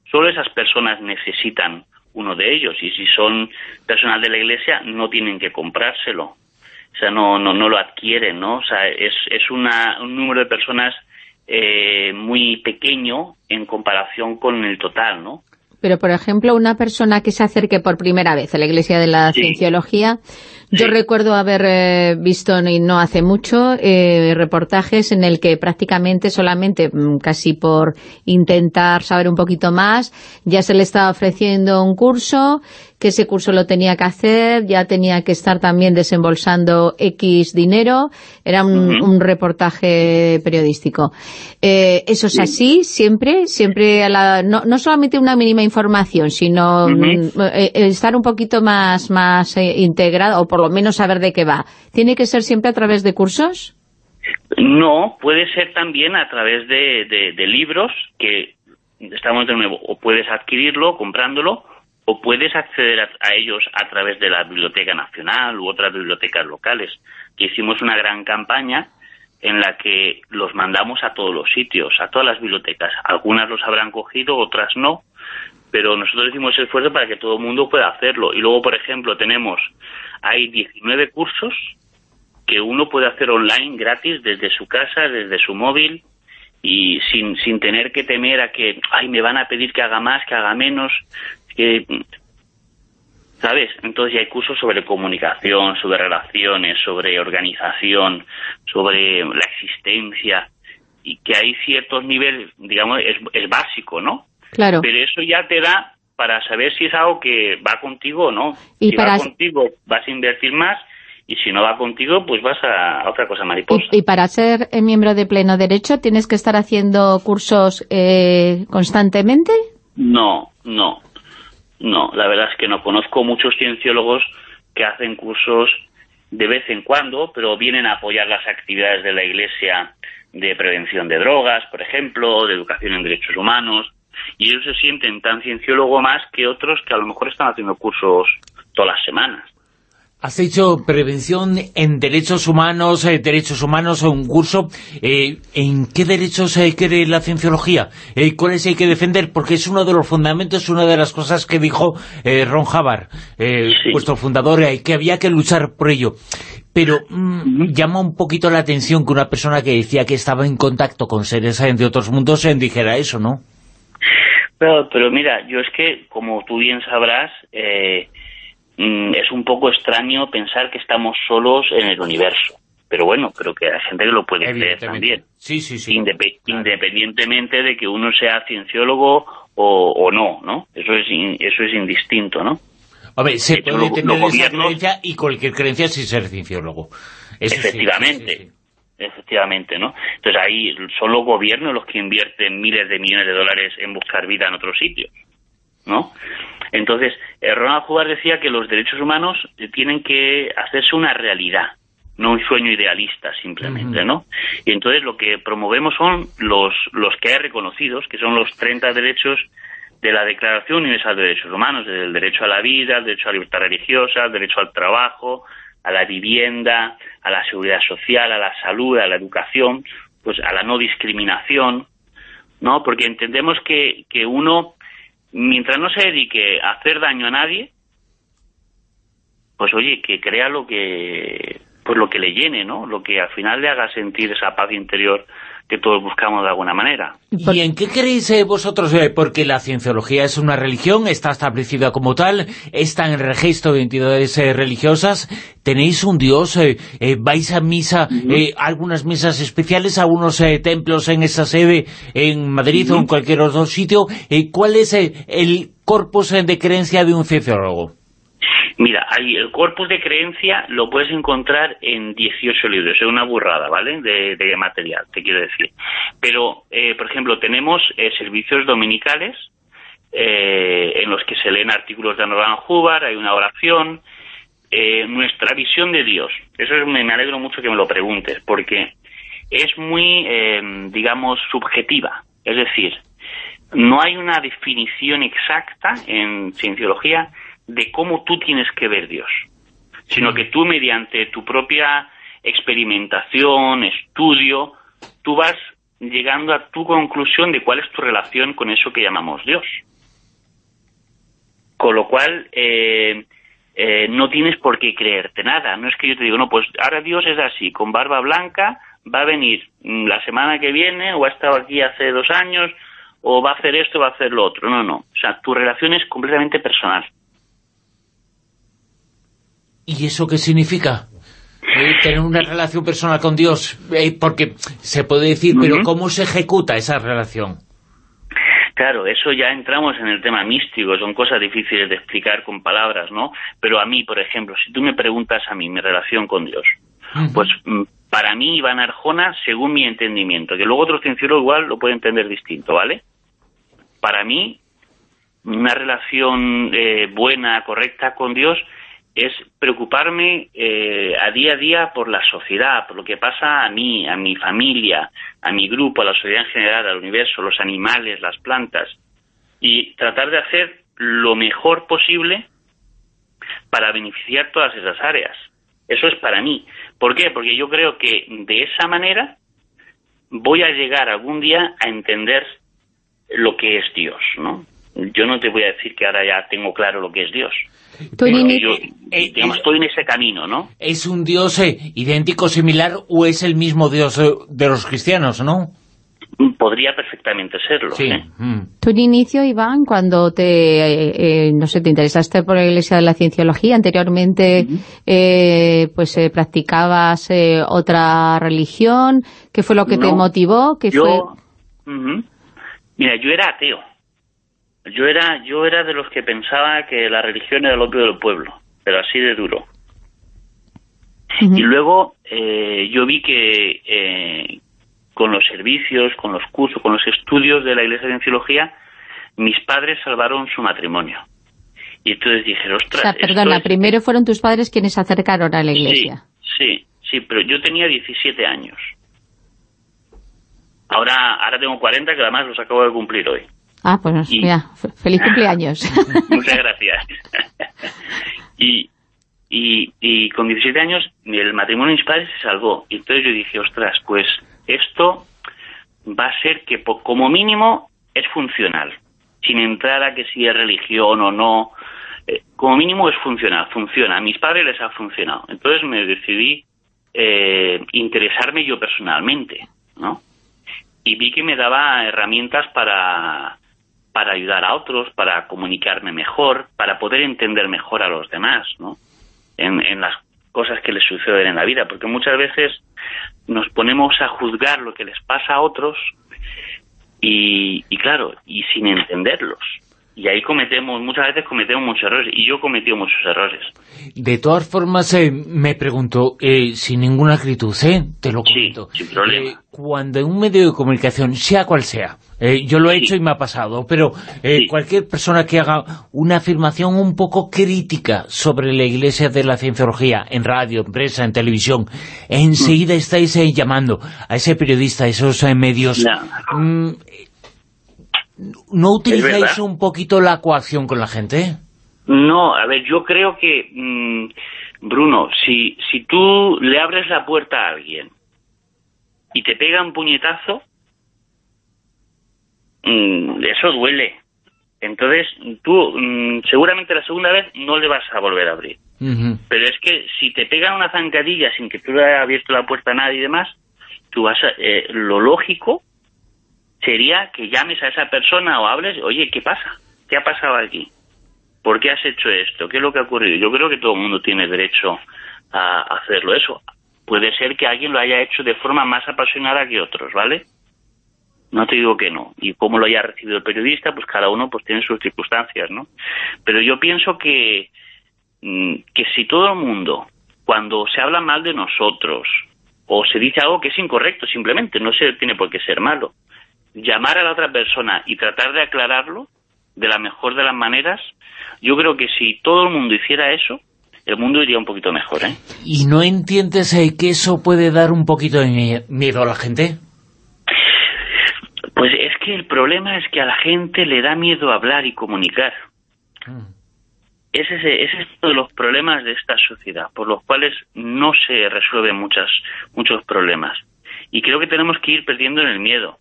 solo esas personas necesitan uno de ellos, y si son personal de la Iglesia, no tienen que comprárselo. O sea, no, no, no lo adquieren, ¿no? O sea, es, es una, un número de personas eh, muy pequeño en comparación con el total, ¿no? Pero por ejemplo, una persona que se acerque por primera vez a la Iglesia de la Cienciología, yo recuerdo haber eh, visto, y no hace mucho, eh, reportajes en el que prácticamente solamente, mm, casi por intentar saber un poquito más, ya se le estaba ofreciendo un curso que ese curso lo tenía que hacer, ya tenía que estar también desembolsando X dinero, era un, reportaje periodístico. Eh, ¿Eso es así siempre? siempre a la, no, no, solamente una mínima información, sino mm, eh, estar un poquito más, más eh, integrado, o por lo menos saber de qué va. ¿Tiene que ser siempre a través de cursos? No, puede ser también a través de, de libros que estamos de nuevo, o puedes adquirirlo comprándolo, o puedes acceder a, ellos a través de la Biblioteca Nacional u otras bibliotecas locales, que hicimos una gran campaña en la que los mandamos a todos los sitios, a todas las bibliotecas. Algunas los habrán cogido, otras no, pero nosotros hicimos esfuerzo para que todo el mundo pueda hacerlo. Y luego, por ejemplo, tenemos, hay 19 cursos que uno puede hacer online gratis desde su casa, desde su móvil, y sin, sin tener que temer a que, ay, me van a pedir que haga más, que haga menos que ¿sabes? Entonces ya hay cursos sobre comunicación, sobre relaciones, sobre organización, sobre la existencia, y que hay ciertos niveles, digamos, es, es básico, ¿no? Claro. Pero eso ya te da para saber si es algo que va contigo o no. Y si va contigo, vas a invertir más, y si no va contigo, pues vas a, otra cosa mariposa. Y, para ser miembro de pleno derecho, ¿tienes que estar haciendo cursos eh, constantemente? No, no. No, la verdad es que no. Conozco muchos cienciólogos que hacen cursos de vez en cuando, pero vienen a apoyar las actividades de la Iglesia de prevención de drogas, por ejemplo, de educación en derechos humanos, y ellos se sienten tan cienciólogo más que otros que a lo mejor están haciendo cursos todas las semanas. Has hecho prevención en derechos humanos, eh, derechos humanos, un curso. Eh, ¿En qué derechos hay que la cienciología? Eh, ¿Cuáles hay que defender? Porque es uno de los fundamentos, una de las cosas que dijo Ron Hubbard, vuestro fundador, que había que luchar por ello. Pero mm, llama un poquito la atención que una persona que decía que estaba en contacto con seres de otros mundos dijera eso, ¿no? Pero, pero mira, yo es que, como tú bien sabrás... Eh, Mm, es un poco extraño pensar que estamos solos en el universo. Pero bueno, creo que hay gente que lo puede creer también. Sí, sí, sí. Independientemente de que uno sea cienciólogo o, no, ¿no? Eso es, eso es indistinto, ¿no? A ver, se puede tener esa creencia y cualquier creencia sin ser cienciólogo. efectivamente. efectivamente, ¿no? Entonces ahí son los gobiernos los que invierten miles de millones de dólares en buscar vida en otros sitios, ¿no? Entonces, eh, Ronald Hubbard decía que los derechos humanos eh, tienen que hacerse una realidad, no un sueño idealista simplemente, ¿no? Y entonces lo que promovemos son los, los que hay reconocidos, que son los 30 derechos de la Declaración Universal de Derechos Humanos, desde el derecho a la vida, el derecho a la libertad religiosa, el derecho al trabajo, a la vivienda, a la seguridad social, a la salud, a la educación, pues a la no discriminación, ¿no? Porque entendemos que, que uno, mientras no se dedique a hacer daño a nadie, pues oye, que crea lo que pues lo que le llene, ¿no? Lo que al final le haga sentir esa paz interior que todos buscamos de alguna manera. ¿Y en qué creéis eh, vosotros? Eh, porque la cienciología es una religión, está establecida como tal, está en el registro de entidades eh, religiosas, tenéis un Dios, vais a misa, algunas misas especiales, a unos templos en esa sede, en Madrid o en cualquier otro sitio. ¿Cuál es el corpus de creencia de un cienciólogo? Mira, hay, el corpus de creencia lo puedes encontrar en 18 libros, es una burrada, ¿vale?, de, material, te quiero decir. Pero, eh, por ejemplo, tenemos eh, servicios dominicales eh, en los que se leen artículos de Norman Hubbard, hay una oración, nuestra visión de Dios. Eso es, me, me alegro mucho que me lo preguntes, porque es muy, digamos, subjetiva. Es decir, no hay una definición exacta en cienciología de cómo tú tienes que ver Dios, sino que tú mediante tu propia experimentación, estudio, tú vas llegando a tu conclusión de cuál es tu relación con eso que llamamos Dios. Con lo cual, eh, eh, no tienes por qué creerte nada. No es que yo te digo, no, pues ahora Dios es así, con barba blanca, va a venir la semana que viene, o ha estado aquí hace dos años, o va a hacer esto, o va a hacer lo otro. No, no. O sea, tu relación es completamente personal. ¿Y eso qué significa? Eh, tener una relación personal con Dios, eh, porque se puede decir, pero ¿cómo se ejecuta esa relación? Claro, eso ya entramos en el tema místico, son cosas difíciles de explicar con palabras, ¿no? Pero a mí, por ejemplo, si tú me preguntas a mí mi relación con Dios, pues mm, para mí Iván Arjona, según mi entendimiento, que luego otros cienciólogos igual lo pueden entender distinto, ¿vale? Para mí, una relación eh, buena, correcta con Dios es preocuparme eh, a día a día por la sociedad, por lo que pasa a mí, a mi familia, a mi grupo, a la sociedad en general, al universo, los animales, las plantas, y tratar de hacer lo mejor posible para beneficiar todas esas áreas. Eso es para mí. ¿Por qué? Porque yo creo que de esa manera voy a llegar algún día a entender lo que es Dios, ¿no? Yo no te voy a decir que ahora ya tengo claro lo que es Dios, yo, eh, digamos, estoy en ese camino, ¿no? ¿Es un Dios eh, idéntico, similar, o es el mismo Dios eh, de los cristianos, no? Podría perfectamente serlo. Sí. Mm. Tú en inicio, Iván, cuando te, no sé, te interesaste por la Iglesia de la Cienciología, anteriormente pues practicabas otra religión, ¿qué fue lo que te motivó? ¿Qué yo, Mira, yo era ateo. Yo era, yo era de los que pensaba que la religión era el opio del pueblo, pero así de duro. Y luego eh, yo vi que eh, con los servicios, con los cursos, con los estudios de la Iglesia de Cienciología, mis padres salvaron su matrimonio. Y entonces dije, ostras... O sea, perdona, primero fueron tus padres quienes se acercaron a la Iglesia. Sí, sí, sí, pero yo tenía 17 años. Ahora, ahora tengo 40, que además los acabo de cumplir hoy. Ah, pues mira, feliz cumpleaños. [LAUGHS] Muchas gracias. [LAUGHS] y, y, y, con 17 años el matrimonio de mis padres se salvó. Y entonces yo dije, ostras, pues esto va a ser que como mínimo es funcional, sin entrar a que si es religión o no. Eh, como mínimo es funcional, funciona. A mis padres les ha funcionado. Entonces me decidí eh, interesarme yo personalmente, ¿no? Y vi que me daba herramientas para para ayudar a otros, para comunicarme mejor, para poder entender mejor a los demás, ¿no? En, en las cosas que les suceden en la vida, porque muchas veces nos ponemos a juzgar lo que les pasa a otros y, y claro, y sin entenderlos. Y ahí cometemos, muchas veces cometemos muchos errores, y yo he cometido muchos errores. De todas formas, eh, me pregunto, eh, sin ninguna acritud, ¿eh? Te lo comento. Sí, sin problema. Eh, cuando en un medio de comunicación, sea cual sea, yo lo he hecho y me ha pasado, pero cualquier persona que haga una afirmación un poco crítica sobre la Iglesia de la Cienciología, en radio, en prensa, en televisión, enseguida mm. estáis llamando a ese periodista, a esos medios... Mm, ¿No utilizáis un poquito la coacción con la gente? No, a ver, yo creo que, mm, Bruno, si, si tú le abres la puerta a alguien y te pega un puñetazo, eso duele. Entonces, tú mm, seguramente la segunda vez no le vas a volver a abrir. Pero es que si te pegan una zancadilla sin que tú le hayas abierto la puerta a nadie y demás, tú vas a, eh, lo lógico sería que llames a esa persona o hables, oye, ¿qué pasa? ¿Qué ha pasado aquí? ¿Por qué has hecho esto? ¿Qué es lo que ha ocurrido? Yo creo que todo el mundo tiene derecho a hacerlo eso. Puede ser que alguien lo haya hecho de forma más apasionada que otros, ¿vale? No te digo que no. Y cómo lo haya recibido el periodista, pues cada uno pues tiene sus circunstancias, ¿no? Pero yo pienso que, mm, que si todo el mundo, cuando se habla mal de nosotros, o se dice algo que es incorrecto simplemente, no se tiene por qué ser malo, llamar a la otra persona y tratar de aclararlo de la mejor de las maneras, yo creo que si todo el mundo hiciera eso, el mundo iría un poquito mejor, ¿eh? ¿Y no entiendes eh, que eso puede dar un poquito de miedo a la gente? Pues es que el problema es que a la gente le da miedo hablar y comunicar. Mm. Ese, ese, es uno de los problemas de esta sociedad, por los cuales no se resuelven muchas, muchos problemas. Y creo que tenemos que ir perdiendo en el miedo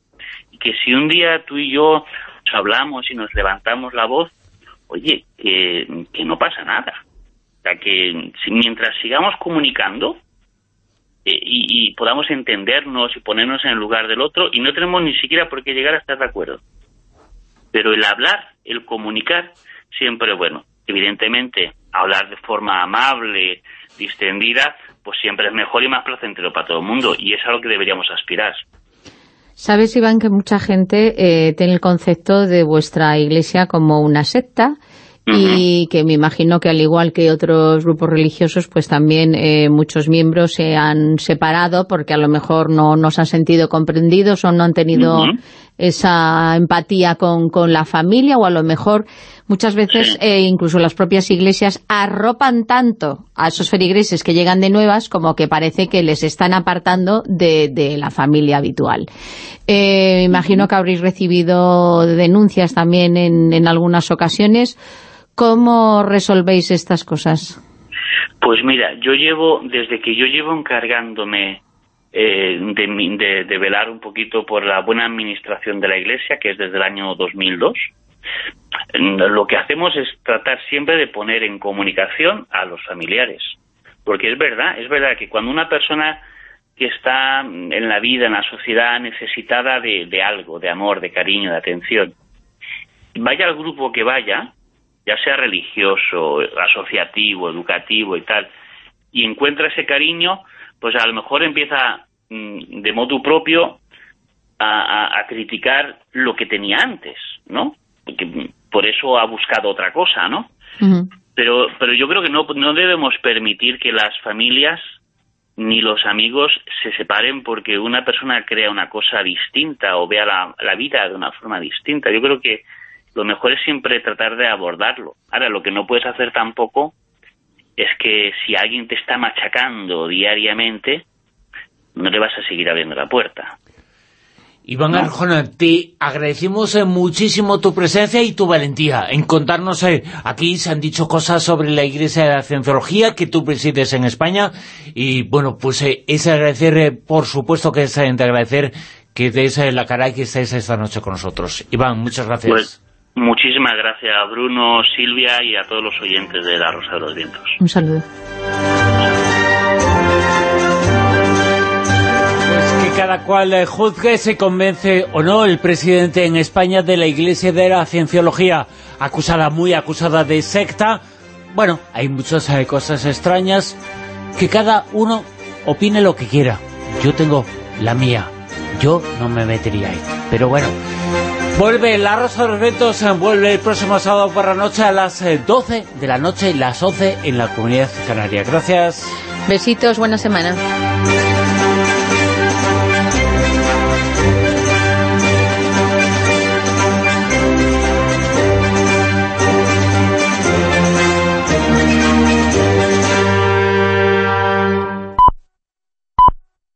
y que si un día tú y yo hablamos y nos levantamos la voz, oye, que, no pasa nada. O sea, que mientras sigamos comunicando eh, y, podamos entendernos y ponernos en el lugar del otro, y no tenemos ni siquiera por qué llegar a estar de acuerdo. Pero el hablar, el comunicar, siempre bueno. Evidentemente, hablar de forma amable, distendida, pues siempre es mejor y más placentero para todo el mundo, y es a lo que deberíamos aspirar. Sabes, Iván, que mucha gente eh, tiene el concepto de vuestra iglesia como una secta y que me imagino que al igual que otros grupos religiosos, pues también eh, muchos miembros se han separado porque a lo mejor no, nos han sentido comprendidos o no han tenido esa empatía con, con, la familia o a lo mejor muchas veces eh, incluso las propias iglesias arropan tanto a esos feligreses que llegan de nuevas como que parece que les están apartando de, de la familia habitual. Eh, imagino que habréis recibido denuncias también en, en algunas ocasiones. ¿Cómo resolvéis estas cosas? Pues mira, yo llevo, desde que yo llevo encargándome eh, de, velar un poquito por la buena administración de la Iglesia, que es desde el año 2002. Lo que hacemos es tratar siempre de poner en comunicación a los familiares, porque es verdad, es verdad que cuando una persona que está en la vida, en la sociedad, necesitada de, de algo, de amor, de cariño, de atención, vaya al grupo que vaya, ya sea religioso, asociativo, educativo y tal, y encuentra ese cariño, pues a lo mejor empieza mm, de modo propio a, criticar lo que tenía antes, ¿no? Porque por eso ha buscado otra cosa, ¿no? Pero, pero yo creo que no, no debemos permitir que las familias ni los amigos se separen porque una persona crea una cosa distinta o vea la, la vida de una forma distinta. Yo creo que lo mejor es siempre tratar de abordarlo. Ahora, lo que no puedes hacer tampoco es que si alguien te está machacando diariamente, no le vas a seguir abriendo la puerta. Iván Arjona, te agradecemos eh, muchísimo tu presencia y tu valentía en contarnos, eh, aquí se han dicho cosas sobre la Iglesia de la Cienciología que tú presides en España y bueno, pues eh, es agradecer, por supuesto que es de agradecer que des la cara y que estés esta noche con nosotros. Iván, muchas gracias. Pues, Muchísimas gracias a Bruno, Silvia y a todos los oyentes de La Rosa de los Vientos. Un saludo. Pues que cada cual eh, juzgue, se convence o no el presidente en España de la Iglesia de la Cienciología, acusada, muy acusada de secta. Bueno, hay muchas eh, cosas extrañas, que cada uno opine lo que quiera. Yo tengo la mía, yo no me metería ahí. Pero bueno... Vuelve La Rosa de los Ventos, eh, vuelve el próximo sábado por la noche a las 12 eh, de la noche, las 11 en la Comunidad Canaria. Gracias. Besitos, buena semana.